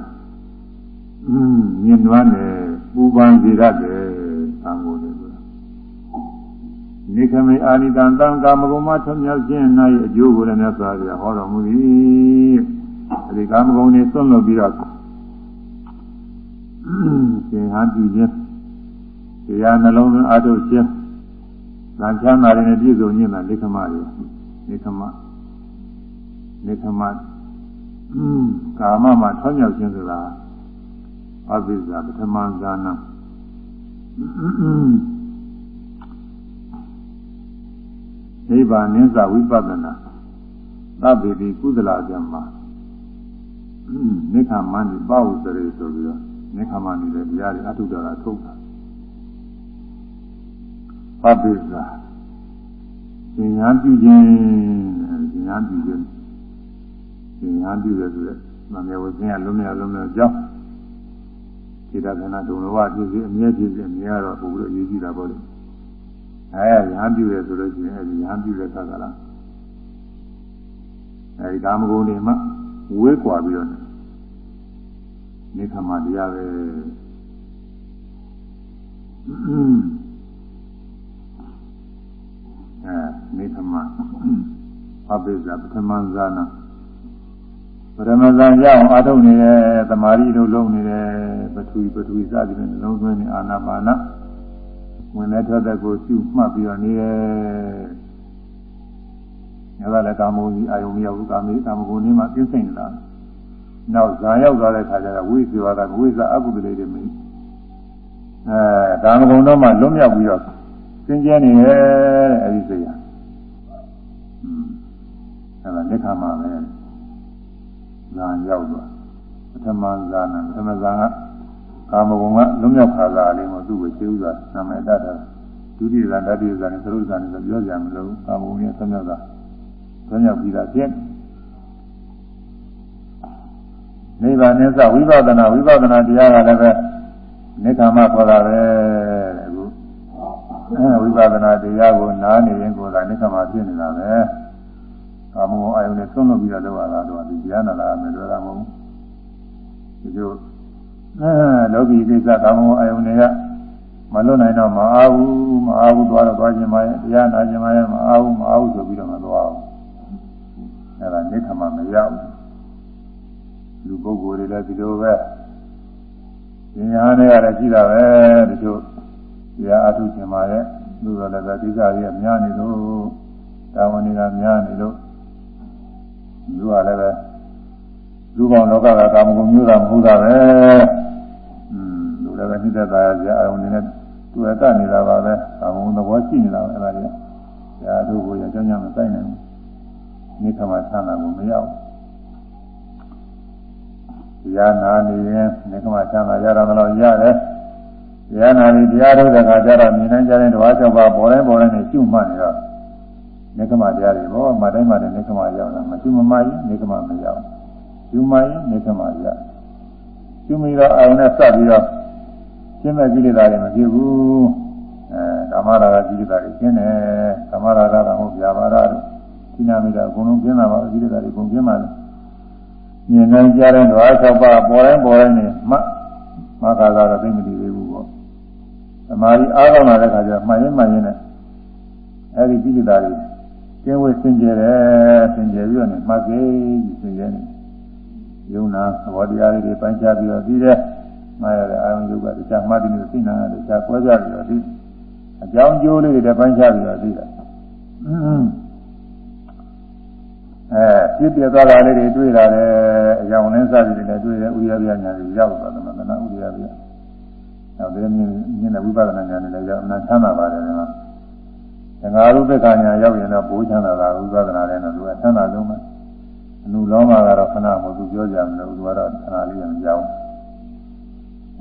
B: အင်းမြင်နွားနဲ့ပူပန်စီရတယ်သံဃာတွေနိခမေအာနိတံတံကာမဂုဏ်မထမြောက်ခြင်း၌အကျိုးကိုလည်းမြတ်စွာဘုရားဟောတော်မူသည်အဲဒီကာမဂုဏ်တွေဆွန့်လွတ်ပြီးတော့သင်ဟာပြုခြင်းတရားနှလုံးသွင်းအားထုတ်ခြင်း သံချမ်းသာတွေနဲ့ပြည့်စုံခြင်းမှာနိခမတွေနိခမနိခမကာမမှာထွမြောက်ခြင်းဆိုတာအဘိဇာပထမဇာနာနိဗ္ဗာန်နိစ္စဝိပဿနာသဗ္ဗေတိကုသလာကြမှာနိခမန္တိပဝုစရေဆိုပြီးတော့နိခမန္တိတဲ့တရားတွေအထုတော်တာထုတ်တာ ပပိစ္ဆာဉာဏ်ပြုခြင်းဉာဏ်ပြုခြင်းဉာဏ်ပြုရဆိုတဲ့မမေဝခြင်းကလုံးမြလုံးမြကြောင်းခြေတခဏဒုံလဝဖြစ်စီအမြဲဖြစ်စီအမြဲတော့ပို့ပြီးအရေးကြီးတာပေါ့လေအဲရဟန်းပြုရဲဆိုလို့ရှိရင်အဲဒီရဟန်းပြုတဲ့ခါကလားအဲဒီကာမဂုဏ်တွေမှဝေးကွာပြီးတော့နေခမတရားပဲ အဲနေခမအပိစ္ဆာပထမဇာနာပရမဇန်ကြောင့်အာထုတ်နေတယ်သမာဓိတို့လုံးနေတယ်ပထဝီပထဝီစသည်ဖြင့်လုံးသွင်းနေအာနာပါနာဝင်တဲ့ထွက်တဲ့ကိုရှုမှတ်ပြီးတော့နေရဲ။ဒါကလည်းကာမဂုဏ်ကြီးအာယုံမရောက်ဘူးကာမေကာမဂုဏ်ကြီးမှပြည့်စုံနေတာ။နောက်ဇာရောက်သွားတဲ့ခါကျတော့ဝိသေဝကဝိဇာအကုသလေးတွေမင်းအဲကာမဂုဏ်တော့မှလွတ်မြောက်ပြီးတော့ စင်ကြယ်နေရဲ့အဲဒီစိတ်ရအဲဒါလက်ခံမှာပဲဇာရောက်သွားပထမဇာနာပထမဇာကကာမဂုဏ်ကလွံ့မြောက်ခါသာလေးကိုသူ့ကိုသိဥစွာနာမည်တတ်တာဒုတိယဇာတတိယဇာနဲ့သရုပ်ဇာနဲ့ပြောကြမလို့ကာမဂုဏ်ရဲ့ဆက်မြောက်တာဆက်မြောက်ပြီးတာဖြစ်နိဗ္ဗာန်နဲ့စဝိပဿနာဝိပဿနာတရားကလည်းပဲနိခမခေါ်တာပဲတဲ့အခု ဝိပဿနာတရားကိုနားနေရင်ကိုယ်ကနိခမဖြစ်နေတာပဲကာမဂုဏ်အာယုန်နဲ့သွန်းလို့ပြီးတော့လောက်ရတာတော့ဒီတရားနာလာမယ်တော့မဟုတ်ဘူးဒီလိုအဲလောကီကိစ္စကာမဂုဏ်အာယုန်တွေကမလွတ်နိုင်တော့မအားဘူးမအားဘူးသွားတော့သွားခြင်းမရဲ့တရားနာခြင်းမရဲ့မအားဘူးမအားဘူးဆိုပြီးတော့မသွားဘူးအဲဒါနိခမမရဘူးလူပုဂ္ဂိုလ်တွေလည်းဒီလိုပဲဉာဏ်နဲ့ရတယ်ရှိတာပဲဒီလို တရားအထုခြင်းမှာရဲ့လူတော်လည်းပဲဒီစားကြီးများနေလို့တာဝန်တွေကများနေလို့လူကလည်းပဲလူပေါင်းလောကကကာမဂုဏ်မျိုးတာမဟုတ်တာပဲอืมလူလည်းပဲနှိမ့်သက်သာရအာရုံနေနဲ့သူရတနေတာပါပဲကာမဂုဏ်သဘောရှိနေတာပဲအဲ့ဒါကြီးတရားတို့ကိုရအကြောင်းကြောင့်မဆိုင်နိုင်ဘူးနိခမဆန္ဒကိုမရဘူးတရားနာနေရင်နိကမချမ်းသာရတာမလို့ရတယ် တရားနာပြီးတရားထုတ်တဲ့အခါကျတော့မြင်နိုင်ကြတဲ့ဓဝါ၆ပါးပေါ်တိုင်းပေါ်တိုင်းနဲ့ရှုမှတ်နေတော့နိကမတရားတွေဘောမတိုင်းမတိုင်းနိကမရောက်တာမရှုမမရင်နိကမမရောက်ရှုမရင်နိကမရရှုမိတော့အာရုံနဲ့စပ်ပြီးတော့ရှင်းမဲ့ကိလေသာတွေမဖြစ်ဘူးအဲကာမရာဂကိလေသာတွေရှင်းတယ်ကာမရာဂကဟုတ်ပြပါရတို့သိနာမိတာအကုန်လုံးရှင်းတာပါကိလေသာတွေအကုန်ရှင်းပါလေမြင်နိုင်ကြတဲ့ဓဝါ၆ပါးပေါ်တိုင်းပေါ်တိုင်းနေမမခါကတော့သိမတည် သေးဘူးပေါ့သမာဓိအားကောင်းလာတဲ့ခါကျမှန်ရင်မှန်ရင်နဲ့အဲဒီကိလေသာတွေကျင်းဝေစင်ကြယ်တယ်စင်ကြယ်ပြီးတော့နေမှတ်ကြီးစင်ကြယ်နေယုံနာသဘောတရားတွေပိုင်းခြားပြီးတော့ပြီးတဲ့မှားရတဲ့အာယုံယုတ်ကတခြားမှတ်တယ်လို့သိနာတယ်တခြားကွဲကြပြီးတော့ဒီအကြောင်းကျိုးလေးတွေပိုင်းခြားပြီးတော့သိတယ်အဲပြည့်ပြသွားတာလေးတွေတွေ့လာတယ်အယောင်နဲ့စသည်တွေလည်းတွေ့တယ်ဥရိယပြညာတွေရောက်သွားတယ်မသနာဥရိယပြ နောက်ဒီမြင်မြင်တဲ့ဝိပဿနာညာတွေလည်းရောက်အနာချမ်းသာပါတယ်ကွာသံဃာရုပ္ပခာညာရောက်ရင်တော့ဘိုးချမ်းသာတာဝိပဿနာနဲ့တော့သူကချမ်းသာလုံးပဲအနုလောမကတော့ခဏမှသူပြောကြမလို့သူကတော့ခဏလေးရင်ကြောင်း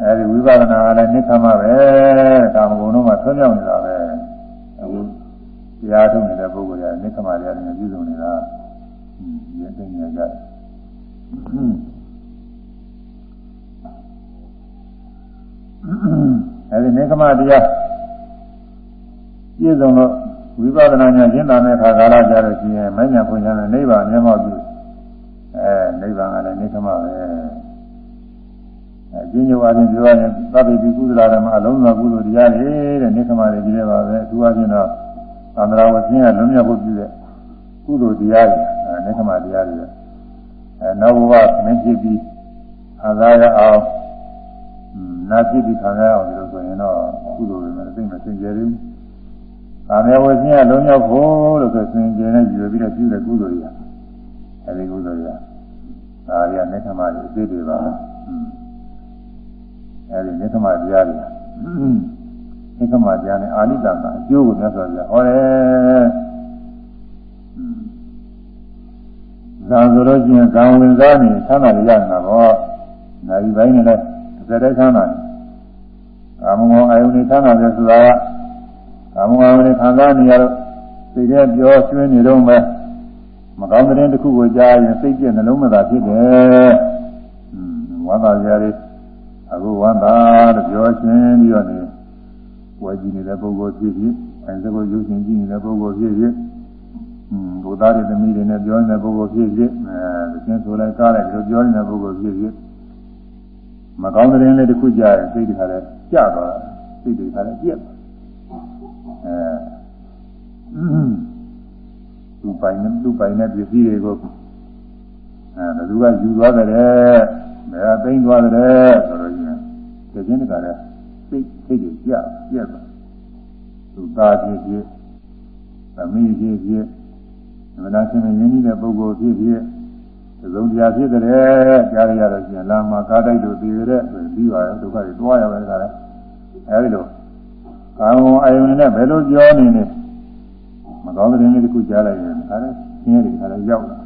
B: အဲဒီဝိပဿနာကလည်းနိခမပဲကာမဂုဏ်တော့မှဆွမြောက်နေတာပဲအခုတရားထုတ်နေတဲ့ပုဂ္ဂိုလ်ကနိခမတရားတွေပြည့်စုံနေတာရတဲ့နေရာကြ အဲဒီနေကမတရားပြည့်စုံလို့ဝိပဿနာဉာဏ်ကျင့်တာတဲ့ခါကာလကြလို့ရှိရင်မဉ္ဇဉ်ဖွညာနဲ့နိဗ္ဗာန်မျက်မှောက်ပြုအဲနိဗ္ဗာန်ကလည်းနေကမပဲအဲကျင့်ကြွားခြင်းပြောရရင်သဗ္ဗေတိကုသလာဓမ္မအလုံးစုံကုသိုလ်တရားတွေတဲ့နေကမတွေကြီးတယ်ပါပဲသူအချင်းတော့သန္တရာဝဆင်းကလွန်မြောက်ဖို့ပြုတဲ့ကုသိုလ်တရားတွေအဲနိခမတရားတွေအဲနောက်ဘဝမင်းဖြစ်ပြီးခံစားရအောင် နာဖြစ်ပြီးခံရအောင်လို့ဆိုရင်တော့ကုသိုလ်တွေလည်းသိမစင်ကြယ်ဘူး။ကာမဝဆင်းရလုံးရောက်ဖို့လို့ဆိုစင်ကြယ်နေယူပြီးတော့ပြုတဲ့ကုသိုလ်တွေအဲဒီကုသိုလ်တွေဒါရီကနိခမတွေအသေးတွေပါအဲဒီနိခမတရားတွေနိခမတရားနဲ့အာနိတံကအကျိုးကိုမြတ်စွာဘုရားဟောတယ်ဇာဆိုလို့ရှိရင်ဇံဝင်စားနေသမ်းသာရရမှာပေါ့။နာရီပိုင်းနဲ့လည်းတ စ်စက်တည်းသမ်းသာတယ်။ကာမဂုဏ်အာယုန်နဲ့သမ်းသာတယ်ဆိုတာကကာမဂုဏ်အာယုန်နဲ့ခံစားနေရတော့စိတ်ထဲပြောဆွေးနေတော့မှမကောင်းတဲ့တစ်ခုကိုကြားရင်စိတ်ပြည့်နှလုံးမသာဖြစ်တယ်။อืมဝမ်းသာကြရည်အခုဝမ်းသာလို့ပြောချင်းပြီးတော့နေဝယ်ကြည့်နေတဲ့ပုဂ္ဂိုလ်ဖြစ်ဖြစ်အဲဒါကိုရုပ်ရှင်ကြည့်နေတဲ့ပုဂ္ဂိုလ်ဖြစ်ဖြစ်ဘုရားရဲ့သမီးတွေနဲ့ပြောနေတဲ့ပုဂ္ဂိုလ်ဖြစ်ဖြစ်အဲသင်ဆိုလိုက်ကားလိုက်လို့ပြောနေတဲ့ပုဂ္ဂိုလ်ဖြစ်ဖြစ် မကောင်းတဲ့ရင်လေးတစ်ခုကြားရင်စိတ်တခါလဲကြသွားတာစိတ်တခါလဲပြက်အဲသူပိုင်နဲ့သူပိုင်နဲ့ပစ္စည်းတွေကိုအဲဘယ်သူကယူသွားတယ်ဘယ်ကသိမ်းသွားတယ်ဆိုတော့ရင်ဒီချင်းတခါလဲစိတ်စိတ်ကြီးကြပြက်သွားသူသားဖြစ်ဖြစ်သမီးဖြစ်ဖြစ်မနာရှင်မရင်းနှီးတဲ့ပုဂ္ဂိုလ်ဖြစ်ဖြစ် သုံးတရားဖြစ်တဲ့ကြားရရလို့ရှိရင်လာမှာကားတိုက်တို့တည်ရတဲ့ဆိုပြီးပါရဲ့ဒုက္ခတွေတွားရပဲခါလဲအဲဒီလိုကာမအယုန်နဲ့ဘယ်လိုပြောနေနေမကောင်းတဲ့နေ့တစ်ခုကြားလိုက်ရင်ဒါလည်းဆင်းရဲတွေဒါလည်းရောက်လာ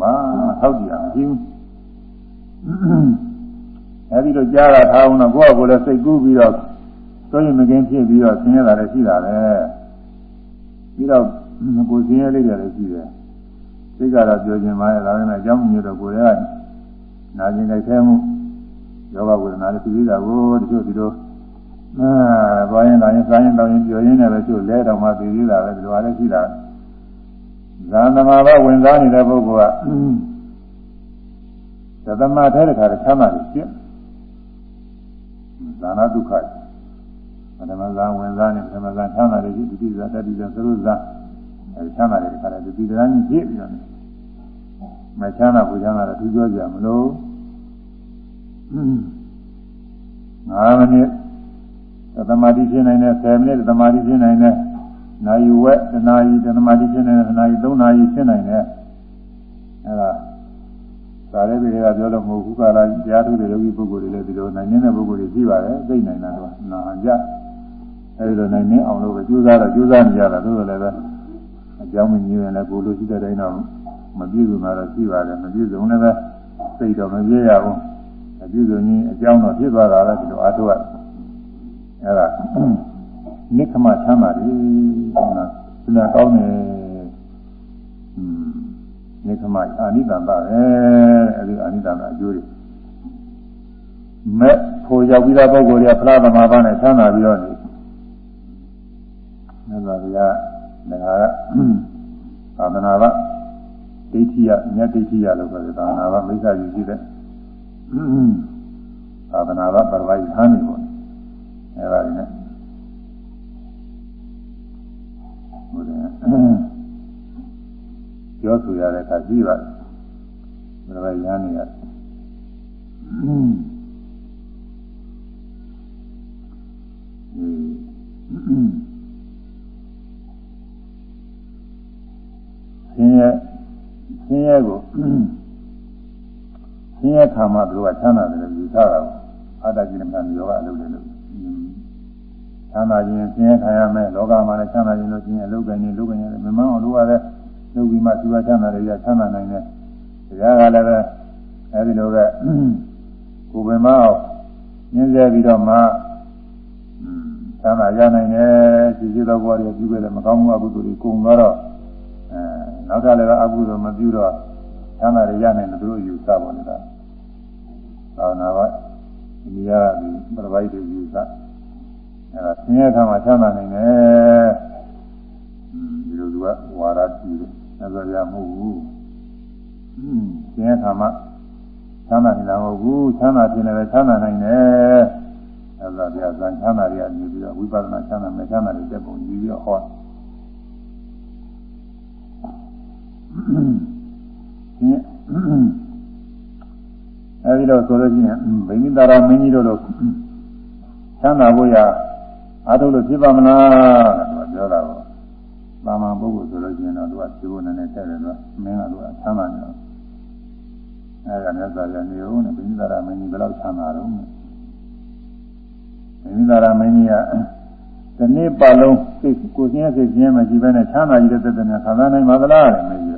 B: မာထောက်ကြည့်အောင်မရှိဘူးအဲဒီတော့ကြားတာထားအောင်တော့ကိုယ့်အကိုယ်လည်းစိတ်ကူးပြီးတော့ဆိုရင်မကင်းဖြစ်ပြီးတော့ဆင်းရဲတာလည်းရှိတာပဲပြီးတော့ကိုယ်ဆင်းရဲလေးတွေလည်းရှိတယ် စိတ်ကတော့ပြောခြင်းပါရဲ့ဒါပေမဲ့အကြောင်းမျိုးတော့ကိုယ်ရဲ့နာကျင်ကြိုက်ခဲမှုယောဂဝေဒနာတွေသိသေးတာကိုတချို့ဒီလိုအာဘာရင်လာရင်စားရင်တောင်းရင်ပြောရင်းနဲ့ပဲကျို့လဲတော်မှသိသေးတာပဲဒီလိုအားလည်းရှိတာဇာသမဘာဝင်စားနေတဲ့ပုဂ္ဂိုလ်ကသသမထဲတခါတချမ်းသာတယ်ရှင်းဇာနာဒုက္ခပထမဇာဝင်စားနေပထမဇာချမ်းသာတယ်ရှိဒုတိယဇာတတိယသရုဇာ အဲချမ်းသာတယ်တခါတည်းဒုတိယဇာကြီးဖြစ်ပြီးတော့မချမ်းသာဘူးချမ်းသာတယ်သူပြောကြမလို့9မိနစ်သမာဓိဖြစ်နိုင်တဲ့10မိနစ်သမာဓိဖြစ်နိုင်တဲ့နာယူဝက်တနာရီသမာဓိဖြစ်နိုင်တဲ့နာရီ3နာရီဖြစ်နိုင်တဲ့အဲဒါသာရပေတွေကပြောလို့မဟုတ်ဘူးကာလတရားထုတဲ့ယောဂီပုဂ္ဂိုလ်တွေလည်းဒီလိုနိုင်နေတဲ့ပုဂ္ဂိုလ်တွေရှိပါတယ်သိနိုင်တာတော့နာဟန်ကြအဲဒီလိုနိုင်နေအောင်လို့ပဲကြိုးစားတော့ကြိုးစားနေကြတာသို့တော်လည်းပဲအ ကြောင်းမညွှန်ရင်လည်းကိုလိုရှိတဲ့တိုင်းတော့မပြည့်စုံတာတော့ရှိပါတယ်မပြည့်စုံလည်းပဲစိတ်တော့မပြည့်ရဘူးအပြည့်စုံကြီးအကြောင်းတော့ဖြစ်သွားတာလည်းဒီလိုအားထုတ်ရအဲဒါနိခမချမ်းသာတယ်ဆိုတာစဉ်းစားကောင်းတယ်อืมနိခမအာနိတံပါပဲအဲဒီအာနိတံကအကျိုးတွေမဲ့ဖို့ရောက်ပြီးသားပုဂ္ဂိုလ်တွေကဖလားသမားပါနဲ့ချမ်းသာပြီးတော့နေမြတ်စွာဘုရား ငါကသာသနာ့ဒိဋ္ဌိယမြတ်ဒိဋ္ဌိယလို့ပြောတယ်သာသနာ့မိစ္ဆာယူရှိတဲ့သာသနာ့ပရဝိဟန်နေပေါ့အဲဒါတွေနဲ့ဟိုတယ်ပြောဆိုရတဲ့အခါကြည့်ပါဘယ်လိုရမ်းနေရ ဆင်းရဲဆင်းရဲကိုဆင်းရဲခါမှသူကချမ်းသာတယ်လို့ယူဆတာကိုအာတကြီးနဲ့မှယောဂအလုပ်တယ်လို့ချမ်းသာခြင်းဆင်းရဲခံရမယ်လောကမှာလည်းချမ်းသာခြင်းလို့ခြင်းအလုပ်ကိုင်းနေလုပ်ကိုင်းရတယ်မမအောင်လို့ရတဲ့လုပ်ပြီးမှသူကချမ်းသာတယ်ရချမ်းသာနိုင်တယ်တရားကလည်းပဲအဲဒီလိုပဲကိုယ်ပင်မအောင်ညှင်းဆဲပြီးတော့မှချမ်းသာရနိုင်တယ်ရှိရှိသောဘဝတွေပြုခဲ့တဲ့မကောင်းမှုအကုသိုလ်တွေကုန်သွားတော့ အဲနောက်ထပ်လည်းအကုသိုလ်မပြုတော့ချမ်းသာရရနိုင်တယ်သူတို့ယူဆပါနေတာသာနာကဒီရဒီပြပိုက်တွေယူဆအဲဒါဆင်းရဲခံမှာချမ်းသာနိုင်တယ်ဒီလိုသူကဝါရကြည့်တယ်အဲ့ဒါကြမဟုတ်ဘူးဆင်းရဲခံမှာချမ်းသာနေတာမဟုတ်ဘူးချမ်းသာခြင်းလည်းချမ်းသာနိုင်တယ်အဲ့ဒါပြဇန်ချမ်းသာတွေကနေပြီးတော့ဝိပဿနာချမ်းသာမယ်ချမ်းသာတွေတက်ပုံကြီးပြီးတော့ဟော အဲဒီတော့ဆိုလို့ရှိရင်ဘိမိတာရမင်းကြီးတို့လိုချမ်းသာဖို့ရအားထုတ်လို့ဖြစ်ပါမလားလို့ပြောတာပေါ့။သာမန်ပုဂ္ဂိုလ်ဆိုလို့ရှိရင်တော့သူကဒီလိုနည်းနည်းထည့်တယ်ဆိုမင်းကသူကချမ်းသာနေတော့အဲဒါနဲ့ဆိုရနေဦးနဲ့ဘိမိတာရမင်းကြီးဘယ်လောက်ချမ်းသာတော့ဘိမိတာရမင်းကြီးကဒီနေ့ပတ်လုံးစိတ်ကိုယ်ချင်းစိတ်ချင်းမရှိဘဲနဲ့ချမ်းသာကြီးတဲ့သက်သက်နဲ့ခံစားနိုင်ပါသလားတဲ့မင်းကြီး။ဒီလိုတော့ပဲ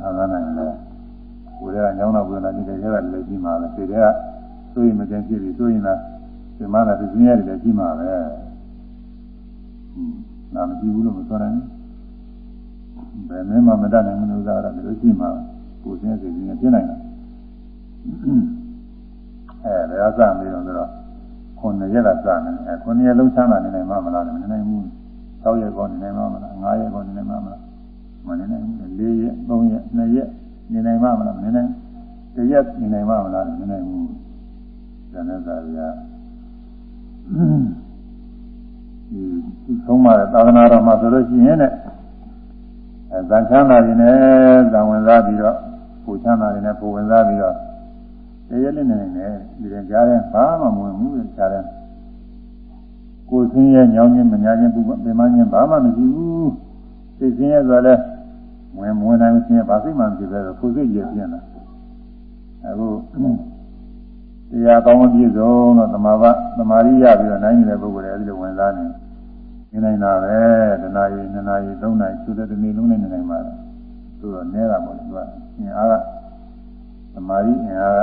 B: ခံစားနိုင်တယ်။ကိုယ်ကညောင်းတော့ကိုယ်ကဒီကဲကလည်းကြီးမှာပဲစိတ်ကဆိုရင်မကျန်ဖြစ်ပြီးဆိုရင်လည်းဒီမှာလည်းပြင်းရတယ်လည်းကြီးမှာပဲ။နာမကြည့်ဘူးလို့မဆိုနိုင်ဘူး။ဘယ်မှမတတ်နိုင်ဘူးလို့သာရတယ်လို့ရှိမှာကိုယ်ချင်းစိတ်ချင်းပြင်းနိုင်တယ်။အဲဒါကစမေးတော့ဆိုတော့ခုနှစ်ရက်ကစနေတယ်။ခုနှစ်ရက်လုံးချမ်းသာနေနိုင်မှာမလားမနေနိုင်ဘူး။၆ရက်ကောနေနိုင်မှာမလား၅ရက်ကောနေနိုင်မှာမလား မနေနိုင်ဘူး။၄ရက်၃ရက်၂ရက်နေနိုင်မှာမလားမနေနိုင်။တစ်ရက်နေနိုင်မှာမလားမနေနိုင်ဘူး။ဒါနဲ့သာရဒီဆုံးမတဲ့သာသနာတော်မှာဆိုလို့ရှိရင်လည်းအဲဇန်ချမ်းသာရင်လည်းဇန်ဝင်စားပြီးတော့ပူချမ်းသာရင်လည်းပူဝင်စားပြီးတော့တရလေးနေနေဒီရင်ကြားတယ်ဘာမှမဝင်ဘူးကြားတယ်ကိုယ်ဆင်းရဲညောင်းခြင်းမညာခြင်းပူပင်မခြင်းဘာမှမရှိဘူး စိတ်ဆင်းရဲဆိုလည်းဝင်မဝင်နိုင်ဆင်းရဲဘာစိတ်မှမဖြစ်ပဲကိုယ်စိတ်ရပြင်းလာအခုတရားကောင်းပြည့်စုံတော့သမာဘသမာရိယပြီးတော့နိုင်နေတဲ့ပုဂ္ဂိုလ်တွေအဲဒီလိုဝင်စားနေနေနိုင်တာပဲတနာရီနှစ်နာရီသုံးနာရီသူတဲ့တနေ့လုံးနဲ့နေနိုင်ပါလားသူတော့နဲတာပေါ့လေသူကအင်အားကသမာရိအင်အားက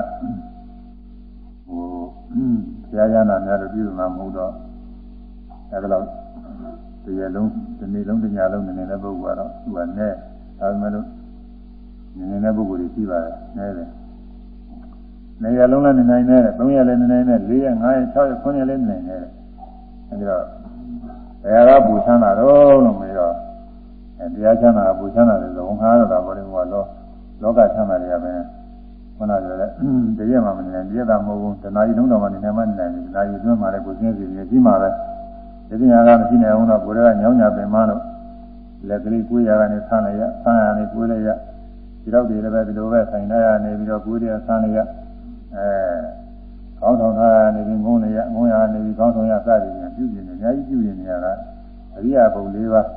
B: ဟိုဆရာရနာများလို့ပြုမှာမဟုတ်တော့အဲဒီလော က်တရားလုံးဒီနေ့လုံးတညလုံးနေနေတဲ့ပုဂ္ဂိုလ်ကတော့သူကနဲဒါပေမဲ့လို့နေနေတဲ့ပုဂ္ဂိုလ်တွေရှိပါတယ်နဲတယ်နေရလုံးလည်းနေနိုင်တယ်၃ရက်လည်းနေနိုင်တယ်၄ရက်၅ရက်၆ရက်9ရက်လည်းနေနိုင်တယ်အဲဒီတော့ဘယ်ဟာကပူချမ်းတာတော့လို့မေးတော့အဲတရားချမ်းသာပူချမ်းသာတယ်ဆိုဝန်ခါရတာဘောလေးကလောလောကချမ်းသာတွေကပဲခုနကပြောတဲ့တရက်မှမနေနိုင်တရက်သာမဟုတ်ဘူးတနာရီလုံးတော်မှနေနိုင်မှနေနိုင်တယ်တနာရီအတွင်းမှာလည်းကိုယ်ချင်းစီရကြီးမှာပဲ ဒီပညာကမရှိနိုင်အောင်တော့ကိုယ်ကညောင်းညာပင်မလို့လက်ကလေးကိုယ်ရကနေဆန်းလိုက်ရဆန်းရနေကိုယ်လည်းရဒီတော့ဒီလည်းပဲဒီလိုပဲဆိုင်ထားရနေပြီးတော့ကိုယ်ရဆန်းလိုက်ရအဲကောင်းဆောင်ထားရနေပြီးငုံနေရငုံရနေပြီးကောင်းဆောင်ရစသည်ဖြင့်ပြုပြင်နေအများကြီးပြုပြင်နေရတာအရိယာဘုံ၄ပါး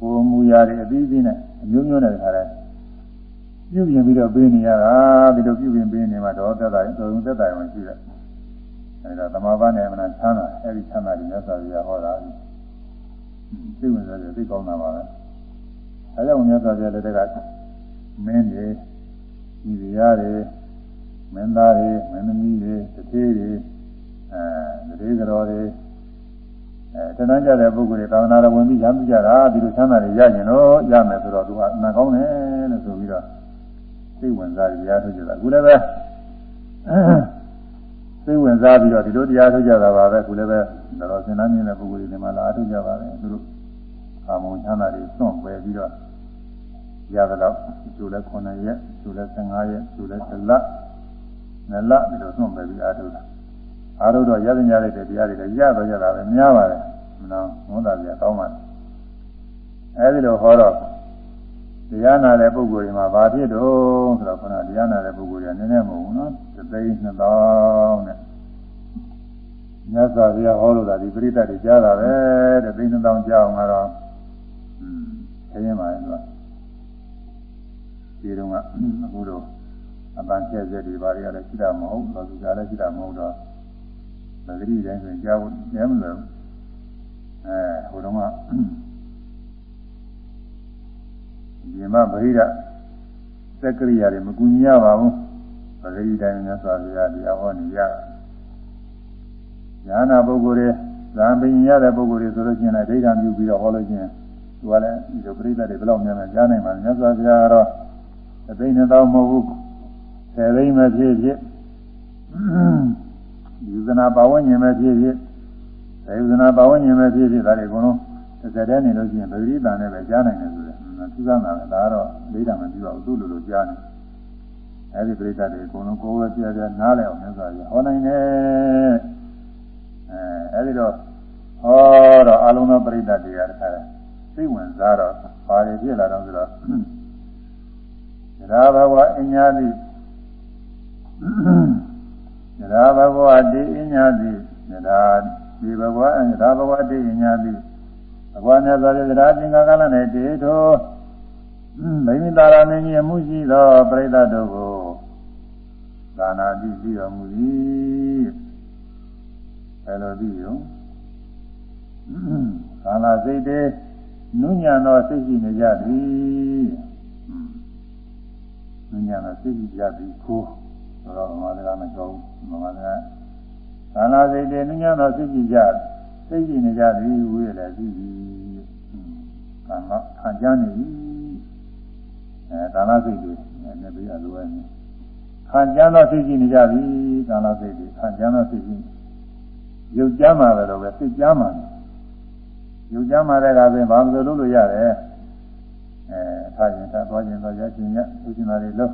B: ကိုမူရာတွေအပြီးပြီးနဲ့အမျိုးမျိုးနဲ့ခါတယ်ပြုပြင်ပြီးတော့ပေးနေရတာဒီလိုပြုပြင်ပေးနေမှတော့သက်သာရင်သုံးသက်သာရင်ရှိတယ် အဲဒါသမာဘနဲ့အမှန်ချမ်းသာအဲဒီချမ်းသာတွေမြတ်စွာဘုရားဟောတာသိဝင်စားတယ်သိကောင်းတာပါပဲအဲကြောင့်မြတ်စွာဘုရားလက်ထက်ကမင်းတွေဒီရရတယ်မင်းသားတွေမင်းသမီးတွေတထေးတွေအဲတထေးကြော်တွေအဲတဏှာကြတဲ့ပုဂ္ဂိုလ်တွေသာသနာတော်ဝင်ပြီးရမ်းပြကြတာဒီလိုချမ်းသာတွေရရင်တော့ရမယ်ဆိုတော့သူကအမှန်ကောင်းတယ်လို့ဆိုပြီးတော့စိတ်ဝင်စားပြီးတရားထုတ်ကြတာခုလည်းပဲ စိတ်ဝင်စားပြီးတော့ဒီလိုတရားထုတ်ကြတာပါပဲခုလည်းပဲတော်စင်နှမ်းမြင်တဲ့ပုဂ္ဂိုလ်တွေမှာလာထုတ်ကြပါပဲသူတို့အာမုံချမ်းသာတွေစွန့်ပယ်ပြီးတော့ရတော့ကျိုးလဲ9ရက်ကျိုးလဲ15ရက်ကျိုးလဲ1လနလပြီးတော့သွန့်ပဲပြီးအားထုတ်တာအားထုတ်တော့ရတဲ့ညလိုက်တဲ့တရားတွေလည်းရတော့ရတာပဲများပါတယ်မနော်ဝန်တာပြကောင်းပါအဲဒီလိုဟောတော့ တရားနာတဲ့ပုဂ္ဂိုလ်တွေမှာဘာဖြစ်တော့ဆိုတော့ခုနတရားနာတဲ့ပုဂ္ဂိုလ်တွေကနည်းနည်းမဟုတ်ဘူးနော်သသိန်း2000နဲ့မြတ်စွာဘုရားဟောလို့တာဒီပရိသတ်တွေကြားတာပဲသသိန်း2000ကြားအောင်ကတော့อืมခရင်ပါရင်တော့ဒီတော့ကအခုတော့အပန်းကျက်ကျက်တွေဘာတွေလည်းရှိတာမဟုတ်ဘာသူကလည်းရှိတာမဟုတ်တော့ပဂရိတိုင်းဆိုရင်ကြားဖို့နည်းမလို့အဲဟိုတုန်းက ဒီမှာဗဟိရသက်ကရိယာတွေမကူညီရပါဘူးပဂရိတိုင်းနဲ့ဆိုရတရားဟောနေရညာနာပုဂ္ဂိုလ်တွေဇာပင်ရတဲ့ပုဂ္ဂိုလ်တွေဆိုလို့ရှိရင်လည်းဒိဋ္ဌာပြုပြီးတော့ဟောလို့ရှိရင်သူကလည်းဒီလိုပရိသတ်တွေဘယ်လောက်များများကြားနိုင်မှာလဲမြတ်စွာဘုရားကတော့အသိနဲ့တော့မဟုတ်ဘူးဆယ်သိမ်းပဲဖြစ်ဖြစ်ယူဇနာပါဝဉ္ဉ္ပဲဖြစ်ဖြစ်ယူဇနာပါဝဉ္ဉ္ပဲဖြစ်ဖြစ်ဒါတွေအကုန်လုံးတစ်စက်တည်းနေလို့ရှိရင်ဗတိတန်နဲ့ပဲကြားနိုင်တယ်ဆိုတ ယ်သူကမှလည်းဒါကတော့လေးတာမပြပါဘူးသူ့လိုလိုကြားနေအဲဒီပြိတ္တတွေအကုန်လုံးကိုယ်ပဲကြားကြားနားလည်အောင်မြတ်စွာဘုရားဟောနိုင်တယ်အဲအဲဒီတော့ဟောတော့အလုံးသောပြိတ္တတွေကတခါသိဝင်စားတော့ဘာတွေဖြစ်လာတော့ဆိုတော့ဒါဘဝအညာတိဒါဘဂဝတိအညာတိဒါဒီဘဂဝဒါဘဂဝတိအညာတိဘဂဝနဲ့ဆိုတဲ့ဒါသင်္ဃကလနဲ့တေထော မိမိတာရမင်းကြီးအမှုရှိသောပရိသတ်တို့ကိုသာနာတိပြီးတော်မူ၏အဲလိုပြီးရောကာလစိတ်တေနုညံသောစိတ်ရှိနေကြသည်နုညံသောစိတ်ရှိကြသည်ကိုဆိုတော့မမကမကြောဘူးမမကသာနာစိတ်တွေနည်းများတော့သိကြကြသိကြနေကြသည်ဝိရလည်းသိပြီကာမခံကြနေပြီ အဲသာနာစိတ်တွေနေပြီးအလိုအပ်ခံကြတော့သိကြနေကြပြီသာနာစိတ်တွေခံကြတော့သိကြရုပ်ကြမ်းမှာပဲတော့ပဲသိကြမ်းမှာရုပ်ကြမ်းမှာတဲ့ကပင်ဘာလို့လုပ်လို့ရတယ်အဲထားရင်ထားသွားရင်သွားရခြင်းရသူရှင်သားတွေလို့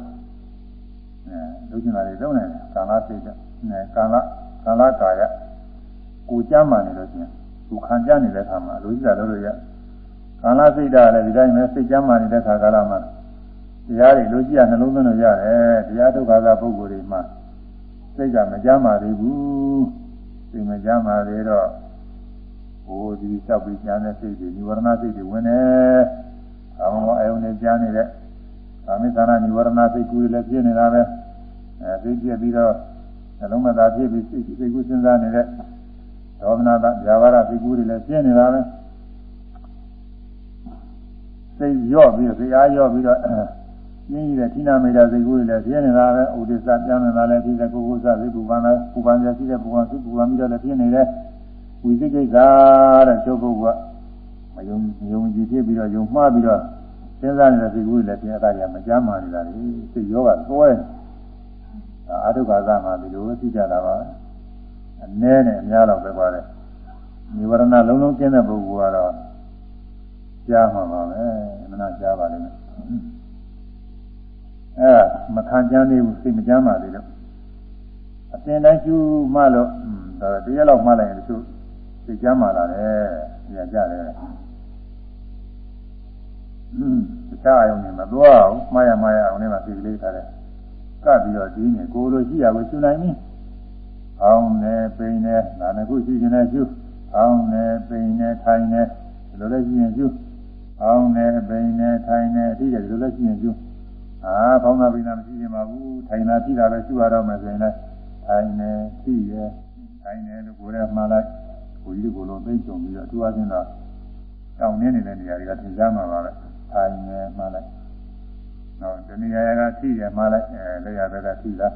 B: အဲလုပ်ချင်တာတွေလုပ်နေတယ်ကာလစိတ်ကအဲကာလကာလကာယကိုကြမ်းမှနေလို့ချင်းသူခံကြနေတဲ့အခါမှာလူကြီးတာလုပ်လို့ရကာလစိတ်ဓာတ်လည်းဒီတိုင်းပဲစိတ်ကြမ်းမှနေတဲ့အခါကာလမှာ တရားတွေလူကြီးကနှလုံးသွင်းလို့ရတယ်တရားဒုက္ခသာပုဂ္ဂိုလ်တွေမှာစိတ်ကမကြမ်းပါသေးဘူးစိတ်မကြမ်းပါသေးတော့ဟိုဒီလျှောက်ပြီးကြားတဲ့စိတ်တွေនិဝရဏစိတ်တွေဝင်နေ။အမောအယုန်နဲ့ကြားနေတဲ့ကာမိသနာនិဝရဏစိတ်ကူးလည်းပြင်းနေတာပဲအဲသိပြပြီးတော့နှလုံးမသာဖြစ်ပြီးစိတ်စိတ်ကူးစဉ်းစားနေတဲ့ဒေါမနတာဇာဝရစိတ်ကူးတွေလည်းပြင်းနေတာပဲစိတ်ရော့ပြီးစိတ်အားရော့ပြီးတော့ ပြင်းရတဲ့ဌိနာမေတ္တာစိတ်ကူးတွေလည်းပြင်းနေတာပဲဥဒိစ္စပြန်နေတာလည်းဒီကကိုကုသစိတ်ပူပန်လည်းပူပန်ရရှိတဲ့ပူပန်စိတ်ပူပန်ပြီးတော့လည်းပြင်းနေတယ်ဝိသိကိစ္စတဲ့ချုပ်ပုဂ္ဂိုလ်ကမယုံယုံကြည်ဖြစ်ပြီးတော့ယုံမှားပြီးတော့စဉ်းစားနေတဲ့စိတ်ကူးတွေလည်းပြင်းအတားရမကြမ်းမာနေတာလေစိတ်ရောဂါသွဲအာထုခါသမှာဒီလိုသိကြတာပါအနည်းနဲ့အများတော့ပဲပါတယ်និဝရဏလုံးလုံးကျင်းတဲ့ပုဂ္ဂိုလ်ကတော့ကြားမှာပါပဲမနာကြားပါလိမ့်မယ် အဲမခံကြမ်းသေးဘူးစိတ်မကြမ်းပါသေးတော့အတင်တိုင်းကျူးမှလို့ဒါတရက်လောက်မှလိုက်ရင်တချို့စိတ်ကြမ်းပါလာတယ်ပြန်ကြတယ်อืมတခြားအယုံတွေမသွားဘူးမှားရမှားရအောင်လည်းမသိကလေးထားတယ်ကပ်ပြီးတော့ဒီနေကိုလိုရှိရကိုရှုနိုင်ပြီအောင်းနေပိန်နေနာနခုရှိခြင်းနဲ့ရှုအောင်းနေပိန်နေထိုင်နေဒီလိုလည်းရှိရင်ရှုအောင်းနေပိန်နေထိုင်နေအတိအကျဒီလိုလည်းရှိရင်ရှု အာဘောင်းသာပိန်သာမရှိခြင်းပါဘူးထိုင်တာကြည့်တာပဲရှုရတော့မယ်ဆိုရင်လည်းထိုင်နေကြည့်ရထိုင်နေလို့ကိုယ်ထဲမှာလိုက်ကိုကြီးကိုယ်လုံးသိမ့်ချုံပြီးတော့အထူးအချင်းတော့တောင်းနေနေတဲ့နေရာတွေကသင်ကြားမှာပါပဲထိုင်နေမှလိုက်နော်ဒီနေရာကထိရမှလိုက်အဲလက်ရဘက်ကထိလား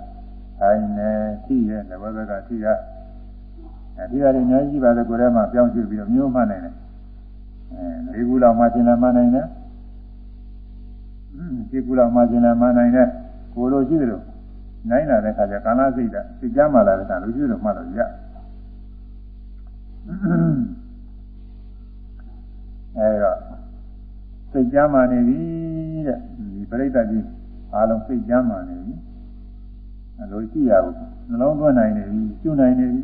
B: ထိုင်နေထိရလက်ဘက်ကထိရအဲဒီဟာတွေအများကြီးပါလေကိုယ်ထဲမှာပြောင်းရွှေ့ပြီးတော့မျိုးမှတ်နိုင်တယ်အဲ၄ခုလောက်မှကျင်လာမှနိုင်တယ် ဒီခုလောက်မှကျင်လာမှနိုင်တယ်ကိုလိုရှိတယ်လို့နိုင်လာတဲ့ခါကျကာလစိတ်ဓာတ်စိတ်ကြမ်းမှလာတဲ့ခါလူရှိတယ်မှတ်လို့ရအဲတော့စိတ်ကြမ်းမှနေပြီတဲ့ဒီပြိဋ္ဌာကြီးအားလုံးစိတ်ကြမ်းမှနေပြီအဲလိုကြည့်ရဘူးနှလုံးသွင်းနိုင်နေပြီကျွနိုင်နေပြီ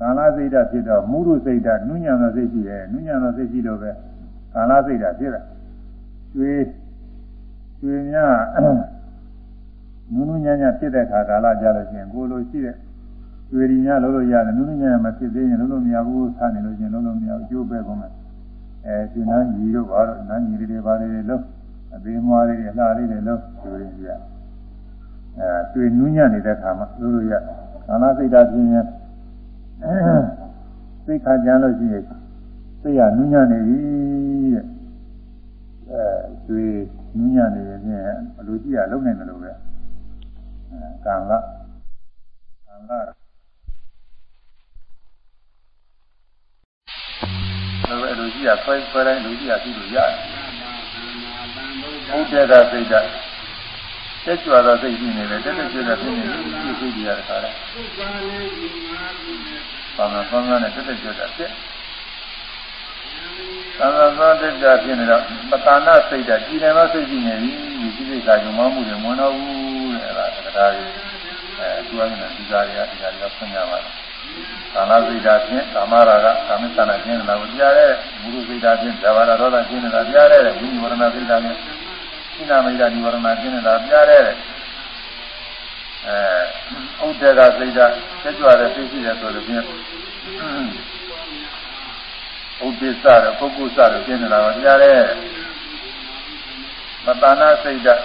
B: ကာလစိတ်ဓာတ်ဖြစ်တော့မုရုစိတ်ဓာတ်နုညံသောစိတ်ရှိတယ်နုညံသောစိတ်ရှိလို့ပဲကာလစိတ်ဓာတ်ဖြစ်တာ ကျွေးကျွေးများနုနုညံ့ညံ့ဖြစ်တဲ့ခါကာလကြလို့ရှိရင်ကိုလိုရှိတဲ့ကျွေးရီများလုံးလို့ရတယ်နုနုညံ့ညံ့မဖြစ်သေးရင်လုံးလို့မရဘူးဆနေလို့ရှိရင်လုံးလို့မရဘူးကျိုးပဲကုန်မယ်အဲကျွေးနှမ်းကြီးတို့ဘာလို့နှမ်းကြီးတွေဘာတွေလုံးအသေးမွားလေးတွေအလှလေးတွေလုံးကျွေးရီရအဲကျွေးနုညံ့နေတဲ့ခါမှာလုံးလို့ရကာလစိတ်ဓာတ်ဖြစ်ရင်သိခါကြလို့ရှိရင်သိရနူးညံ့နေပြီ တဲ့အဲတွေ့နူးညံ့နေရင်ဖြင့်ဘလို့ကြည့်ရလုံနိုင်တယ်လို့ပဲအဲကံကကံကအဲ့လိုကြည့်ရဆွဲဆွဲတိုင်းလူကြည့်ရကြည့်လို့ရတယ်ဘုဒ္ဓသာစိတ်ဓာတ်တက်ကြွသောစိတ်ရှိနေတယ်တက်တက်ကြွတဲ့ဖြစ်နေပြီဒီစိတ်ကြီးရတဲ့ခါလဲဘာမှကောင်းကောင်းနဲ့တက်တက်ကြွတာဖြစ် သာသာသောတက်ကြဖြစ်နေတော့ပတာနာစိတ်ဓာတ်ကြည်နေသောစိတ်ရှိနေပြီဒီစိတ်ကယုံမှမှုတွေမဝင်တော့ဘူးတဲ့အဲ့ဒါတရားကြီးအဲသူကလည်းဒီကားတွေကဒီကားတွေကဆင်းရပါတယ်ကာလစိတ်ဓာတ်ဖြင့်ကာမရာဂကာမိသနာကျင်းနေတာကိုကြားတဲ့ဘုရုစိတ်ဓာတ်ဖြင့်ဇာဝရဒေါသကျင်းနေတာကြားတဲ့ဝိညာဉ်ဝရဏစိတ်ဓာတ်ဖြင့်စိနာမိတာဒီဝရဏကျင်းနေတာကြားတဲ့အဲဥဒ္ဒေကစိတ်ဓာတ်ဆက်ကြွတဲ့စိတ်ရှိတယ်ဆိုလို့ဖြင့် ဥဒ္ဒေစရပုဂ္ဂုစရကျင်းနေတာကိုကြားတဲ့မတနာစိတ်ဓာတ်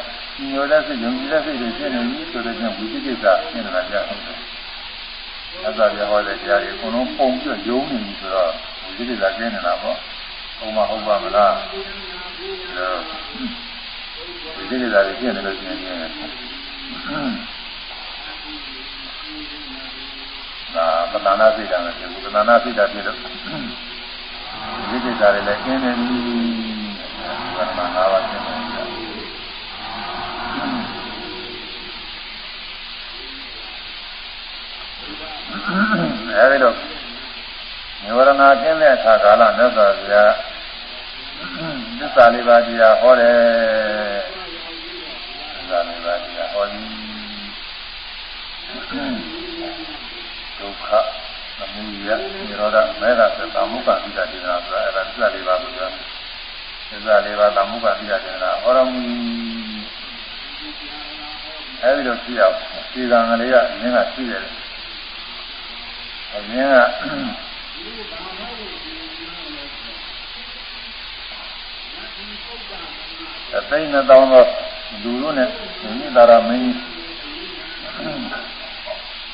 B: ညိုတဲ့စိတ်ယုံကြည်တဲ့စိတ်တွေဖြစ်နေပြီဆိုတဲ့ကြောင့်ဝိသိကိစ္စကျင်းနေတာကြားဟုတ်တယ်။အဲ့ဒါပြဟောတဲ့ကြားတွေအကုန်လုံးပုံပြယုံနေပြီဆိုတော့ဝိသိကိစ္စကျင်းနေတာပေါ့။ဟုတ်မဟုတ်ပါမလား။ဝိသိကိစ္စတွေကျင်းနေလို့ကျင်းနေတယ်။ဒါပဏာနာစိတ်ဓာတ်နဲ့ဖြစ်ဘူးပဏာနာစိတ်ဓာတ်ဖြစ်လို့ ဒီကိစ္စတွေလည်းကျင်းနေပြီဘာမှငါးပါးကျင်းနေပြီအဲဒီတော့နိဝရဏကျင်းတဲ့အခါကာလမြတ်စွာဘုရားသစ္စာလေးပါးတရားဟောတယ်သစ္စာလေးပါးတရားဟောသည်ဒုက္ခသ မုဒယနိရောဓမေဃသသမုပ္ပါဒိတဒေနာဆိုတာအဲ့ဒါသစ္စာလေးပါးကိုပြောသစ္စာလေးပါးသမုပ္ပါဒိတဒေနာဟောတော်မူအဲ့ဒီလိုကြည့်အောင်ဒီကံကလေးကမင်းကရှိတယ်အမင်းကအသိနှစ်သောင်းသောလူတို့နဲ့မိသားရမင်း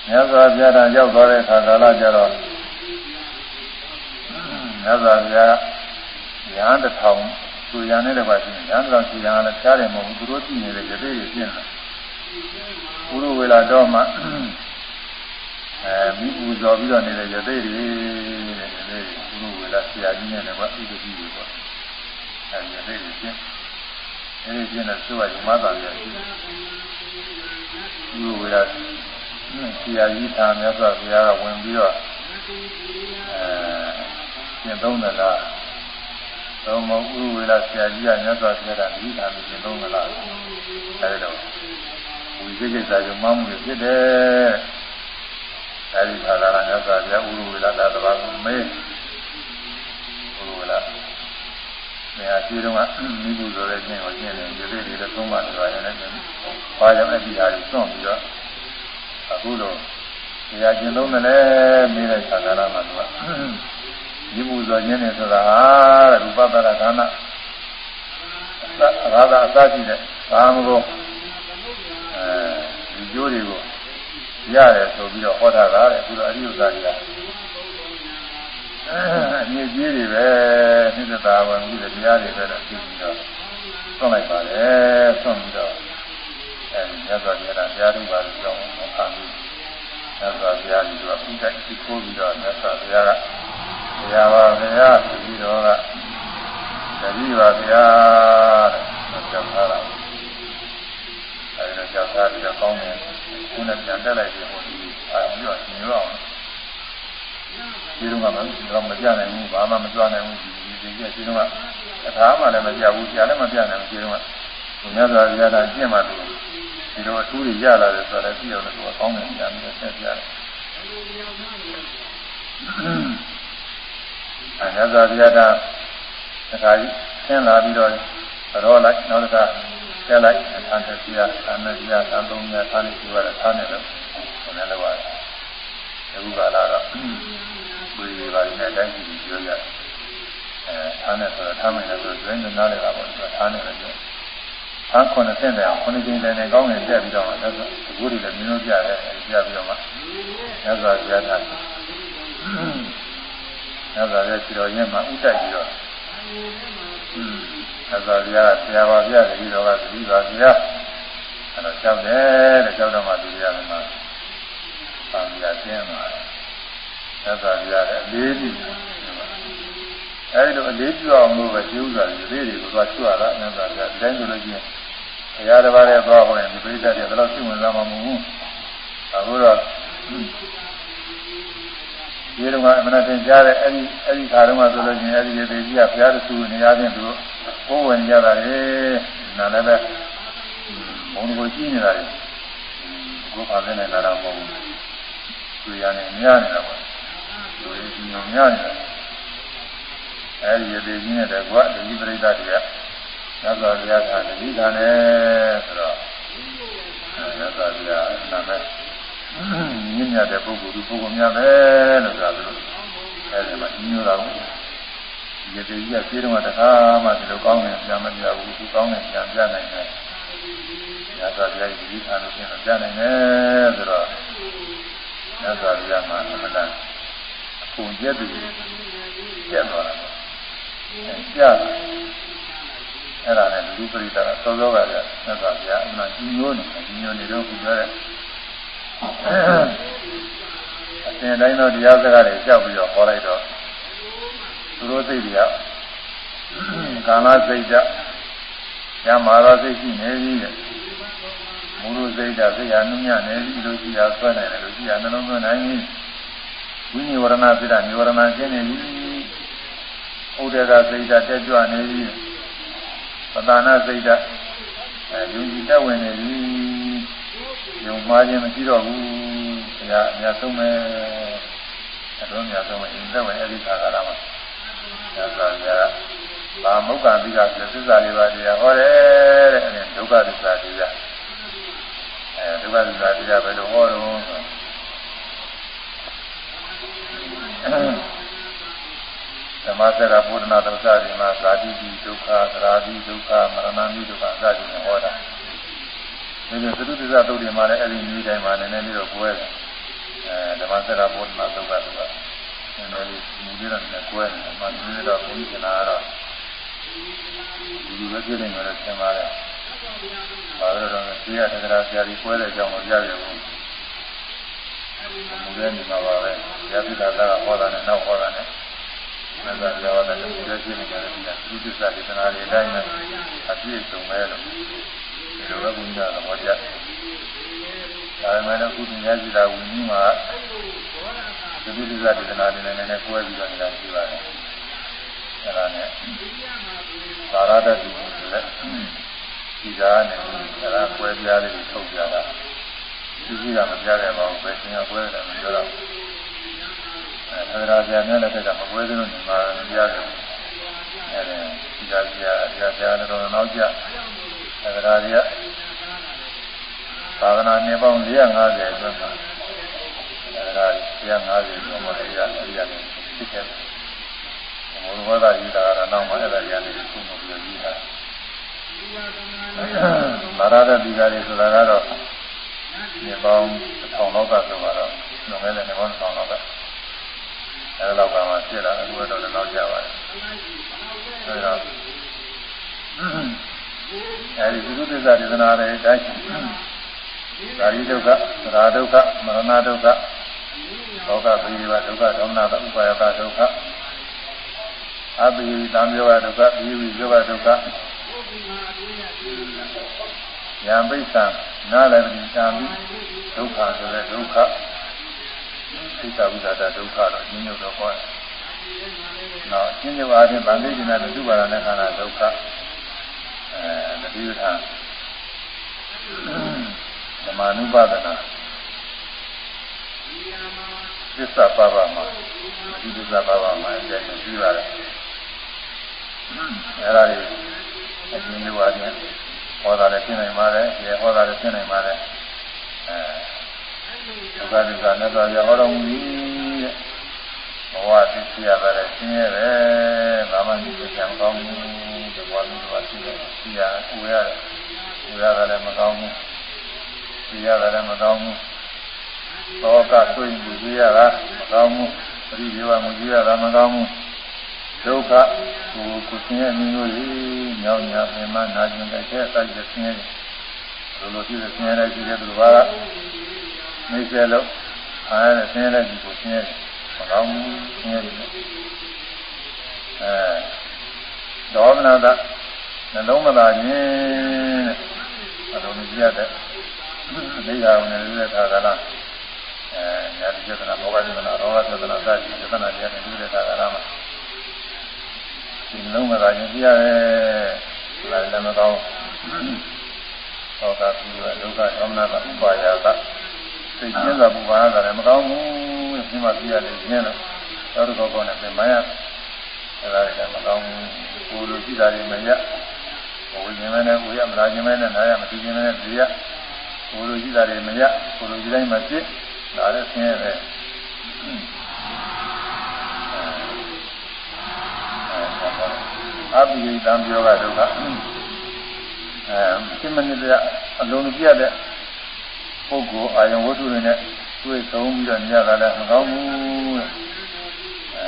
B: မြတ်စွာဘုရားကရောက်သွားတဲ့အခါကာလကျတော့မြတ်စွာဘုရားရဟန်းတစ်ထောင်သူရန်နေတဲ့ဘာရှိရဟန်းတစ်ထောင်သူရန်ကလည်းဖြားတယ်မဟုတ်ဘူးသူတို့ကြည့်နေတဲ့ရသေးတွေပြင်းလာဘုရုဝေလာတော့မှအဲမိပူဇော်ပြီးတော့နေတဲ့ရသေးတွေတဲ့ရသေးတွေဘုရုဝေလာဆရာကြီးနဲ့လည်းဘာဣတိကြီးတွေပေါ့အဲရသေးတွေပြင်းအဲဒီပြင်းတဲ့သူကဓမ္မတာပြည့်ဘုရုဝေလာ ဆရာကြီးသာမြတ်စွာဘုရားကဝင်ပြီးတော့အဲကျင့်သုံးတယ်လားသုံးမဥဝေလာဆရာကြီးကမြတ်စွာဘုရားကဒီသာမြင့်သုံးတယ်လားအဲဒီတော့ဝိသေကိစ္စကြောင့်မမှုဖြစ်တယ်အဲဒီခါလာမြတ်စွာဘုရားဥဝေလာသာသဘာကိုမေးဥဝေလာနေရာကြီးတော့မိဘူးဆိုတဲ့ခြင်းကိုကျင့်တယ်ဒီလေးတွေလည်းသုံးပါတော့ရတယ်။ဘာကြောင့်အတိအဟာကြီးစွန့်ပြီးတော့ အခုတော့တရားကျင့်လုံးတယ်လေမေးတဲ့ခါကလာမှာသူကဒီမှုဇော်ခြင်းနဲ့ဆိုတာဟာရူပပရခန္ဓာသာသာအစရှိတဲ့ကာမဂုဏ်အဲဒီကျိုးတွေကိုရတယ်ဆိုပြီးတော့ဟောတာကတဲ့အခုတော့အရိယသာကြီးအမြင့်ကြီးတွေပဲနိစ္စတာဝင်ပြီးတရားတွေပဲတော့သိပြီးတော့ဆွန့်လိုက်ပါတယ်ဆွန့်ပြီးတော့အဲဒီ မြတ်စွာဘုရားတရားတွေပါလို့ကြောင်းအခါမျိုးမြတ်စွာဘုရားကြီးကဥဒ္ဒတိခိုးပြီးတော့မြတ်စွာဘုရားကဘုရားပါဘုရားပြီးတော့ကတတိပါဘုရားတဲ့ကြောက်ထားတာအဲဒီတော့ကြောက်ထားပြီးတော့ကောင်းတယ်ခုနဲ့ပြန်တက်လိုက်ပြီးဟိုဒီအာပြီးတော့ညှို့အောင်ဒီတော့မှတော့မပြနိုင်ဘူးဘာမှမကြွနိုင်ဘူးဒီဒီကြီးဒီတော့ကသာမှလည်းမပြဘူးဆရာလည်းမပြနိုင်ဘူးဒီတော့ကမြတ်စွာဘုရားကကျင့်မှလို့ ဒီလိုအထူးတွေရလာတယ်ဆိုတော့ပြီးတော့လည်းသူကကောင်းတယ်ပြန်ပြီးဆက်ပြတယ်အဲရသော်ဘုရားကတခါကြီးဆင်းလာပြီးတော့ရောလိုက်နောက်တစ်ခါကျက်လိုက်အန်တစီယာအန်နစီယာအန်သုံးများသားနေပြီးတော့သားနေလို့ဘယ်နဲ့လဲပါအခုကလာတော့ဝိရိယပါဠိနဲ့တိုင်းပြည်ပြောရအဲသားနေဆိုတော့သားမင်းလည်းဆိုတွင်းနေနားလေတာပေါ့သားနေလည်းပြော အာခုနှစ်ဆင့်တယ်ခုနှစ်ကျင်းတယ်နဲ့ကောင်းငင်ပြပြီးတော့မှသက်ဆိုအခုဒီလည်းမျိုးပြတယ်ပြပြီးတော့မှရသော်ဘုရားကရသော်ရဲ့ခြေတော်ရင်းမှာဥတိုက်ပြီးတော့ရသော်ဘုရားဆရာပါဗျာတတိတော်ကသတိပါဗျာအဲ့တော့ကြောက်တယ်တဲ့ကြောက်တော့မှသူရမယ်မှာဗာဗျာကျင်းသွားတယ်ရသော်ဘုရားလည်းအလေးပြုအဲဒီလိုအလေးပြုအောင်လို့ပဲကျိုးစားတယ်ဒီတွေကိုသွားချွတ်ရတာမြတ်စွာဘုရားဒီတိုင်းဆိုလို့ချင်း ဘုရားတစ်ပါးနဲ့သွားဟောရင်ဒီပိဋကတ်တွေဘယ်တော့သိဝင်စားမှာမဟုတ်ဘူးအခုတော့ဒီတော့ကအမှန်တင်ကြားတဲ့အဲဒီအဲဒီခါတော့မှဆိုလို့ချင်းအဲဒီရေသေးကြီးကဘုရားတဆူနေရာချင်းသူဘိုးဝင်ကြတာလေနာလည်းပဲဘုံကိုကြည့်နေတာလေကိုယ်ပါနေနေတာတော့မဟုတ်ဘူးသူရနေမြနေတာပေါ့သူရင်းညမြနေတာအဲဒီရေသေးကြီးနဲ့တကွဒီပရိသတ်တွေ ကသစ္စာဘုရားကတတိကနဲ့ဆိုတော့သစ္စာဘုရားနာမည်မြင့်မြတ်တဲ့ပုဂ္ဂိုလ်ဒီပုဂ္ဂိုလ်များပဲလို့ဆိုတာလို့အဲဒီမှာညို့တာကိုဒီတည်းကြီးကပြေးတော့တခါမှဒီလိုကောင်းတယ်ပြန်မပြဘူးသူကောင်းတယ်ပြန်ပြနိုင်တယ်သစ္စာဘုရားဒီဌာနကိုပြန်ပြနိုင်တယ်ဆိုတော့သစ္စာဘုရားမှာအမှန်တန်အကုန်ကျက်သူကျက်သွားတာကြား အဲ့ဒါနဲ့လူပရိသတ်သောသောကလည်းသက်သာဗျာအမှန်ကြီးညိုးနေကြီးညိုးနေတော့ခုပြောတဲ့အစဉ်တိုင်းသောတရားစကားတွေကြောက်ပြီးတော့ဟောလိုက်တော့သူတို့သိတွေကကာလစိတ်ဓာတ်ညမာသောစိတ်ရှိနေပြီတဲ့မူရုစိတ်ဓာတ်စိတ်ဟာနုညံ့နေပြီလို့ရှိရဆွဲနိုင်တယ်လို့ရှိရနှလုံးသွင်းနိုင်ပြီဝိနိဝရဏစိတ်ဓာတ်နိဝရဏရှင်းနေပြီဥဒေကစိတ်ဓာတ်တက်ကြွနေပြီ ပသနာစိတ်ဓာတ်အဲယုံကြည်တတ်ဝင်နေပြီယုံမှားခြင်းမရှိတော့ဘူးဘုရားအများဆုံးပဲအတော်များဆုံးပဲအင်းသက်ဝင်အဲ့ဒီခါကလာမှာသစ္စာများဗာမုက္ကသီကသစ္စာလေးပါးတရားဟောတယ်တဲ့အဲဒုက္ခသစ္စာတရားအဲဒုက္ခသစ္စာတရားဘယ်လိုဟောတော့ ဓမ္မစကပုဒနာသမစတိမှာဇာတိတိဒုက္ခသရာတိဒုက္ခမရဏမိဒုက္ခအစရှိနေဟောတာဒီလိုသတုတ္တဇသုတ်တွေမှာလည်းအဲ့ဒီနည်းတိုင်းမှာနည်းနည်းလေးတော့ကွဲတယ်အဲဓမ္မစရာဘုဒ္ဓနာသုတ်ကသူကနည်းနည်းလေးမူလေးတော့လည်းကွဲတယ်မှဒီလိုတော့ဘုန်းကြီးကနာတော့ဒီလိုပဲပြနေကြတယ်ဆင်ပါတယ်ဘာလို့တော့သိရတဲ့ကရာဆရာကြီးကွဲတဲ့အကြောင်းကိုကြားရဘူးမူလေးနေမှာပါပဲရပိတာကဟောတာနဲ့နောက်ဟောတာနဲ့ မသာကြောတဲ့ဒီလိုပြနေကြတယ်ဒီကသုတ္တဇဒေသနာတွေအတိုင်းနဲ့အပြည့်စုံပဲလို့ဒီလိုပဲဘုရားကဟောကြားဒါပေမဲ့အခုဒီများကြည့်တာဝိနည်းမှာသတိတိကဒေသနာတွေနဲ့လည်းကွဲပြီးတော့နေတာရှိပါတယ်အဲဒါနဲ့သာရတတိဆိုတဲ့ဒီကားနဲ့အဲဒါကွဲပြားလေးကိုထုတ်ပြတာဒီကြီးကမပြရပါဘူးပဲသင်ကကွဲတယ်မပြောတော့ အဲဒါကြဆရာများလည်းကမကွဲသေးလို့ဒီမှာပြရတယ်အဲဒီကဆရာဆရာဆရာတော်တော်နောက်ကြအဲဒါတွေကသာသနာနှစ်ပေါင်း450အတွင်းမှာအဲဒါ150ကျော်မှလည်းရအရိယာနဲ့ဖြစ်ခဲ့တယ်။ဘုရားဝါဒကြီးတာကတော့နောက်မှအဲ့ဒါရနေခုမှပြောပြီးတာ။မာရဒတိကာရီဆိုတာကတော့နှစ်ပေါင်း1000လောက်ကဆိုတော့လွန်ခဲ့တဲ့နှစ်ပေါင်း1000လောက်က အဲ့ဒါလောက်ကမှဖြစ်လာအခုတော့လည်းနောက်ကြပါတယ်။အဲဒါအဲဒီသုတ္တဇာဒေသနာတွေအတိုင်းသာရိဒုက္ခသရာဒုက္ခမရဏဒုက္ခလောကပိရိဝဒုက္ခဒေါမနတဥပါယတဒုက္ခအပိရိတံယောဂဒုက္ခပိရိယောဂဒုက္ခယံပိဿံနာလပိတံပိဒုက္ခဆိုတဲ့ဒုက္ခ သိတာဝိသတာဒုက္ခတော့ညညတော့ဟောတယ်။နောက်ရှင်းရပါခြင်းဗန္ဓိကျင်တဲ့ဒုပါရနဲ့ခန္ဓာဒုက္ခအဲတတိယထာဓမ္မ ानु ပါဒနာသစ္စာပါပါမှာဒီသစ္စာပါပါမှာအကျဉ်းပြီးပါတယ်အဲ့ဒါတွေအကျဉ်းလေးပါချင်းဟောတာလည်းဖြစ်နိုင်ပါတယ်ဒီဟောတာလည်းဖြစ်နိုင်ပါတယ်အဲ ဒုက္ခဒုက္ခနဲ့တော့ဟောတော်မူပြီးတဲ့ဘဝသိစီရတယ်ရှင်းရတယ်ဘာမှမဖြစ်ချင်ကောင်းဘူးဒီဘဝမျိုးကရှိတယ်ရှိရဥရတယ်ဥရတယ်လည်းမကောင်းဘူးသိရတယ်လည်းမကောင်းဘူးသောကဆွေးမှုကြည့်ရတာမကောင်းဘူးပရိဒီဝမှုကြည့်ရတာမကောင်းဘူးဒုက္ခကိုကိုဆင်းရဲမျိုးကြီးညောင်းညာပင်မနာကျင်တဲ့အဲတိုက်တဲ့ဆင်းရဲလိုလိုဖြစ်တဲ့ဆင်းရဲတဲ့ကြည့်တဲ့သူက မိတ်ဆဲလို့အားရတဲ့ဆင်းရဲတဲ့ဒီကိုဆင်းရဲမကောင်းဘူးဆင်းရဲတယ်အဲဒေါမနတနှလုံးမသာခြင်းတဲ့အလုံးကြီးရတဲ့နေရာဝင်နေတဲ့ခါကလားအဲညာတိယတနာဘောဂတိယတနာရောဂသတနာစသည်ယတနာတရားတွေနေတဲ့ခါကလားမှာဒီလုံးမသာခြင်းပြရတယ်လည်းလည်းမကောင်းသောတာပိဝဒုက္ခသောမနာတဥပါယက သိချင်းသာပူပါရတာလည်းမကောင်းဘူးဒီမှာပြရတယ်ကျင်းတော့သောတကောကောနဲ့ပြင်မရအဲဒါလည်းမကောင်းဘူးကိုလိုကြည့်တာတွေမရဝိညာဉ်နဲ့ဝိရမလာခြင်းနဲ့နာရမသိခြင်းနဲ့ဒီရကိုလိုကြည့်တာတွေမရကိုလိုကြည့်တိုင်းမဖြစ်ဒါလည်းဆင်းရဲတယ်အပိယတံပြောကဒုက္ခအဲစိမနစ်တဲ့အလုံးပြတဲ့ ပုဂ္ဂိုလ်အာယံဝတ္ထုတွေနဲ့တွေ့ဆုံးပြီးတော့ညတာလည်းမကောင်းဘူးအဲ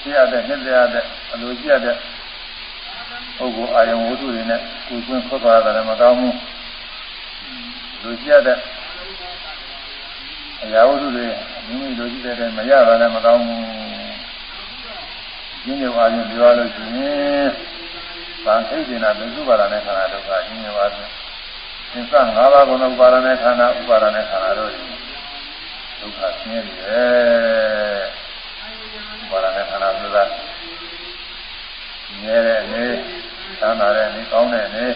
B: ကြည့်ရတဲ့နှစ်ရတဲ့အလိုကြည့်ရတဲ့ပုဂ္ဂိုလ်အာယံဝတ္ထုတွေနဲ့ကိုယ်ကျွန်းထွက်သွားတာလည်းမကောင်းဘူးလူကြည့်ရတဲ့အရာဝတ္ထုတွေမိမိလိုကြည့်တဲ့မရတာလည်းမကောင်းဘူးညဉ့်ညွားခြင်းပြောလို့ရှိရင်ဗံခိတ်တင်တာဘယ်သူပါလာတဲ့ခန္ဓာဒုက္ခညဉ့်ညွားခြင်း သင်္က၅ပါးကုဏဥပါဒနဲ့ခန္ဓာဥပါဒနဲ့ခန္ဓာတို့ဒုက္ခဆင်းရဲတယ်ဥပါဒနဲ့ခန္ဓာဆိုတာမြဲတဲ့အနေသမ်းသာတဲ့အနေကောင်းတဲ့အနေ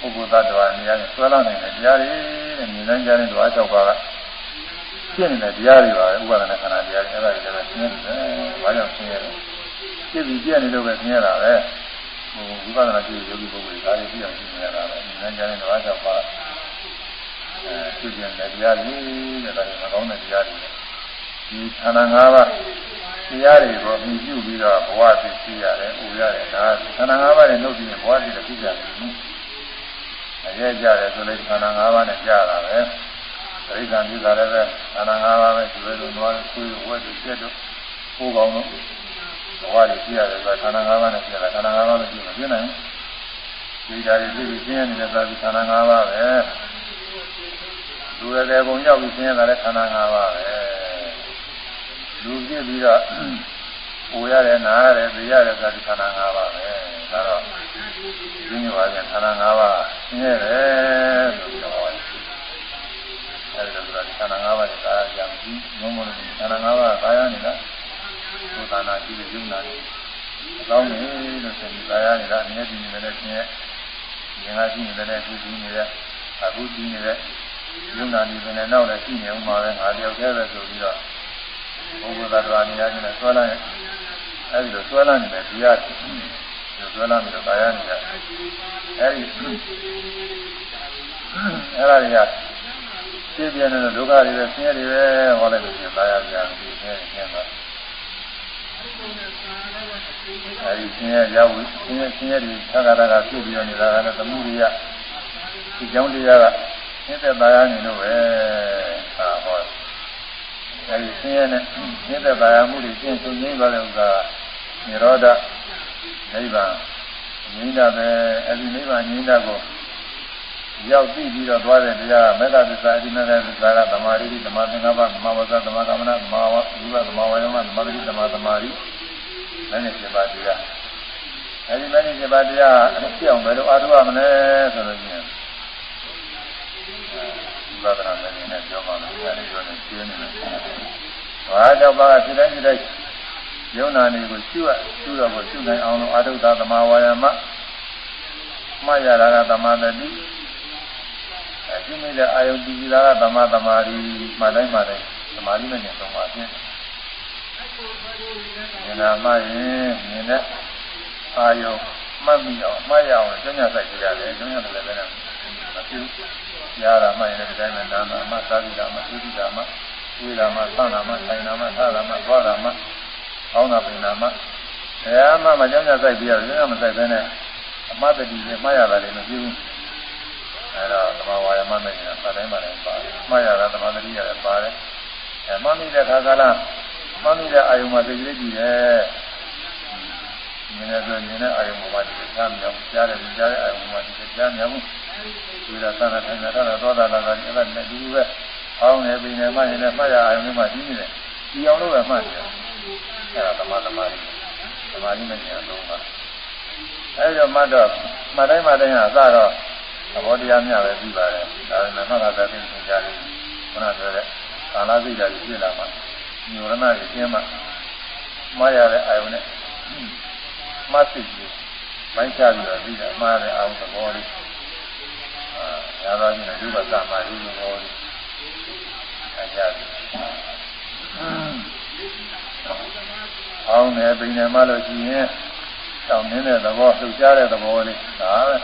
B: ပုဂ္ဂိုလ်သတ္တဝါနေရာဆွဲလာနိုင်တဲ့တရားတွေတဲ့မြင်နိုင်ကြတဲ့ဓဝါ၆ပါးကဖြစ်နေတဲ့တရားတွေပါပဲဥပါဒနဲ့ခန္ဓာတရားတွေအဲ့ဒါတွေလည်းဆင်းရဲတယ်။ဘာကြောင့်ဆင်းရဲလဲ။ဖြစ်ပြီးပြည့်နေလို့ပဲဆင်းရဲတာပဲ။ ဟိုဝိပဿနာကြည့်ယောဂီပုဂ္ဂိုလ်ဒါတွေပြည့်အောင်ရှင်းရတာပဲ။ဉာဏ်ကြတဲ့ဓဝါ၆ပါးအဲဖြစ်ပြတဲ့တရားတွေတဲ့ဒါတွေမကောင်းတဲ့တရားတွေဒီခန္ဓာ၅ပါးတရားတွေကိုမြင်ပြုပြီးတော့ဘဝသိရှိရတယ်၊ဥရတယ်ဒါခန္ဓာ၅ပါးရဲ့နှုတ်ပြီးဘဝသိတဲ့ဖြစ်ကြတယ်။သအရဲကြတယ်ဆိုလိုက်ခန္ဓာ၅ပါးနဲ့ကြားတာပဲပရိစ္ဆာန်ပြုတာလည်းပဲခန္ဓာ၅ပါးပဲဒီလိုလိုနွားဆွေးဝဲတို့ပြက်တို့ပိုးကောင်းတို့ ဘဝတွေကြည့်ရတယ်ဆိုခန္ဓာ၅ပါးနဲ့ကြည့်ရတာခန္ဓာ၅ပါးနဲ့ကြည့်မပြနိုင်ဘူးဒီဓာတ်တွေပြည့်ပြည့်ရှင်းနေတဲ့သာဒီခန္ဓာ၅ပါးပဲလူရတဲ့ပုံရောက်ပြီးရှင်းရတာလည်းခန္ဓာ၅ပါးပဲလူပြည့်ပြီးတော့ပူရတယ်နားရတယ်သိရတယ်ဆိုတာဒီခန္ဓာ၅ပါးပဲဒါတော့ဒီညပါပြန်ခန္ဓာ၅ပါးရှင်းရတယ်လို့ပြောပါတယ်အဲဒီလိုဆိုတာဒီခန္ဓာ၅ပါးကိုသာရံပြီးငုံမလို့ခန္ဓာ၅ပါးသာရနေတာ ဘုသာနာရှိတဲ့ယုံနာတွေအကောင်းနေလို့ဆိုပြီးသာရနေတာအမြဲတည်းနေတယ်ချင်းရဲ့ငင်္ဂါရှိနေတဲ့အခုဒီနေတဲ့အခုဒီနေတဲ့ယုံနာနေတယ်နောက်လည်းရှိနေဦးမှာပဲငါတယောက်တည်းပဲဆိုပြီးတော့ဘုရားတော်အနေနဲ့ဆွဲလိုက်အဲဒီလိုဆွဲလာနေတဲ့တရားဆွဲလာနေတဲ့ကာယနေတာအဲဒီအဲ့ဒါတွေကသိပြနေတဲ့ဒုက္ခတွေပဲဆင်းရဲတွေပဲဟောလိုက်လို့ရှင်ကာယပြန်ပြီးဆင်းရဲဆင်းရဲ အဲဒီဆင်းရဲရောက်ဆင်းရဲဆင်းရဲတွေသက္ကတာကပြုပြီးနေတာကလည်းသမှုရိယဒီကြောင့်တရားကသိတဲ့ကာယနေလို့ပဲဟာဟောအဲဒီဆင်းရဲနဲ့သိတဲ့ကာယမှုတွေကျင့်သုံးရင်းသွားတဲ့ဥစ္စာနိရောဓနိဗ္ဗာန်ငြိမ်းတာပဲအဲဒီနိဗ္ဗာန်ငြိမ်းတာကို ရောက်သိပြီးတော့သွားတဲ့တရားမေတ္တာသစ္စာအဒီမေတ္တာသစ္စာကသမာဓိသမာသင်္ကပ္ပသမာဝဇ္ဇသမာကမ္မနာသမာဝိဝသမာဝါယမသမာဓိသမာသမာဓိလည်းနဲ့ဖြစ်ပါတရားအဲဒီမင်းကြီးပါတရားအဖြစ်အောင်ဘယ်လိုအားထုတ်ရမလဲဆိုလို့ရှိရင်ဝိပဿနာလည်းနဲ့ပြောပါမယ်အဲဒီလိုနဲ့ရှင်းနေတယ်။ဘာကြောင့်ပါဖြစ်တိုင်းဖြစ်တိုင်းယုံနာနေကိုရှုရရှုတော့ကိုရှုနိုင်အောင်လို့အာထုဒ္ဓသမာဝါယမမှတ်ရတာကသမာဓိ အရှင်းနေတဲ့အာယုတည်ကြတာကသမာသမာဓိမှတိုင်းမှတိုင်းသမာဓိနဲ့သုံးပါခြင်းဉာဏ်မှရင်မြင်တဲ့အာယုမှတ်မိအောင်မှတ်ရအောင်ကျင့်ရဆိုင်ကြရတယ်ကျင့်ရတယ်လည်းပဲမဖြစ်ရတာမှရင်ဒီတိုင်းနဲ့နာမှာမှသာတိတာမှသုတိတာမှဝိတာမှသံတာမှဆိုင်တာမှသာတာမှသွားတာမှကောင်းတာပြင်တာမှဘယ်မှမကြောက်ကြဆိုင်ပြီးတော့ရင်းမဆိုင်ပဲနဲ့အမတ်တတိနဲ့မှားရတာလည်းမဖြစ်ဘူး အဲတော့သမာဝါယမနဲ့ညာပတ်တိုင်းပါတယ်ပါတယ်မှားရတာသမာတတိရတယ်ပါတယ်အဲမှမိတဲ့ခါကလာမှမိတဲ့အာယုံမှာသိကြည့်ကြည့်တယ်မြင်တဲ့ဆိုမြင်တဲ့အာယုံမှာဒီကမ်းမြောက်ကြားတယ်ကြားတဲ့အာယုံမှာဒီကမ်းမြောက်ဒီလိုသနာထိုင်တာတော့သောတာလာတာအဲ့ဒါနဲ့ဒီလိုပဲအောင်းနေပြီးနေမှရင်လည်းမှားရအာယုံမှာဒီနေတယ်ဒီအောင်လို့ပဲမှတ်တယ်အဲ့ဒါသမာသမာဓိသမာဓိနဲ့ဉာဏ်လုံးပါအဲ့တော့မှတ်တော့မှတ်တိုင်းမှတ်တိုင်းဟာအစတော့ သဘောတရားများပဲပြီးပါတယ်ဒါပေမဲ့မှတ်တာသိသင်ကြတယ်ခဏပြောတဲ့ကာလစိတ်ဓာတ်ကြီးပြလာမှညောရဏကြီးကျင်းမှမှားရတဲ့အာယုန်နဲ့မှတ်စိတ်ကြီးမိုင်းချပြီးတော့ပြီးတယ်မှားတဲ့အာယုန်သဘောလေးအာညာတော်ကြီးနဲ့ဒီဘသမာဓိသဘောလေးအကြတယ်အောင်းတယ်ပိန်တယ်မှလို့ရှိရင်တောင်းနေတဲ့သဘောလှုပ်ရှားတဲ့သဘောလေးဒါပဲ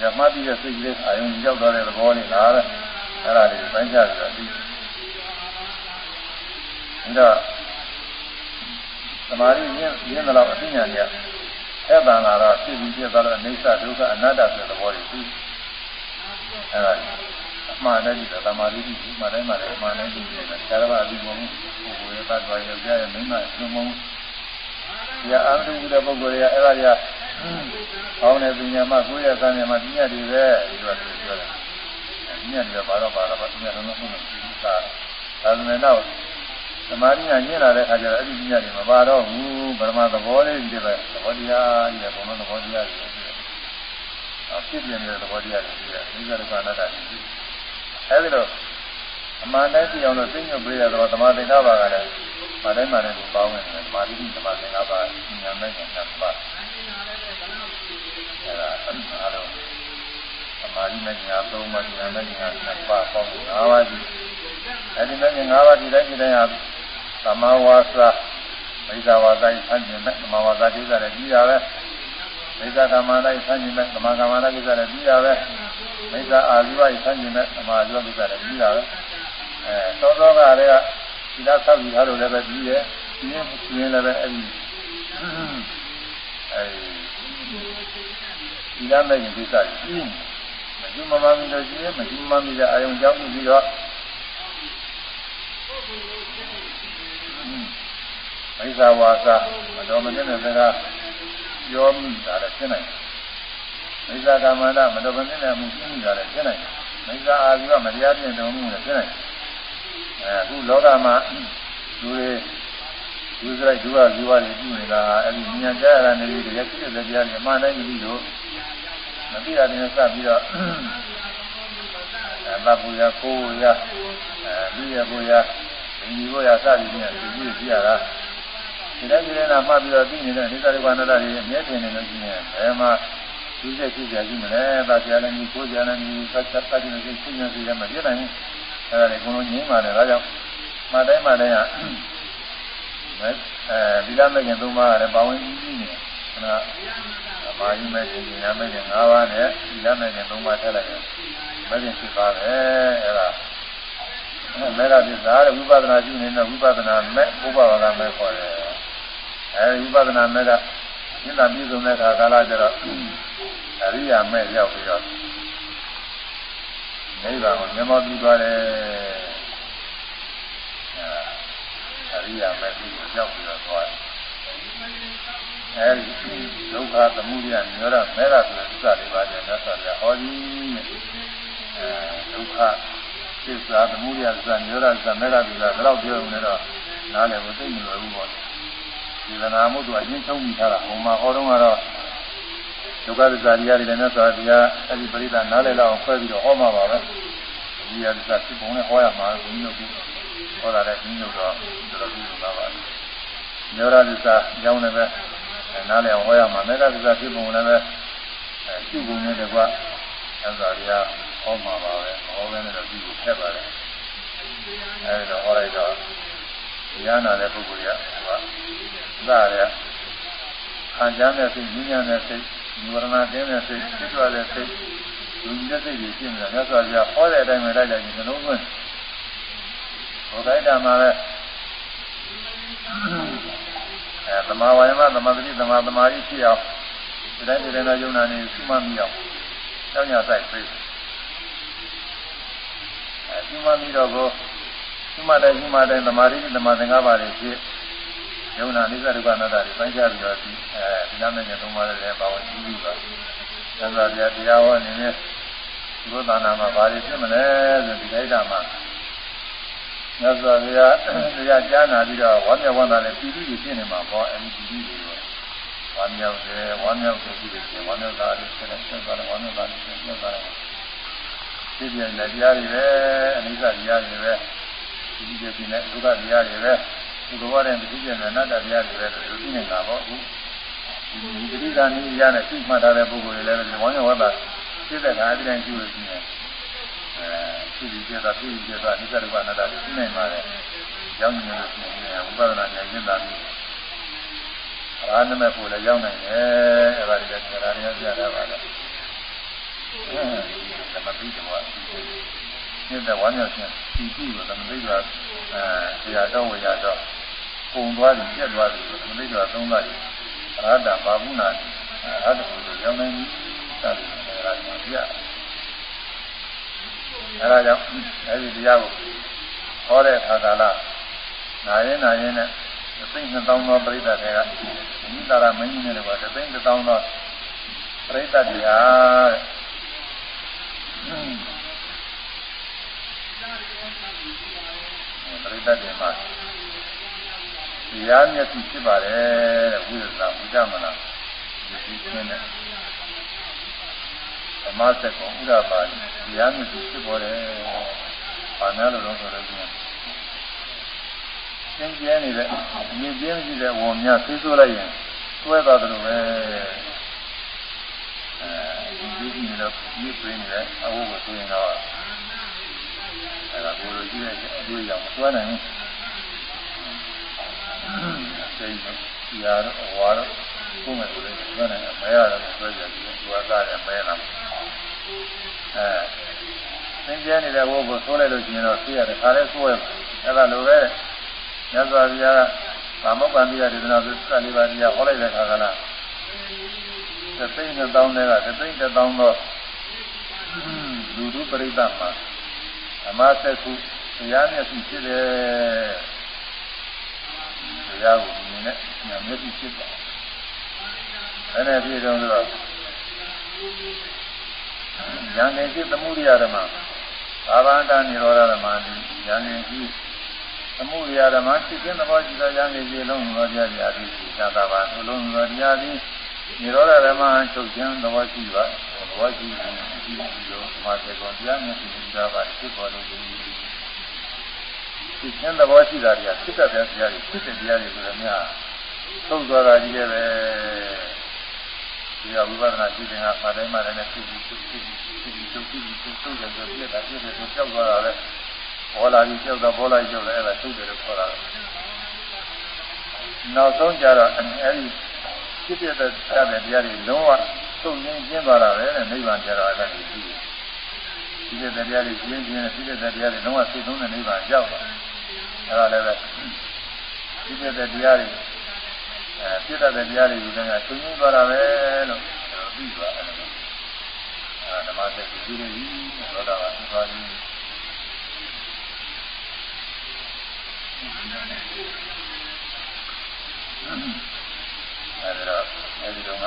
B: ညမတိရဲ့စိတ်ကလေးအာယုံရောက်သွားတဲ့သဘောလေးဒါပဲအဲ့ဒါလေးပိုင်းခြားပြီးတော့ပြီးဒါသမာဓိရင်းရင်းတော့အသိဉာဏ်ကြီးအဲ့ဒါလာတော့ဖြစ်ပြီးဖြစ်သွားတော့အိဋ္ဌဒုက္ခအနတ္တဆိုတဲ့သဘောတွေပြီးအဲ့ဒါအမှန်တည်းဒီသမာဓိကြီးဒီမှတိုင်းမှလည်းအမှန်တည်းဒီတယ်ဆရာတော်အပြီးပေါ်မှုပုဂ္ဂိုလ်ရဲ့သတ္တဝါရဲ့ကြားရဲ့မိမ့်မရှင်မုံဒီအာရုံတဲ့ပုဂ္ဂိုလ်ရဲ့အဲ့ဒါကြီး အောင်းတဲ့ပညာမှကိုယ့်ရဲ့သံဉာဏ်မှပညာတွေပဲဒီလိုပြောတယ်ပညာတွေဘာတော့ဘာတော့ပညာတော့မဟုတ်ဘူးသာဒါပေမဲ့တော့သမာဓိညာညင်လာတဲ့အခါကျတော့အဲ့ဒီပညာတွေမပါတော့ဘူးဗရမသဘောလေးဒီပဲသဘောတရားကြီးတဲ့ဘုံသဘောတရားကြီးအဖြစ်ပြနေတဲ့သဘောတရားတွေကြီးတယ်ဒီကရကနာတာကြီးအဲဒီတော့အမှန်တည်းကြည့်အောင်လို့သိညွတ်ပေးရတော့သမာသင်္ကပ္ပကလည်းမတိုင်းမှလည်းပေါင်းနေတယ်သမာဓိသမာသင်္ကပ္ပဉာဏ်နဲ့ဉာဏ်နဲ့ပါ အဲဒါအားလုံးသမာဓိနဲ့ဉာဏ်သုံးပါးဉာဏ်နဲ့ဉာဏ်နဲ့ပါပေါင်း၅ပါးကြီးအဲဒီနဲ့၅ပါးဒီတိုင်းဒီတိုင်းဟာသမာဝါစာမိစ္ဆာဝါစာဆန်းကျင်တဲ့သမာဝါစာကိစ္စလည်းပြီးတာပဲမိစ္ဆာကမ္မလိုက်ဆန်းကျင်တဲ့သမာကမ္မလိုက်ကိစ္စလည်းပြီးတာပဲမိစ္ဆာအာဇီဝကြီးဆန်းကျင်တဲ့သမာဇီဝကိစ္စလည်းပြီးတာပဲအဲသောသောကလည်းဒီလားဆောက်ယူထားလို့လည်းပဲပြီးရဲ့ဒီရင်ဒီရင်လည်းပဲအဲဒီအဲဒီ ဒီလားမဲ့ရင်ကိစ္စကြီးမကျူမမမီလို့ရှိရင်မကျူမမမီတဲ့အာယုံကြောင့်ပြီးတော့မိစ္ဆာဝါစာမတော်မတင်တဲ့စကားပြောမိတာလည်းဖြစ်နိုင်တယ်မိစ္ဆာကမ္မန္တမတော်မတင်တဲ့မှုရှင်းမိတာလည်းဖြစ်နိုင်တယ်မိစ္ဆာအာဇီဝမတရားပြင်တော်မှုလည်းဖြစ်နိုင်တယ်အဲအခုလောကမှာလူတွေ လူစရိုက်ဒုက္ခဇီဝတွေပြုနေတာအဲ့ဒီဉာဏ်ကြားရတဲ့နေတွေရရှိတဲ့တရားတွေအမှန်တိုင်းပြီးတော့မသိရတဲ့စပ်ပြီးတော့အဲသဗ္ဗူရကိုယ်ရအဲလူရကိုရဒီကိုရစသည်ဖြင့်ဒီကြည့်ကြည့်ရတာဒီတိုင်းဒီတိုင်းလာမှတ်ပြီးတော့သိနေတဲ့နိစ္စရိဝနာတွေအမြဲတမ်းနေလို့ရှိရင်ဘယ်မှာသူချက်ရှိကြရှိမလဲ။သာဆရာလည်းဒီကိုကြလည်းဒီသတ်သတ်တတ်နေစိတ်ညံစီရမှာပြနိုင်ဘူး။အဲဒါလေကိုလိုငြင်းပါတယ်ဒါကြောင့်မှတိုင်းမှတိုင်းက အဲဒီလမဲ့ခင်သုံးပါးရတယ်ပါဝင်ပြီးပြီးနေခဏသမာဓိမဲ့ခင်ဉာဏ်မဲ့ခင်၅ပါးနဲ့ဒီလမဲ့ခင်သုံးပါးထည့်လိုက်ရင်မဲ့ခင်ရှိပါပဲအဲဒါမေဃပစ္စည်းဝိပဿနာရှိနေတဲ့ဝိပဿနာမဲ့ဥပပါဒမဲ့ခေါ်တယ်အဲဒီဝိပဿနာမဲ့ကဉာဏ်ပြည့်စုံတဲ့အခါကာလကျတော့အရိယာမဲ့ရောက်ပြီးတော့နိဗ္ဗာန်ကိုမျက်မှောက်ပြုသွားတယ်အ ရိယာမဲ့ပြီးရောက်ပြီးတော့သွားတယ်အဲဒီဒုက္ခသမုဒယညောရမဲရဆိုတဲ့ဥစ္စာလေးပါးကျမြတ်စွာဘုရားဟောဒီအဲဒုက္ခသစ္စာသမုဒယသစ္စာညောရသစ္စာမဲရသစ္စာဒါတော့ပြောနေတော့နားလည်ဖို့သိမလွယ်ဘူးပေါ့ဒီသနာမှုတို့အရင်ဆုံးပြီးထားတာဟိုမှာဟောတော့ကတော့ဒုက္ခသစ္စာတရားတွေလည်းမြတ်စွာဘုရားအဲဒီပရိသတ်နားလည်လောက်အောင်ခွဲပြီးတော့ဟောမှာပါပဲဒီရသစ္စာဖြစ်ပုံနဲ့ဟောရမှာဘုန်းကြီးတို့ ဟောတာလည်းဘုန်းကြီးတို့တော့တော်တော်ပြီးတော့ပါပါတယ်ညောရသစ္စာအကြောင်းလည်းပဲနားလည်အောင်ဟောရမှာမေတ္တာသစ္စာဖြစ်ပုံလည်းပဲရှုပုံနဲ့တကွသစ္စာတရားဟောမှာပါပဲဟောပဲနဲ့တော့ဒီကိုထက်ပါတယ်အဲဒီတော့ဟောလိုက်တော့ဉာဏ်နာတဲ့ပုဂ္ဂိုလ်ကဟိုကသာရခံကြတဲ့စိတ်ဉာဏ်နဲ့စိတ်နိဝရဏတင်းတဲ့စိတ်ဖြစ်သွားတဲ့စိတ်လူကြီးတဲ့စိတ်ကြီးရှင်းနေတာမြတ်စွာဘုရားဟောတဲ့အတိုင်းပဲလိုက်လိုက်ရင်နှလုံးသွင်း ဟောတိုင်းတာမှာလဲအဲသမာဝါယမသမာဓိသမာသမာဓိဖြစ်အောင်ဒီတိုင်းဒီတိုင်းသောယုံနာနေစုမမိအောင်ကြောင်းညာဆိုင်ပြေးအဲစုမမိတော့ကိုစုမတဲ့စုမတဲ့သမာဓိသမာသင်္ကပ္ပတွေဖြစ်ယုံနာနိစ္စဒုက္ခအနတ္တတွေပိုင်းခြားပြီးတော့ဒီအဲဒီနာမည်နဲ့သုံးပါးလည်းပါဝင်ပြီးပြီပါသစ္စာတရားတရားဟောအနေနဲ့ဒီလိုသာနာမှာဘာတွေဖြစ်မလဲဆိုဒီတိုင်းတာမှာ မြတ်စွာဘုရားတရားကြားနာပြီးတော့ဝမ်းမြောက်ဝမ်းသာနဲ့ပြည်သူတွေဖြစ်နေမှာပေါ့အဲဒီပြည်သူတွေဝမ်းမြောက်တယ်ဝမ်းမြောက်တယ်ပြည်သူတွေဝမ်းမြောက်တာတွေဆက်လက်ဆက်သွားတယ်ဝမ်းမြောက်တာတွေဆက်သွားတယ်ဒီပြန်တဲ့တရားတွေပဲအနိစ္စတရားတွေပဲဒီဒီပြင်းတဲ့ဒုက္ခတရားတွေပဲဒီဘောတဲ့ဒီပြန်တဲ့အနတ္တတရားတွေပဲလို့သိနေတာပေါ့အခုဒီတိကနိယနဲ့သိမှတ်ထားတဲ့ပုဂ္ဂိုလ်တွေလည်းဝမ်းမြောက်ဝမ်းသာဖြစ်တဲ့အခါအတိုင်းကျူလို့ရှိရင်အဲ သူဒီကျေသာသူဒီကျေသာနိစ္စရူပနာတာသိနိုင်ပါလေ။ရောက်နေလို့ရှိရင်ဝိပဿနာဉာဏ်ရင်းတာပြီးအာနမဲ့ဖို့လည်းရောက်နိုင်တယ်။အဲဒါတွေလည်းသရာရရပြတာပါလေ။သမပိတော်နေတဲ့ဝမ်းမြောက်ခြင်းဒီကြည့်လို့သမပိတော်အဲဆရာတော်ဝေရတော့ပုံသွားပြီးပြက်သွားပြီးသမပိတော်သုံးပါးအာရတဘာဝုနာအာရတကိုရောက်နိုင်ပြီ။သာသနာ့ရာပြ အဲဒါကြောင့်အဲဒီတရားကိုဟောတဲ့အခါကာလနာရင်နာရင်နဲ့သိန်း2000သောပရိသတ်တွေကမိသားရမင်းကြီးနဲ့ကသိန်း1000သောပရိသတ်တွေဟာပရိသတ်တွေမှာတရားမျက်စိဖြစ်ပါတယ်တဲ့ဝိသသာဝိဒမနာဒီချင်းနဲ့ ဓမ္မစက်ကောင်ဥဒ္ဒပါတိတရားမြစ်ဖြစ်ပေါ်တယ်။ဘာများလို့လဲဆိုတော့ကျင်းကျင်းကျဲနေတဲ့အမြင့်ကျင်းရှိတဲ့ဝန်များသိဆိုးလိုက်ရင်တွဲသွားတယ်လို့ပဲအဲဒီဒီနေတော့မြစ်ပြင်းနေတဲ့အဝတ်ကိုဆိုရင်တော့အဲဒါကိုလိုကြည့်တဲ့အတွေ့အကြုံတွဲနိုင်ဘူး။အဲဒီရာတော့ဝါတော့ ကိုယ်မဲ့ကိုလည်းတွဲနိုင်တယ်မရတော့တွဲကြတယ်သူကသားတယ်မဲလာ။အဲသင်ကျဲနေတဲ့ဘုကိုဆိုးလိုက်လို့ရှိရင်တော့သိရတယ်ခါလဲဆိုးရမှာအဲ့ဒါလိုပဲမြတ်စွာဘုရားကဗာမောက္ကံတရားဒေသနာသစ္စာလေးပါးတရားဟောလိုက်တဲ့ခါကလားသသိန်းနှစ်သောင်းတွေကသသိန်းတစ်သောင်းသောလူလူပရိသတ်မှာဓမ္မသက်ခုတရားမျက်စိဖြစ်တယ်တရားကိုမြင်နဲ့မျက်စိဖြစ်တယ် အဲ့ဒါပြည့်စုံဆိုတော့ဉာဏ်နဲ့ဖြစ်သမှုရိယဓမ္မဘာဝန္တនិရောဓဓမ္မဒီဉာဏ်နဲ့ဖြစ်သမှုရိယဓမ္မဖြစ်ခြင်းသဘောရှိသောဉာဏ်နဲ့ဖြစ်လုံးသောတရားတရားဒီသာသာပါလုံးသောတရားဒီនិရောဓဓမ္မချုပ်ခြင်းသဘောရှိပါသဘောရှိပြီးလို့မာသေကောတရားနဲ့ဖြစ်ကြပါဖြစ်ပေါ်လို့ဒီဖြစ်ခြင်းသဘောရှိတာတွေကဖြစ်တဲ့တရားတွေဖြစ်တဲ့တရားတွေဆိုတော့များသုံးသွားတာကြီးလည်းပဲ ဒီကဝိပဿနာကြည့်နေတာပါတိုင်းမှာလည်းဖြစ်ပြီးဖြစ်ပြီးဖြစ်ပြီးဖြစ်ပြီးဖြစ်ပြီးဆုံးကြတယ်ပြည့်တာပြည့်တယ်ဆိုကြောက်သွားတာလေဘောလာကြီးကြောက်တော့ဘောလာကြီးကြောက်တယ်အဲ့ဒါထုတ်တယ်လို့ခေါ်တာနောက်ဆုံးကြတော့အဲဒီဖြစ်တဲ့တရားတွေတရားတွေလုံးဝသုံးရင်းကျင်းသွားတာပဲတဲ့နိဗ္ဗာန်ကြတော့အဲ့ဒါကြီးရှိတယ်ဖြစ်တဲ့တရားတွေကျင်းကျင်းဖြစ်တဲ့တရားတွေလုံးဝသိဆုံးတဲ့နိဗ္ဗာန်ရောက်သွားအဲ့ဒါလည်းပဲဖြစ်တဲ့တရားတွေ အဲဖြစ်တဲ့တရားတွေကိုလည်းသုံးရင်းသွားတာပဲလို့ပြီးသွားတယ်အဲဓမ္မစက်ကြီးကြီးကြီးသောတာပန်သွားပြီးအဲဒီတော့အဲဒီတော့က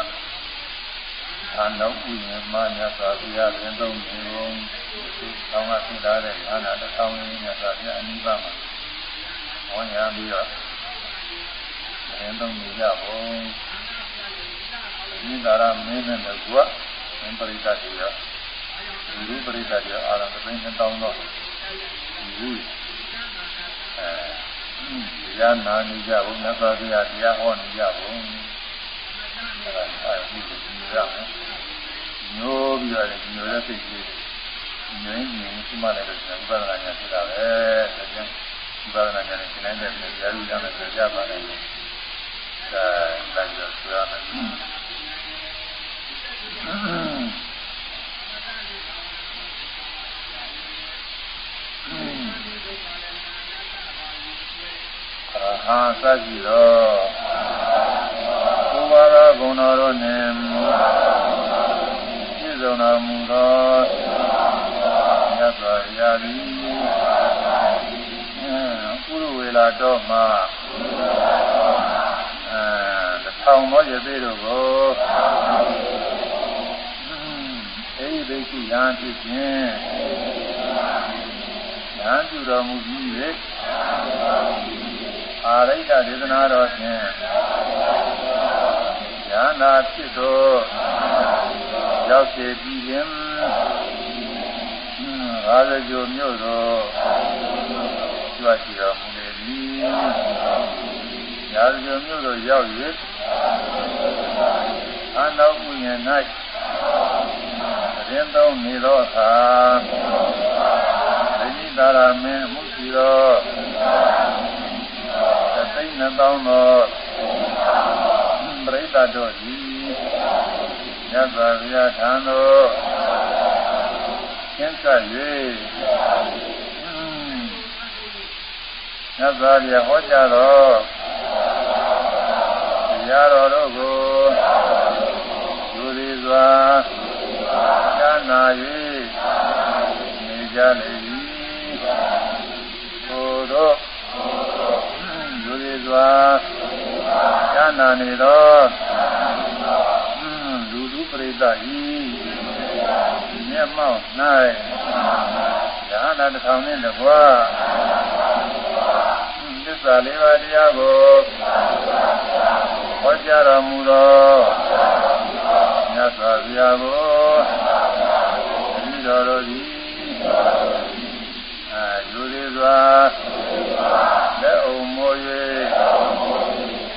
B: အာနောဥယျမညသာဘုရားရင်သုံးနေကုန်ဒီကောင်းကသိထားတဲ့အာနာတစ်ဆောင်ရင်းညသာဘုရားအနိဗ္ဗာန်မှာဟောညာပြီးတော့ ရင်သုံးနေကြဘုံဒီသာရမင်းနဲ့ကွာသင်္ပရိသတ်တွေရောဒီပရိသတ်တွေအာရံသိန်းတောင်းတော့ဒီအဲတရားနာနေကြဘုရားသာဘုရားတရားဟောနေကြဘုံအဲဒါအဲဒီလိုရမယ်ညိုးပြီးရတယ်ညိုတဲ့စိတ်ကြီးညိုင်းညင်ရှိမှလည်းတော့ဝိပဿနာဉာဏ်ဖြစ်တာပဲဒါကြောင့်ဝိပဿနာဉာဏ်နဲ့ရှင်းနိုင်တဲ့နေရာယူရမယ်ဆိုကြပါလိမ့်မယ် ဒါလည်းဆိုရမယ်အာသတိတော်ဘုရားသောဂုဏတော်တို့နှင့်ပြည့်စုံတော်မူသောမြတ်စွာဘုရားသည်ဥရဝေလာတော်မှာ အဲတထောင်သောရသေးတို့ကိုအဲဒီဒိဋ္ဌိရန်ဖြစ်ခြင်းရန်ပြုတော်မူပြီး၍အာရိတဒေသနာတော်ဖြင့်ဉာဏဖြစ်သောရောက်စေပြီးရင်ရာဇဂိုမြို့သို့ကြွရှိတော်မူလေသည်ရာဇဂိုမြို့သို့ရောက်၍ အနောက်ဥယျာဉ်၌ရင်သုံးနေသောအခါဒိဋ္ဌိသာရမင်းမှုရှိသောသိန်းနှစ်သောင်းသောပရိသတ်တို့သည်မြတ်စွာဘုရားထံသို့ကျင့်ဆက်၍မြတ်စွာဘုရားဟောကြားတော် တရားတော်တို့ကိုယူသည်စွာကျမ်းနာ၍နေကြလေ၏ထိုတို့ယူသည်စွာကျမ်းနာနေသောလူလူပရိသတ်ဤမျက်မှောက်၌ယဟနာတစ်ထောင်နှင့်တကွာသစ္စာလေးပါးတရားကို ဟောကြားတော်မူသောမြတ်စွာဘုရားကိုဤတော်တို့သည်အာယူသေးစွာလက်အုံမိုး၍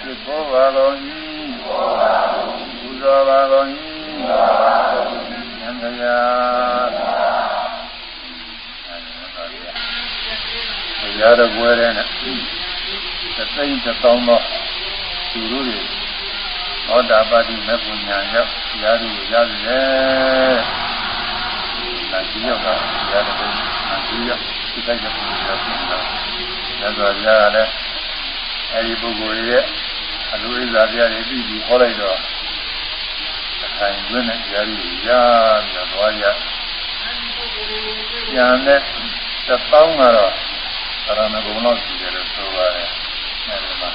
B: သိဖို့ပါကုန်၏ပူဇော်ပါကုန်၏သံဃာတရားတော်ပွဲတဲ့နဲ့သိသိတောင်းတော့ သူတို့တွေသောတာပတိမေပုညာရောက်တရားတွေရပြီလေ။ဒါကြည့်ရောက်တာတရားတွေအကြည့်ရောက်ဒီတိုင်းရောက်ရောက်နေတာ။ဒါဆိုကြရတယ်အဲဒီပုဂ္ဂိုလ်ရဲ့အလိုအဇာပြတွေပြီးပြီးဟောလိုက်တော့ဆိုင်တွင်းနဲ့တရားကြီးရပြီးတော့သွားရညာနဲ့တစ်ပေါင်းကတော့သရဏဂုံလောက်ရှိတယ်လို့ဆိုပါတယ်အဲဒီမှာ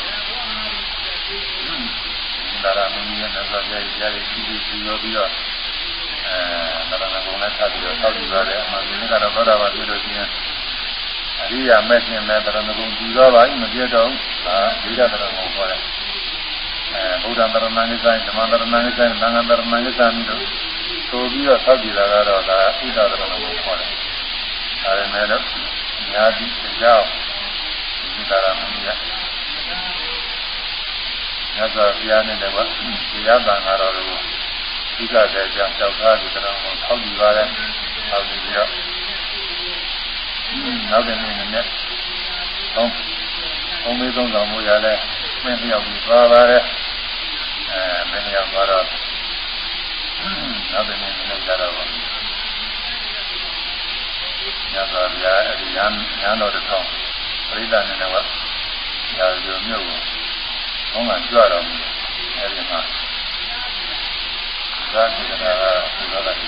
B: ဒါရမင်းရဲ့နတ်သားရဲ့တရားကြီးရှိပြီးပြီးရောပြီးတော့အဲသရဏဂုံနဲ့ထပ်ပြီးတော့ဆောက်ကြည့်ပါတယ်အမှန်ဒီနေ့ကတော့သောတာပန်ပြည့်လို့ရှိရင်အရိယာမဲ့ခြင်းနဲ့သရဏဂုံပြီးတော့ပါမပြည့်တော့ဒါဒိဋ္ဌသရဏဂုံခေါ်တယ်အဲဘုရားတရဏဂိဆိုင်ဓမ္မတရဏဂိဆိုင်သံဃာတရဏဂိဆိုင်တို့ဆိုပြီးတော့ဆောက်ကြည့်တာကတော့ဒါဣဒ္ဓသရဏဂုံခေါ်တယ်ဒါပေမဲ့လို့ညာတိကြောင့်ဒီသာရမင်းရ ညဇောဘုရားနဲ့လည်းတရားတန်ဃာတော်တို့ဒီကတဲ့ကြောင့်ကြောက်သားဒီကတော့ထောက်ကြည့်ပါလေထောက်ကြည့်ပြီးတော့နောက်တဲ့နေ့နဲ့သုံးသုံးမေးသုံးတော်မူရလဲမင်းပြောက်ပြီးသွားပါလေအဲမင်းပြောက်သွားတော့နောက်တဲ့နေ့နဲ့ကြတော့ညဇောဘုရားအဲဒီညာညာတော်တစ်ထောင်ပရိသတ်နဲ့တော့ရာဇုံမြို့ကို ဘုံကကြွတော်မူအဲဒီမှာသာတိကရာဘုရားကသာတိ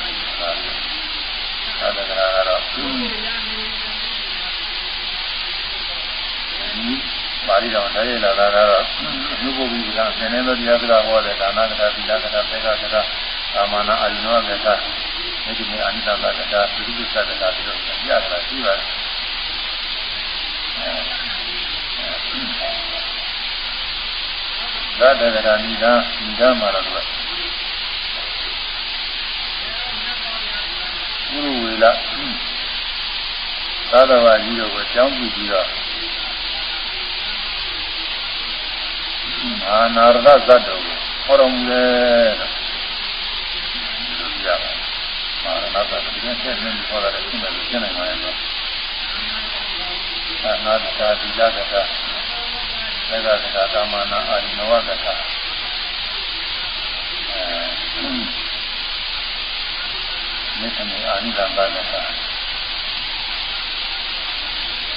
B: သာတကရာကတော့ပါဠိတော်တရားလာတာကတော့အနုဘုဗ္ဗိကဆင်းနေသောတရားစကားဟောတဲ့ဒါနကတာသီလကတာသေကကတာသာမဏအာရိနောကတာဒီကိမေအနိတ္တကတာသုတိသကတာဒီလိုပြရတာရှိပါတယ် သာတကရာနိဒာနိဒာမှာတော့ပုရုဝေလသာသဝကြီးတို့ကိုကြောင်းကြည့်ပြီးတော့အာနာရဒဇတ်တော်ကိုဟောတော်မူတယ်လို့ပြောရပါတယ်။မာရဏသတ်ဒီကနေ့ဆက်နေဟောတာလည်းရှင်းတယ်လို့ရှင်းနိုင်ပါရဲ့။အာနာတကာသီလကတာ သေကကတာကာမနာအာရိနဝကတာအဲမေတ္တာအာနိသံဃာကတာ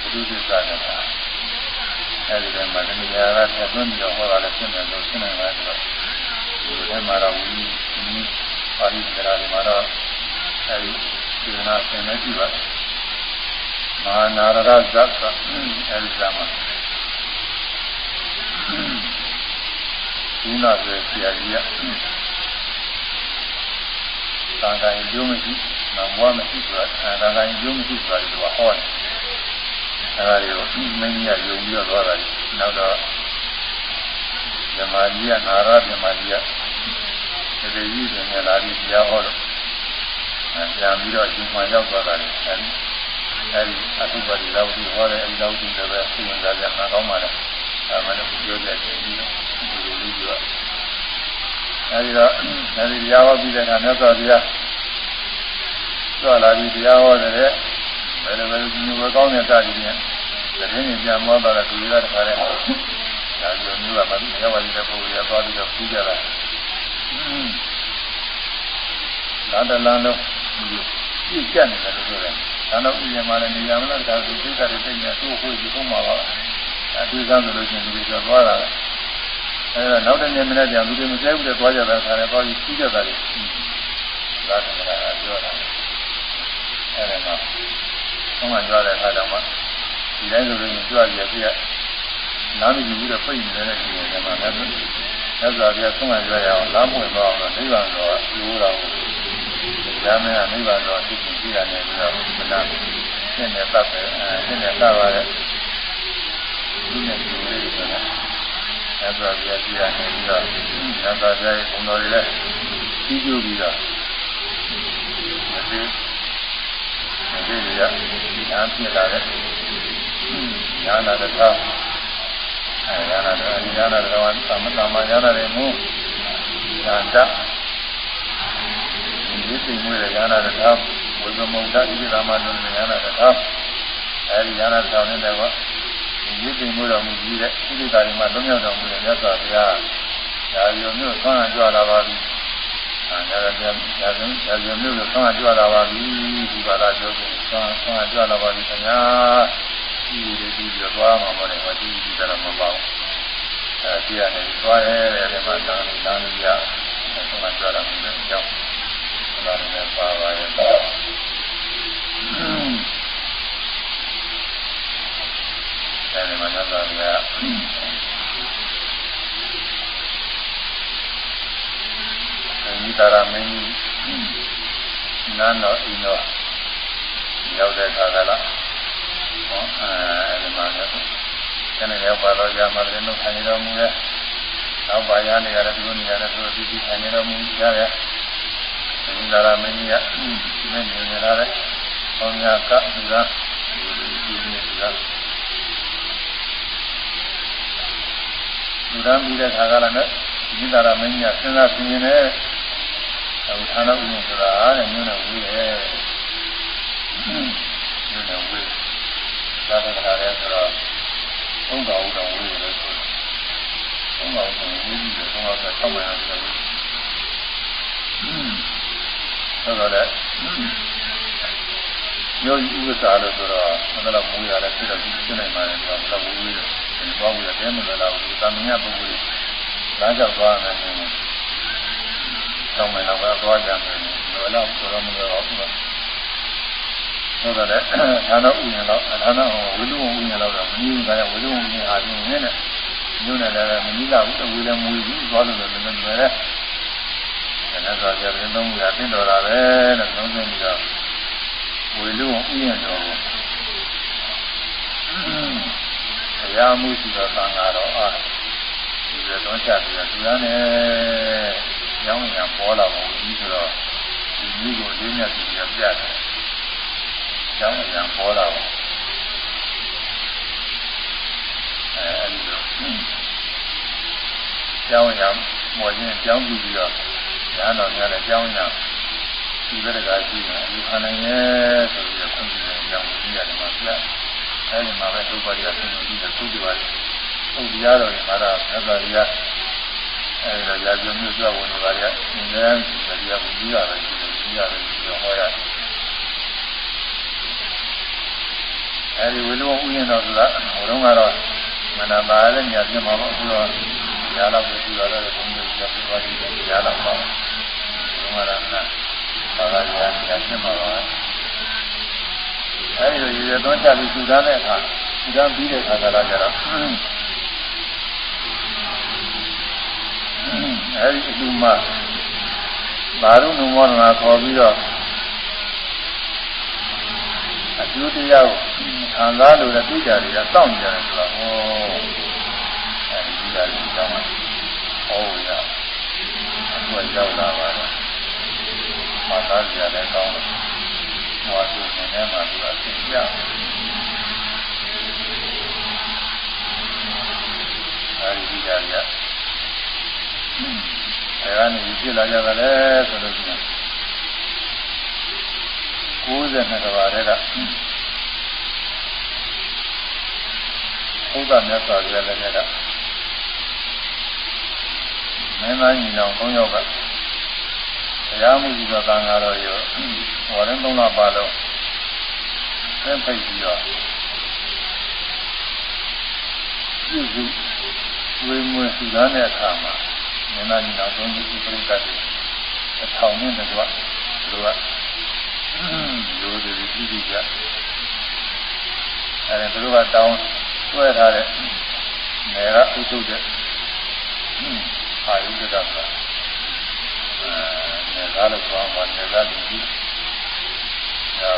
B: ဘုဒ္ဓသစ္စာကတာအဲဒီထဲမှာတဏှာကဆက်သွင်းပြီးတော့ဟောတာလည်းရှင်းတယ်လို့ရှင်းနိုင်ပါတယ်ဆိုတော့ဒီထဲမှာတော့ဝိနည်းပါဠိစကားတွေမှာတော့အဲဒီဒီနာဆင်နေကြည့်ပါမဟာနာရဇတ်ကအဲဒီကမှာ ဒီနာဆိုဆရာကြီးကသံဃာရင်ကျိုးမရှိနံဘွားမရှိဆိုတာသံဃာရင်ကျိုးမရှိဆိုတာဒီကဟောတယ်အဲဒါတွေကိုမင်းကြီးကယုံပြီးတော့သွားတာနောက်တော့ဓမ္မကြီးကနာရဓမ္မကြီးကဒီလိုကြီးတယ်နဲ့လာပြီးတရားဟောတော့ပြန်ပြီးတော့ဒီမှာရောက်သွားတာလေအဲဒီအဲဒီအထုပါတိလောက်ပြီးဟောတယ်အဲဒီလောက်ပြီးလည်းပဲသိရင်လည်းနာကောင်းပါလေ ဒါမှလည်းပြောကြတယ်ပြီးဒီလိုလေးပြောအဲဒီတော့အဲဒီတရားဟောပြီးတဲ့အခါမြတ်စွာဘုရားကြွလာပြီးတရားဟောတယ်ဘယ်လိုပဲဒီလိုကောင်းတဲ့စာကြီးနဲ့သတင်းကြီးပြန်မောတော့သူရတဲ့ခါလဲဒါကြောင့်မျိုးကမပြီးရပါလိမ့်တဲ့ပုဂ္ဂိုလ်ရသွားပြီးတော့ပြီးကြတာလာတလန်းတော့ပြည့်ကျက်နေတယ်လို့ဆိုတယ်ဒါတော့ဥယျာဉ်မှာလည်းနေရာမလားဒါဆိုသိတဲ့တိတ်နဲ့သူ့ကိုကြည့်ဖို့မှာပါ အတူစားလို့ချင်းဒီလိုသွားတာအဲဒါနောက်တစ်နေ့မနေ့ကျလူတွေမကြိုက်ဘူးတဲ့သွားကြတာခါလဲသွားပြီးပြီးကြတာလေဒါကလည်းပြောတာအဲဒီမှာဘုံကကြွားတဲ့အခါတော့မှဒီတိုင်းဆိုရင်ကြွားရပြည့်နားမကြည့်ဘူးတော့ပြိတ်နေတဲ့ဒီနေရာမှာလည်းသက်သာပြဆုံးမကြွားရအောင်လမ်းပွင့်သွားအောင်နိဗ္ဗာန်တော်ရိုးတော်ဉာဏ်နဲ့နိဗ္ဗာန်တော်သိသိကြည့်ရတယ်ပြီးတော့မနာရှင်းနေတတ်တယ်အဲရှင်းနေတတ်ပါရဲ့ ဒီနေ့ဒီလေးဆိုတာသက်သာပြကြည့်ရတယ်ပြီးတော့သက်သာပြရဲ့ဘုံတော်တွေလည်းပြီးကျိုးပြီးတော့ဒီဒီကညာဖြစ်လာတဲ့ညာနာတသာအဲညာနာတညာနာတဝမ်းသမသမညာနာရဲ့မူညာတဒီသိမွေးတဲ့ညာနာတသာဝိသမုဒ္ဒဒီသာမလုံးညာနာတသာအဲဒီညာနာတသာနဲ့တော့ ဒီသိမွေးတော်မူကြီးတဲ့ဥဒိတာရီမှာလုံးရောက်တော်မူတဲ့မြတ်စွာဘုရားဒါလိုမျိုးဆွမ်းကြွလာပါပြီအဲဒါကြဒါဆိုဒါဆိုမျိုးလို့ဆွမ်းကြွလာပါပြီဒီပါလာပြောတယ်ဆွမ်းဆွမ်းကြွလာပါပြီခင်ဗျာဒီလိုဒီလိုသွားမှာပေါ့လေမဒီဒီတော့မပေါ့အဲဒီကနေသွားရဲတဲ့ဒီမှာတောင်းတောင်းရအဲဒီမှာကြွတာမျိုးကြောင့်ဒါလည်းပါပါရဲ့ အဲဒီမှာသာသာကဒီတာရမင်းကြီးနာနောအိနောရောက်တဲ့အခါကလားဟောအဲဒီမှာလည်းကျန်တဲ့ရောက်ပါတော့ကြာမှလည်းနှုတ်ခံရတော်မူတဲ့နောက်ပါရနေရတယ်ဒီလိုနေရတယ်ဆိုပြီးပြီးခံရတော်မူကြတယ်ဒီသာရမင်းကြီးကမင်းနေရတဲ့ဟောမြတ်ကသူကဒီနေတာ လူရမ်းပြီးတဲ့ခါကလည်းဒီသာရမင်းကြီးကစဉ်းစားပြင်းနေအခုဌာနဥယျာဉ်ဆိုတာတဲ့မြို့နယ်ဝေးရဲ့မြို့နယ်ဝေးသာသနာရဲဆိုတော့သုံးတော်ဦးတော်ဝေးလို့ဆိုသုံးတော်ဦးတော်ဝေးကြီးတယ်သုံးတော်ဆက်ဆောက်မှန်းတယ်ဆိုတော့လည်း ယောဂီဥပ္ပစာလို့ဆိုတော့ဘယ်လိုမူရလဲဖြစ်တော့ဖြစ်နိုင်မှာလဲဆိုတော့ဘယ်လိုဝေးလဲဒီဘောဝေးတယ်မလို့လားဘူးသာမညပုဂ္ဂိုလ်လမ်းကြောက်သွားမယ်ဆိုရင်တောင်းမယ်တော့သွားကြမယ်လောလောဆိုတော့မလို့တော့ဘူးဟုတ်တယ်လေဌာနဥယျာဉ်တော့ဌာနဝိလုဝဥယျာဉ်တော့မနည်းဘူးကလည်းဝိလုဝဥယျာဉ်ဟာပြင်းနေတယ်ညွန်းတယ်လည်းမနည်းလာဘူးအဝေးလည်းမွေဘူးသွားလို့လည်းလည်းလည်းတယ်အဲ့ဒါဆိုကြရင်တော့မူရပြင်တော်တာပဲတဲ့လုံးစုံပြီးတော့ ဝေလုဝဥယျာဉ်တော်ကိုတရားမှုရှိတော့သံဃာတော်အားဒီလိုတော့ချက်ပြီးတော့သူရနဲ့ရောင်းရံပေါ်လာဖို့ပြီးဆိုတော့ဒီမျိုးကိုလေးနဲ့သူပြပြတယ်ရောင်းရံပေါ်လာဖို့အဲဒီတော့ကျောင်းရံမော်ခြင်းကျောင်းပြီးပြီးတော့ညာတော်များလည်းကျောင်းရံ ဒီဘက်ကရှိတယ်ဒီခန္ဓာရဲ့ဆိုပြီးတော့ခွင့်ပြုတယ်ကျောင်းကြီးရတယ်မှာပြအဲဒီမှာပဲဒုက္ခတွေကဆင်းရဲပြီးတော့သုတိပါတယ်ဟုတ်တရားတော်တွေမှာတော့သစ္စာရိယအဲဒီတော့ရာဇဝမျိုးကြဝင်နေပါလေ။ဒီနေ့တရားကိုကြီးရတယ်ဒီလိုကြီးရတယ်ဒီလိုဟောရတယ်။အဲဒီဝိလုဥယျာဉ်တော်ဆိုတာဟိုတုန်းကတော့မနာပါတဲ့ညာပြမှာပေါ့အခုတော့ညာတော့ပြပြီးတော့လည်းဘုံကြီးပြပြီးသွားပြီးညာတော့ပေါ့။ဘုံကလ ည်းနာပါပါညာညာပြမှာပါ။အဲဒီလိုရေသွန်းချပြီးထူထားတဲ့အခါထူထားပြီးတဲ့အခါကလည်းကျတော့အဲဒီအတူမှဘာလို့နုမောဒနာခေါ်ပြီးတော့အကျိုးတရားကိုခံစားလို့လည်းသိကြတယ်ကစောင့်ကြတယ်ဆိုတော့ဟောအဲဒီဒီကလေးကြောင်းဟောရအခုရောက်လာပါတ ယ်မာသာကြီးလည်းကောင်းတယ်ဟောသူနေနေမှာသူအသိကြအဲဒီဒီကလေးအဲကနေဖြစ်လာကြတယ်လေဆိုလို့ရှိရင်92ကဘာတဲ့ကဘုရားမြတ်စွာဘုရားလည်းကမင်းသားညီနောင်၃ယောက်က တရားမှုကြီးသောသံဃာတော်ရောဟောရင်၃လပါလုံးသင်ဖိတ်ပြီးတော့ပြုစုဝေမွေစုသားတဲ့အခါမှာမင်းသားညီတော်သုံးခုပြိတ္တတွေအထောင်နဲ့တော့သူကရိုးတွေပြီးပြီးကြအဲဒါသူကတောင်းဆွဲထားတဲ့နေကဥထုတဲ့အာယုဒကဆို တာအဲနေကားလို့ပြောမှာနေကားလူကြီးအဲ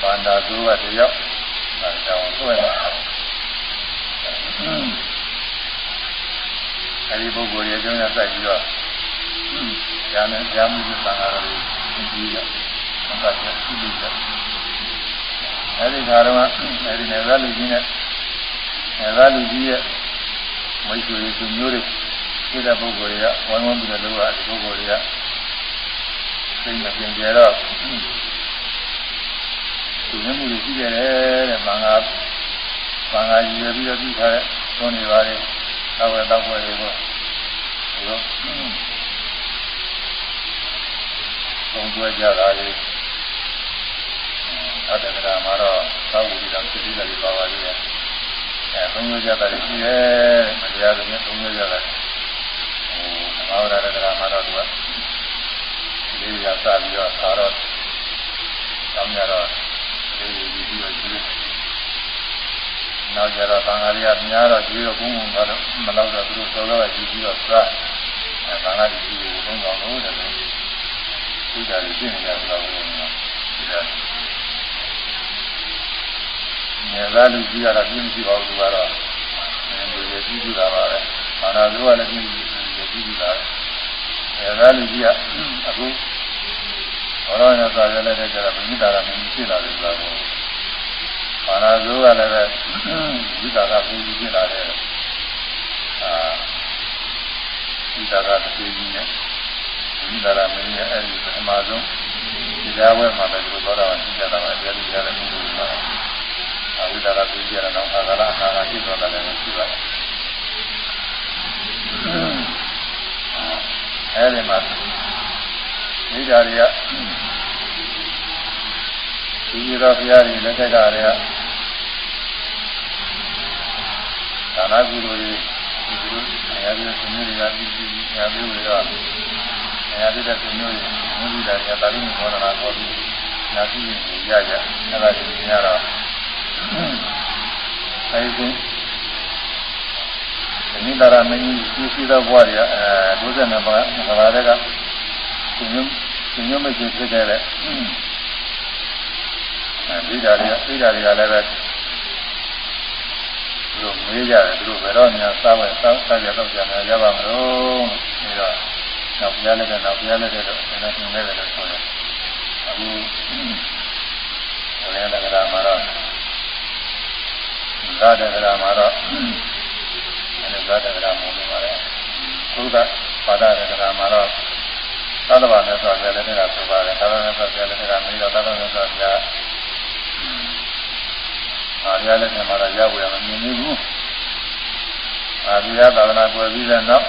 B: ဘန္တာသူကတယောက်အဲတောင်းဆွဲတာအဲဒီပုဂ္ဂိုလ်ရဲ့အကြောင်းအရာစိုက်ပြီးတော့ဉာဏ်နဲ့ဉာဏ်မှုသံဃာတော်ကိုပြီးတော့မကတ်ရရှိပြီးတော့အဲဒီခါတော့အဲဒီနယ်သာလူကြီးနဲ့နယ်သာလူကြီးရဲ့မိတ်ဆွေသူမျိုးတွေ ဖြစ်တဲ့ပုဂ္ဂိုလ်တွေကဝိုင်းဝန်းပြီးတော့လုပ်ရတဲ့ပုဂ္ဂိုလ်တွေကသိမပြင်ကြတော့သူမျိုးမှုရှိကြတယ်တဲ့ဘာသာဘာသာရည်ပြီးတော့ပြီးထားတဲ့သွန်နေပါလေသောက်တော့ပွဲတွေကိုဘုရားသုံးသွဲကြတာလေအတ္တကရာမှာတော့သောက်ဝိဒံစိတ္တိလည်းပါပါလိမ့်မယ်အဲသုံးသွဲကြတာရှိရဲ့မတရားသဖြင့်သုံးသွဲကြတာ သမာဝရတနာမှာတော့သူကလေးရစပြီးတော့သာတော့တောင်းကြတော့လေးရည်ပြီးတော့ကျွေးနောက်ကြတော့သံဃာရိယများတော့ကျွေးတော့ဘုံဘုံတော့မလောက်တော့သူတို့စောစောကရည်ပြီးတော့စားသံဃာရိယကိုသုံးဆောင်လို့တယ်သူကြရည်ပြင်းကြတော့ဘုံကဒီကမြေသားလူကြီးကတော့ပြင်းကြည့်ပါဦးသူကတော့ အဲဒီကြည့်ကြည့်တာပါပဲဘာသာသူကလည်းကြည့်ကြည့်တာအဲဒါလူကြီးကအခုဘောရဏစာရလည်းတဲ့ကျတော့မိသားစုမျိုးဖြစ်လာတယ်ဆိုတော့ဘာသာသူကလည်းပဲမိသားစုမျိုးဖြစ်လာတယ်အာမိသားစုတစ်ခုကြီးနဲ့မိသားစုမျိုးရဲ့အဲဒီပထမဆုံးဒီကြားဝဲမှာလည်းဒီလိုတော့အောင်ကြည့်ကြတာပါအဲဒီကြားတဲ့ပုဂ္ဂိုလ်ပါ အာဝိဒါရပြည်ရတဲ့နောက်အာဂရအာဟာရရှိတော်တယ်လည်းရှိပါတယ်အဲဒီမှာမိဓာရီကဒီရတော်ဘုရားကြီးလက်ထက်တာတွေကဒါနာဂုရုကြီးဒီလိုအဲဒီဆင်းရဲရာပြည်ပြည်အဲဒီလိုရအဲဒီတဲ့ဆင်းရဲမြူလာရတာလည်းခေါ်တာတော့ဒီနာဂုရုကြီးရကြအဲ့ဒါကြီးများတော့ အဲဒီနိဒာရမင်းကြီးရှိသောဘဝတွေကအဲ52ပါးကဘာတွေကသူညွန်းသူညွန်းမကြီးဖြစ်ခဲ့တဲ့အဲဒီဓာရီအဲဒီဓာရီကလည်းပဲသူတို့မေးကြတယ်သူတို့ဘယ်တော့များစားဝယ်စားစားကြတော့ကြမယ်ရပါမလို့ပြီးတော့နောက်ပြားလည်းတော့ပြားလည်းတော့ဆန္ဒပြင်းလည်းတော့ဆိုတယ်အခုဟိုလည်းလည်းကလာမှာတော့ သာတကရာမှာတော့အဲဒီသာတကရာမှာလို့ပါတယ်သုဒ္ဓပါဒတကရာမှာတော့သတ္တဝါနဲ့ဆိုရတဲ့ကဆိုပါတယ်သတ္တဝါနဲ့ဆိုရတဲ့ကမင်းတို့သတ္တဝါနဲ့ဆိုရအာရလည်းမြန်မာရရောက်ရမမြင်ဘူးအာရိယသာသနာပွဲပြီးတဲ့နောက်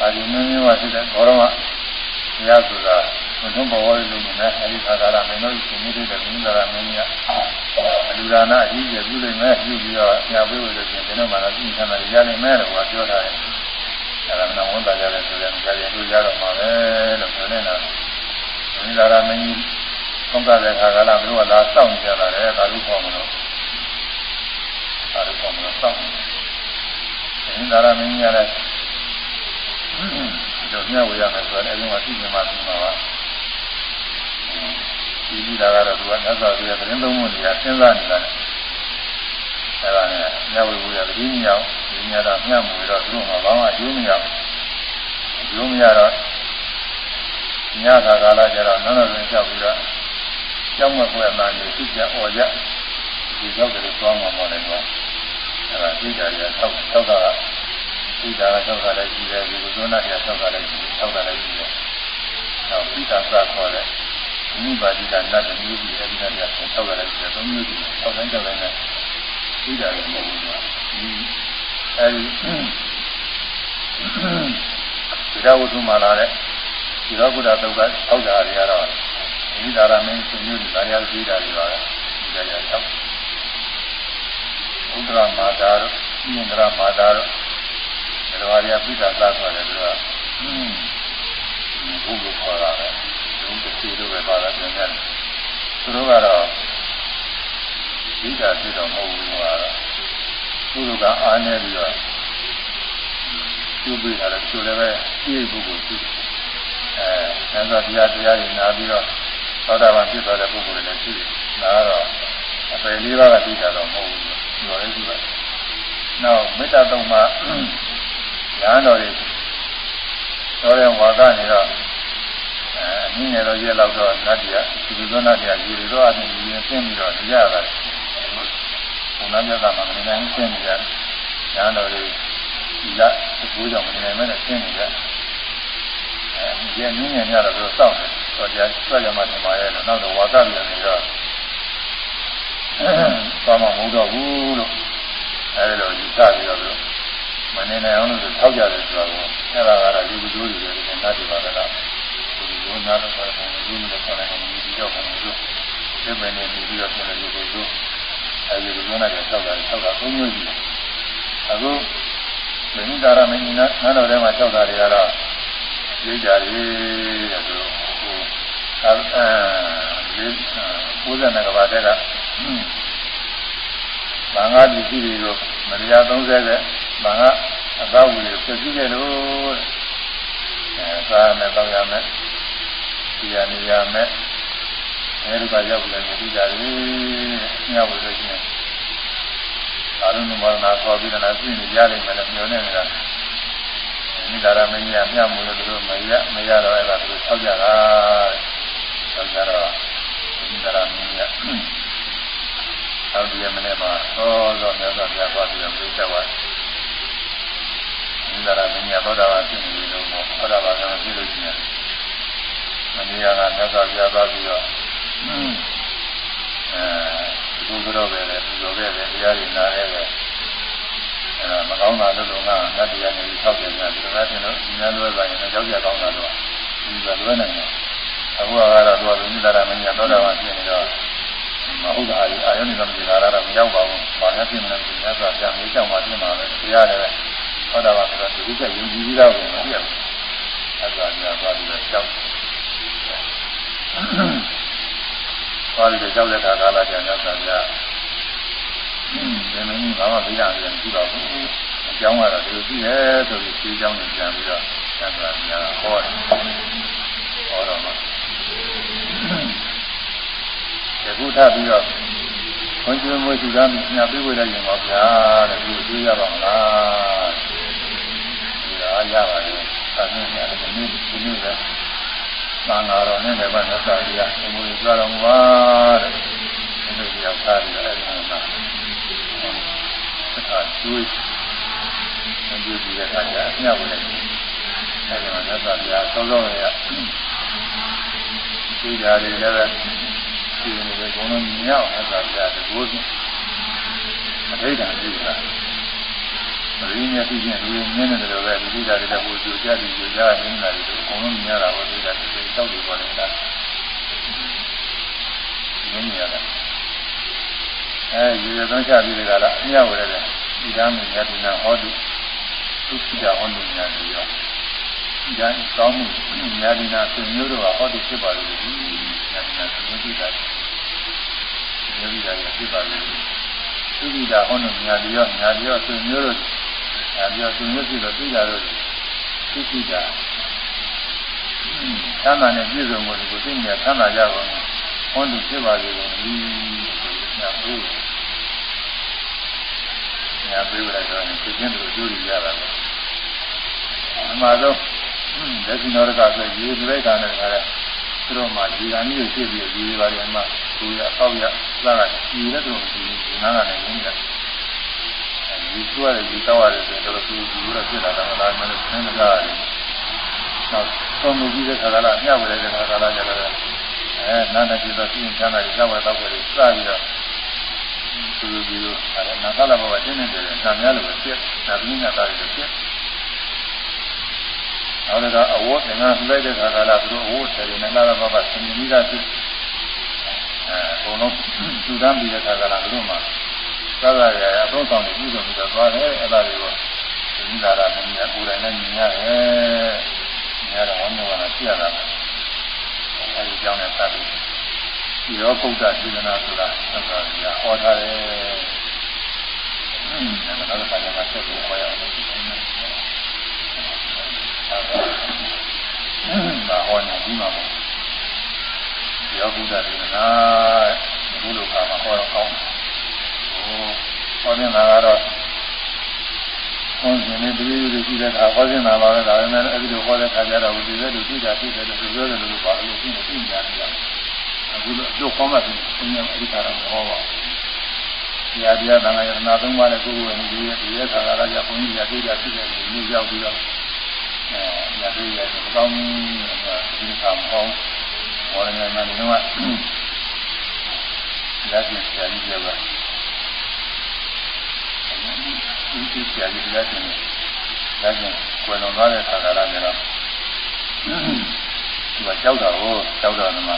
B: အာရိမင်းမျိုးကရှိတဲ့ဘောရမတရားဆိုတာ ဘုံဘဝလုံးကလည်းအဲဒီခါကာလမင်းတို့ရှင်နေတဲ့ဘုရားရာမင်းကြီးကအလူဒါနာအကြီးကျယ်ပြုလိုက်မယ်ပြုပြီးတော့ညာပေးဝင်လို့ရှင်ကျွန်တော်မှလည်းသိချင်တယ်ရနိုင်မယ်လို့ပြောထားတယ်အဲဒါကဝန်တာကြတယ်ဆိုရင်ကြရင်တို့ရတော့မှာပဲလို့ပြောနေတာဘုရားရာမင်းကြီးဆုံးကတဲ့ခါကာလဘုရားလာစောင့်နေကြတာလေဒါလို့ပေါ့မလို့ဒါလို့ပေါ့မလို့စောင့်ဘုရားရာမင်းကြီးကလည်းဒီတော့မြတ်ဝေရမယ်ဆိုတော့အဲဒီမှာသိနေမှသိမှာပါ ဒီကြည့်တာကတော့သူကသက်သာဆိုတဲ့သတင်းသုံးဖို့နေတာစဉ်းစားနေတာလေအဲဒါနဲ့မြတ်ဝေဝေကတတိမြောက်ဒီမြတ်တာမြတ်မူတော့သူ့မှာဘာမှအကျိုးမရဘူးအကျိုးမရတော့ညသာကာလကျတော့နန္ဒရင်လျှောက်ပြီးတော့ကြောက်မွယ်မှန်နေသူ့ပြန်អော်ရဒီရောက်တယ်သွားမှာမဟုတ်လည်းတော့အဲဒါသိကြတယ်ဆောက်ဆောက်တာကသိတာကဆောက်တာလည်းရှိတယ်ဒီလိုဇောနာကဆောက်တာလည်းရှိတယ်ဆောက်တာလည်းရှိတယ်နောက်သိတာစခေါ်တယ် မိပါတိကနတ်မျိုးကြီးအဲဒီကနေဆက်ဆောက်ရတဲ့ဆိုတော့မျိုးကြီးဆောက်တိုင်းကြောက်တိုင်းနဲ့ပြီးတာလည်းမဟုတ်ဘူး။ဒီအဲဒီဒီတော်ဝတ္ထုမှာလာတဲ့ဒီတော်ကုဒတုတ်ကဆောက်တာတွေကတော့ဒီဒါရမင်းရှင်မျိုးကြီးဒါရပြီးတာတွေပါပဲ။ဒီကြရဆောက်ဥဒ္ဒရာမာတာတို့ဣန္ဒရာမာတာတို့ဘယ်လိုအရာပြိတာသာဆိုတယ်သူကဟင်းဘုလိုခေါ်တာပဲ။ င်းတစ်ခုတို့ပဲပါတာပြန်ရတယ်သူတို့ကတော့ဒီတာဖြစ်တော့မဟုတ်ဘူးကွာသူတို့ကအားနေပြီးတော့ကျူးပြီးတာလည်းသူလည်းပဲပြည့်ပုဂ္ဂိုလ်ရှိအဲသံဃာတရားတရားတွေနာပြီးတော့သောတာပန်ဖြစ်သွားတဲ့ပုဂ္ဂိုလ်တွေလည်းရှိတယ်ဒါကတော့အပေလေးပါးကဒီတာတော့မဟုတ်ဘူးပြောရည်ရှိပါတယ်နောက်မေတ္တာတုံမှာညာတော်တွေတော်ရံဝါကနေတော့ အဲနည်းနည်းတော့ရက်လောက်တော့နတ်တရားဒီလိုနတ်တရားဒီလိုတော့အရင်ရင်ဆင်းပြီးတော့တရားရတယ်ဘုရားမြတ်ကမှမနေနိုင်ဆင်းနေကြညာတော်တွေဒီလက်အကျိုးကြောင့်မနေနိုင်မဲ့ဆင်းနေကြအဲဒီနည်းနည်းများတော့ပြောစောင့်တယ်တော့တရားဆက်ရမှဒီမှာရဲ့နောက်တော့ဝါသပြန်နေတော့ဘာမှမဟုတ်တော့ဘူးလို့အဲဒီလိုယူဆပြီးတော့မနေနိုင်အောင်လို့ထောက်ကြတယ်ဆိုတော့အဲ့ဒါကတော့ဒီလိုတို့တွေလည်းနတ်တွေပါလား ဘုရားတော်ကဘုရားတော်ကလည်းဒီကြောက်ကုန်လို့ဒီမင်းနဲ့ဒီလိုဆက်နေလို့ဆိုအဲဒီလိုမျိုးနဲ့ဆောက်တာဆောက်တာသုံးမျိုးကြီးအခုမင်းဒါရမင်းနာနာတော်ထဲမှာဆောက်တာတွေကတော့ရိတ်ကြရည်တဲ့ဆိုအဲအဲဘုရားနဲ့ကဘာတဲ့ကဘာငါဒီစီတွေကိုမရိယာ30တဲ့ဘာငါအသာဝင်ဖြည့်ကြည့်တယ်လို့ အဲစားမယ်တောက်ရမယ်ဒီရနေရမယ်အဲဒီကရောက်လာနေပြီကြတယ်ညဝလို့ရှိရင်အာရုံမောနာခေါ်ပြီးတော့ပြင်နေကြလိမ့်မယ်လို့ပြောနေတာမိသားရမင်းကြီးကမြတ်မှုလို့တို့မရမရတော့အဲ့ဒါတို့ဆောက်ကြတာဆောက်ကြတော့မိသားရမင်းကြီးကဆောက်ဒီမနေ့မှာသောသောမြတ်စွာဘုရားဟောပြီးတော့ပြချက်သွားမိ သားရမင်းကြီးသောတာပန်ဖြစ်နေလို့သောတာပန်ကပြည့်လို့ရှိရင်မနေ့ကမြတ်စွာဘုရားသွားပြီးတော့အဲဒီလိုတော့ပဲလေဒီလိုပဲလေတရားတွေနားရဲပဲအဲမကောင်းတာလို့တော့ငါငါတရားနေဆောက်တယ်များဒီလိုပဲတင်လို့ဒီနေ့လွဲပါရင်ကြောက်ကြကောင်းတာတော့ဒီလိုလွဲနိုင်တယ်အခုကတော့သူကမိသားရမင်းကြီးသောတာပန်ဖြစ်နေတော့မဟုတ်တာအာယုန်ကမရှိတာတော့မရောက်ပါဘူး။ဘာလဲပြင်မလဲပြင်ရတာပြန်မေးကြောက်မှပြင်မှာပဲတရားလည်း သောတာပန်ဆိုတော့ဒီကယုံကြည်ပြီးတော့ပြင်မပြတ်ဘူး။အဲဒါညာသွားပြီးတော့ကြောက်သွားပြီးကြောက်တဲ့ခါကာလကျန်တော့ဗျာဒီမင်းကြီးဘာမှမရဘူးကြည့်တော့ဘူးအကြောင်းကတော့ဒီလိုကြည့်ရဲဆိုပြီးဒီအကြောင်းကိုပြန်ပြီးတော့သံဃာများဟောတယ်ဟောတော့မှဒီခုထပ်ပြီးတော့ခွန်ကျွေးမွေးသူသားမြတ်ပြေးဝေလိုက်ရင်ပါဗျာတဲ့ဒီသိရပါမလားဒီ အားရပါတယ်သာမန်များဒီနေ့ဒီနေ့ပဲသံဃာတော်နဲ့လည်းဗတ်သက်သာရအမှုတွေကြွတော်မူပါတဲ့ဒီလိုရောက်သားပြီးတော့အဲဒီမှာအခါကျွေးအကျိုးပြီးတဲ့အခါကျအမြတ်ဝင်တယ်အဲဒီမှာသက်သာရသောသောရဒီကြတယ်လည်းပဲဒီလိုပဲဘုံလုံးမြောက်သက်သာရတကူအထိတ်တန်ကြည့်တာ မရင်းနဲ့ပြည့်ချင်းလူရင်းနေတယ်လို့ပဲဒီကြတယ်လည်းဟိုကြိုကြတယ်ကြိုကြနေတာတွေအကုန်လုံးမြင်ရတာဟောဒီကတိတောက်တယ်ပေါ်နေတာမြင်ရတာအဲဒီရသောချပြီးတဲ့ကလာအမြောက်ဝဲတယ်ဒီသားမင်းရတဲ့နာဟောဒီသူစီတာဟောနေတယ်ရောဒီတိုင်းကောင်းမှုညာဒီနာဆွေမျိုးတို့ကဟောဒီဖြစ်ပါလို့ဒီညာဒီနာဆွေမျိုးတို့ကမျိုးဒီတာဖြစ်ပါလို့ သူစီတာဟောနေညာဒီရောညာဒီရောဆွေမျိုးတို့ညာဒီရောဆွေမျိုးဖြစ်တော့သိတာတော့သူစီတာသမ်းသာနဲ့ပြည့်စုံမှုကိုသိနေသမ်းသာကြပါဘူးဟောဒီဖြစ်ပါလို့ဒီညာဘူးညာပြေးလိုက်တော့သိချင်းတို့ကျိုးရရတာပဲအမှားဆုံးလက်ရှိတော်ကဆိုရေပြိုက်တာနဲ့ခါတဲ့ သူတို့မှဒီကံကြီးကိုဖြစ်ပြီးဒီပါရီမှာသူရအောက်ရလာတာဒီလက်တို့ဒီနားကလည်းရင်းတယ်ဒီစွာရဲ့ဒီတောက်ရတယ်ဆိုတော့သူဒီလိုဖြစ်လာတာကလည်းမင်းဆင်းကြရတယ်နောက်သုံးမှုကြီးတဲ့ခါကလာမျှဝေတဲ့ခါကလာကြတယ်အဲနာနဲ့ဒီတော့ပြင်းချမ်းသာရေးကြောက်ရတော့ကြပြီးစပြီးတော့သူတို့ဒီလိုအဲနာကလာဘဝတင်းနေတယ်နာများလို့ဖြစ်နာပြီးနေတာတွေဖြစ် နောက်တော့အဝတ်ငါလိုက်တဲ့ခါကလာသူတို့အဝတ်တယ်နဲ့နာကဘဝဆင်းရဲနေတာဖြစ်အဲဘုံလုံးသူတမ်းပြီးတဲ့ခါကလာသူတို့မှာသာသာရရအသုံးဆောင်နေပြီးတော့ပြီးတော့သွားတယ်အဲ့ဒါတွေကိုဒီလာတာမင်းကကိုယ်တိုင်နဲ့မြင်ရတယ်မြင်ရတော့ဘုရားကပြရတာအဲဒီကြောင့်လည်းသတ်ပြီးဒီရောပုဒ်တာစေတနာဆိုတာသက္ကာရဟောထားတယ်။အင်းဒါကလည်းဆက်ပြီးဟောရအောင်။ ဒါဟောနေပြီးမှာပေါ့။ဒီရောပုဒ်တာစေတနာဘုလိုကမှာဟောတော့ကောင်းတယ်။ဟိုဟောနေတာကတော့ဟောရှင်နေတည်းတည်းရှိတဲ့အခါဟောနေတာပါပဲဒါပေမဲ့အဲဒီလိုဟောတဲ့ခါကျတော့ဒီလိုတူတာဖြစ်တယ်လို့ပြောတယ်လို့ပါလို့ရှိနေသိကြတယ်အခုတော့ကျုပ်ကောင်းတာပြင်အင်းအရိကာရဟောပါဒီအတရားသံဃာယနာသုံးပါးနဲ့ကိုယ်ဝင်ဒီဒီရဲ့ခါလာကြဘုန်းကြီးရသေးတာဖြစ်တယ်ဒီရောက်ပြီးတော့ အဲရသေးတယ်ဒီကောင်းဒီကံပေါင်းဘောရဏနာနေတော့လက်ကျဆရာကြီးပြောတာဒီဒီဆရာကြီးလက်ကျလက်ကျကွယ်လွန်သွားတဲ့ခါလာကြတော့ဒီကကြောက်တာကိုကြောက်တာကမှ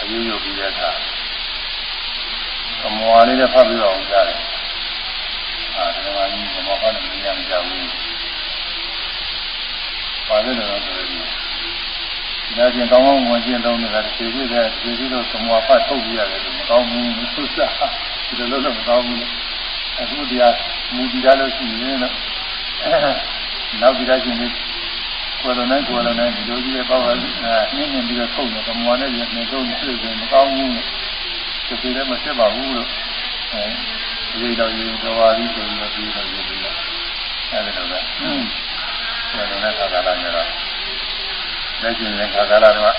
B: အယူယူပြီးတဲ့အခါကမွာလေးနဲ့ဖတ်ပြီးတော့ကြားတယ် အအာဒီမှာကြီးကမောဟနဲ့မြင်ရမကြဘူးပါလေတော့ဆိုရင်ဒါချင်းကောင်းကောင်းဝင်ကျင်းတော့နေတာခြေပြည့်တဲ့ခြေပြည့်တော့သမောဖတ်ထုတ်ပြရတယ်လို့မကောင်းဘူးမဆုစားဒီလိုလုပ်တော့မကောင်းဘူးအခုတရားမူတည်ရလို့ရှိရင်တော့နောက်ဒီတိုင်းချင်းကိုယ်လုံးနဲ့ကိုယ်လုံးနဲ့ဒီလိုကြီးပဲပေါ့ပါနင်းနေပြီးတော့ထုတ်နေသမောနဲ့ပြန်နေတော့ဆွေးတယ်မကောင်းဘူးဒီလိုလည်းမဖြစ်ပါဘူးလို့အဲ ဒီတော့ရေတော်ပါပြီဆိုပြီးတော့ပြီးတော့ရေပြီးတော့အဲဒီလိုပဲကိုယ်လုံးနဲ့ခါကားလာကြတော့လက်ကျင်ရင်ခါကားလာတော့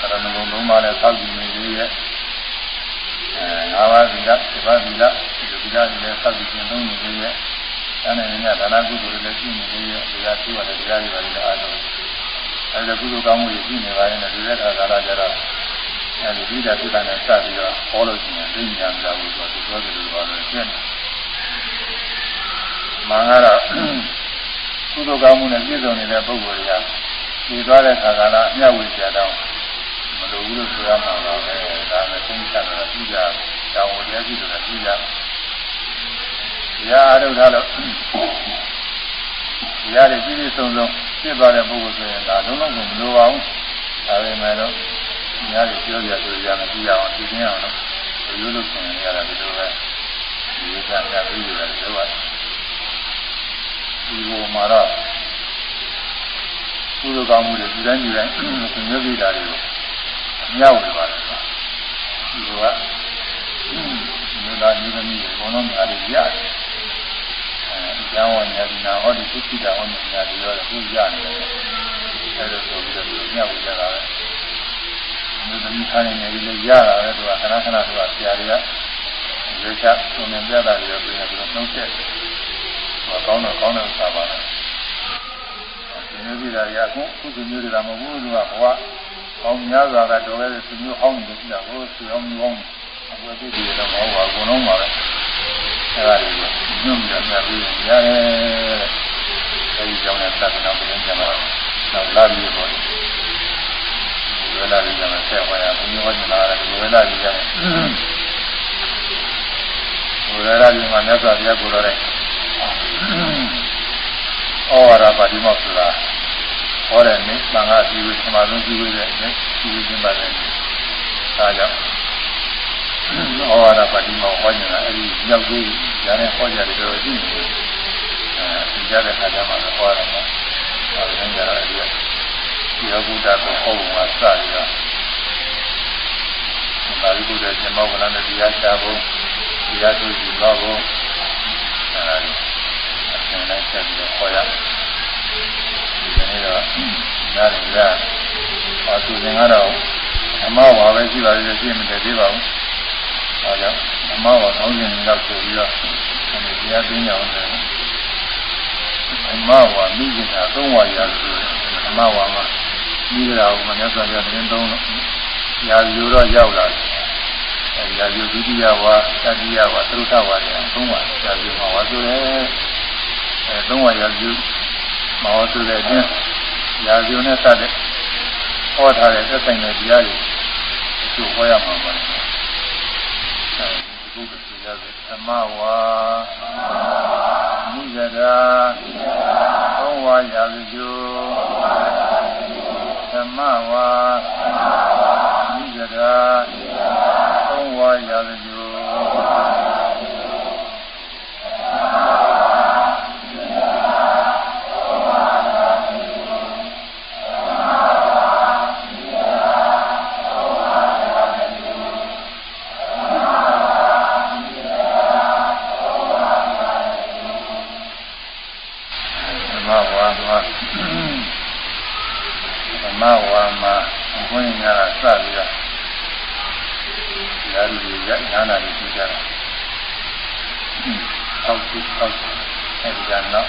B: အရဏဘုံလုံးမနဲ့သောက်ကြည့်နေသေးရဲ့အဲငါးပါးသီလဒီပါးသီလဒီသီလတွေလည်းသောက်ကြည့်နေနေသေးရဲ့အဲ့ဒါနဲ့ဒါနကုသိုလ်တွေလည်းရှိနေသေးရဲ့တရားရှိပါတယ်တရားတွေပါလည်းအားလုံးအဲ့ဒါကုသိုလ်ကောင်းမှုတွေရှိနေပါရင်လည်းဒီလက်ခါကာလကျတော့ အဲဒီဒီတာပြတာနဲ့စပြီးတော့ဟောလို့ရှိရင်သိဉာဏ်ပြဖို့ဆိုတော့ဒီလိုပါလို့ရှင်းတယ်။မှန်ကတော့ကုသိုလ်ကောင်းမှုနဲ့ပြည့်စုံနေတဲ့ပုဂ္ဂိုလ်တွေကဒီသွားတဲ့ခါကလာအမြတ်ဝေကြတော့မလိုဘူးလို့ဆိုရမှာတော့ပဲဒါနဲ့သိချတာပြီးကြတောင်းဝတရားကြည့်လို့ပြီးကြ။ရာအထုတ်ထားလို့ရာတွေပြည့်ပြည့်စုံစုံဖြစ်သွားတဲ့ပုဂ္ဂိုလ်ဆိုရင်ဒါလုံးလုံးကိုမလိုပါဘူး။ဒါပေမဲ့တော့ များတွေပြောကြဆိုကြမယ်ကြည့်ရအောင်ကြည့်နေအောင်လို့ရိုးလို့ဆင်ရတာဒီလိုပဲဒီကညပြီးရတယ်ဆိုတော့ဒီလိုမှာတော့ကုသိုလ်ကောင်းမှုတွေဒီတိုင်းဒီတိုင်းသင်ရပြတာတွေကိုအမြောက်ဝင်ပါတယ်ဒီလိုကမြေသားမြေသမီးတွေဘုံလုံးများတွေရတယ်အဲကျောင်းဝင်နေဒီနာဟောဒီသုခိတာဟောနေညာတွေရောသူရနေတယ်အဲဒါဆိုပြီးတော့မြောက်ဝင်ကြတာပဲ မျိုးသမီးထားနေနေလည်းရတာပဲသူကခဏခဏသူကဆရာတွေကရေချသုံးနေပြတာတွေပြင်ပြီးတော့နှုတ်ဆက်ဟောကောင်းတော့ကောင်းတယ်သာပါလားဒီမျိုးကြီးတာရအခုခုဒီမျိုးတွေကမဟုတ်ဘူးသူကဘဝကောင်းများစွာကတော့လည်းသူမျိုးဟောင်းနေကြတာဟိုသူအောင်မျိုးဟောင်းအခုဒီဒီတော့မဟုတ်ပါဘူးဘုံလုံးပါပဲအဲဒါတွေညွန့်ပြပြပြီးရတယ်အဲဒီကြောင့်လည်းသတ်တော်ပြင်ကြမှာတော့လာပြီးပေါ့ ဝေလာကြီးကလည်းဆက်ဝါရဘုရားဟောကြားလာတယ်ဝေလာကြီးကဝေလာကြီးမှာမြတ်စွာဘုရားကိုယ်တော်တဲ့ဩဝါဒပါဠိမောက်ဆိုတာဟောတဲ့နေ့သံဃာကြီးကိုသမာဓိကြီးကိုတဲ့နေ့ကြီးခြင်းပါတယ်ဒါကြောင့်ဩဝါဒပါဠိမောက်ဟောနေတာအဲဒီမြောက်ကြီးရတဲ့ဟောကြားတယ်တော့ရှိနေတယ်အဲဒီကြတဲ့ခါကျမှဟောရမှာအဲဒီကြတော့အဲ ဒီဒီအဘုဒ္ဓကိုဟောပုံကစပြီးတော့ပါဠိဘုရားရှင်မောကလနဲ့တရားချဖို့တရားသူကြည့်တော့ဘုအဲဒီအရှင်လိုက်ဆက်ပြီးတော့ဟောရဒီနေ့တော့နားရရပါသူသင်္ကတော့အမဝါပဲရှိပါသေးတယ်ရှင်းမတည်သေးပါဘူး။အဲကြောင့်အမဝါကောင်းခြင်းလောက်ဆိုပြီးတော့ဒီတရားသိညာအောင်တယ်။အမဝါမိခင်တာသုံးဝါရဆိုအမဝါမှာ ပြီးကြတာကိုမနေ့ကပြတဲ့သုံးတော့ရာဇူတော့ရောက်လာတယ်။အဲရာဇူဒုတိယဝါတတိယဝါသုထဝါတွေသုံးဝါရာဇူမှာဝါဆိုတယ်။အဲသုံးဝါရာဇူမဝါဆိုတဲ့အချင်းရာဇူနဲ့စတဲ့ဟောထားတဲ့သက်ဆိုင်တဲ့တရားတွေသူဟောရမှာပါ။အဲဒီဘုရားဆိုရတဲ့သမဝါမိဂရာသုံးဝါရာဇူ သမဝါမိဂရာသုံးဝါရာဇူသ ရားလူကြီးရညာနာတွေကြည့်ကြတာအောက်ရှိအောက်အဲဒီကနောက်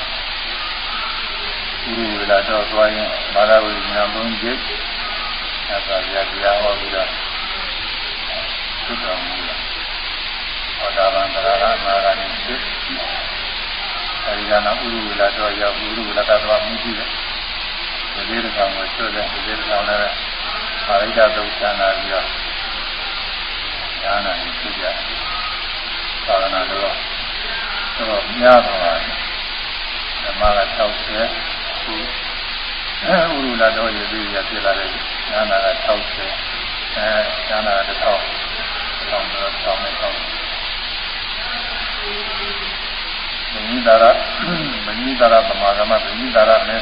B: ဒီဝေလာတော့သွားရင်ဘာသာဝိညာဉ်ဘုံကြီးအဲဒါပြတရားဟောပြီးတော့သုတော်မူလာဟောတာဗံတရားနာဂာနိသိအဲဒီကနောက်ဥရဝေလာတော့ရောက်ဥရဝေလာကတော့မြည်ကြည့်တယ်ဒီလေးတစ်ကောင်ကိုဆွတ်တယ်ဒီလေးတစ်ကောင်လည်းအာရိဒသုတ်ချာနာပြီးတော့ ဉာဏ်နဲ့သိကြသာသနာတော်တော့များသွားတယ်ဓမ္မက60ခုဥရလာတော့ရည်ရပြလာတယ်ဉာဏ်က60အဲဉာဏ်က1000 1000တော့1000နဲ့1000မင်းကြီးတာရမင်းကြီးတာရပမာဂမမင်းကြီးတာရနဲ့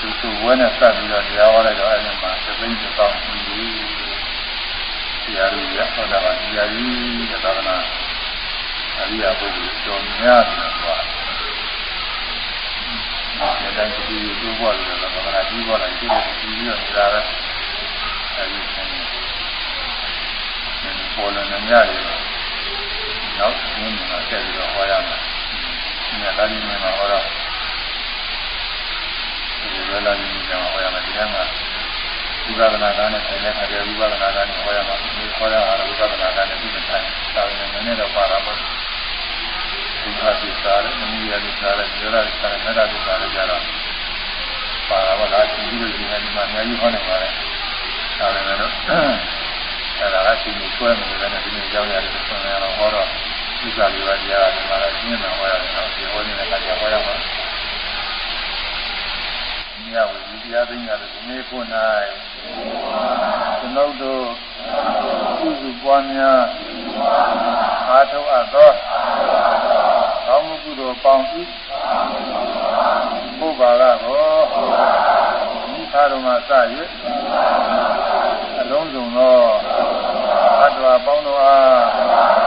B: သူသူဝဲနဲ့စပ်ပြီးတော့တရားဟောလိုက်တော့အဲဒီမှာသသိန်းတစ်ပေါင်းပြီး ပြီတရားကြီးရဟောတာကတရားကြီးတဲ့သာသနာအရိယာပုဂ္ဂိုလ်တော်များတယ်ကွာဒီတိုင်းကြည့်ကြည့်ပေါ်လို့လည်းဘာသာကြီးပေါ်လာကြည့်လို့ကြည့်ပြီးတော့နေတာပဲအဲဒီဆင်းနေပေါ်လာနေရတယ်နောက်ရင်းမှာဆက်ပြီးတော့ဟောရမယ်။ညလာကြီးမှာဟောတော့ဒီလိုလာကြီးမှာဟောရမယ်ဒီကမှာ ဝိပဿနာကနဲ့ဆိုင်တဲ့ခါကျဝိပဿနာကနဲ့ဟောရမှာဒီဟောရတာဝိပဿနာကနဲ့ပြီးမှဆိုင်။ဒါနဲ့နည်းနည်းတော့ပါတာပေါ့။ဒီဟာဒီစားတယ်၊မီးရည်စားတယ်၊ရောရည်စားတယ်၊မေတ္တာဒီစားတယ်ကြတော့ပါတာပေါ့လားဒီလိုဒီနေ့မှာအများကြီးဟောနေပါလေ။ဒါလည်းတော့အဲဒါကဒီလိုဆွဲနေတယ်နဲ့ဒီနေ့ကြောင်းရတယ်ဆိုတော့ဟောတော့ဥစ္စာလေးပါးတရားဒီမှာလည်းရှင်းမှာဟောရတယ်နော်ဒီဟောနေတဲ့အခါကျဟောရမှာ မြတ်ဝိတရားသိညာလို့ဒီနေ့ခု၌ကျွန်ုပ်တို့ပြုစုပွားများအားထုတ်အပ်သောကောင်းမှုကုသိုလ်ပေါင်းဤဘုရားကကိုဤသာတော်မှာစ၍အလုံးစုံသောဘတ်တော်ပေါင်းတို့အား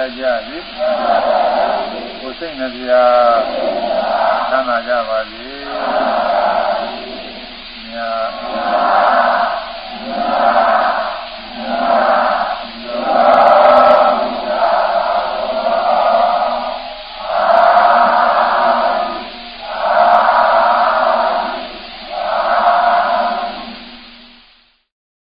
B: ရာကြ၏ကိုစိတ်နှပြသမ်းသာကြပါစေညာ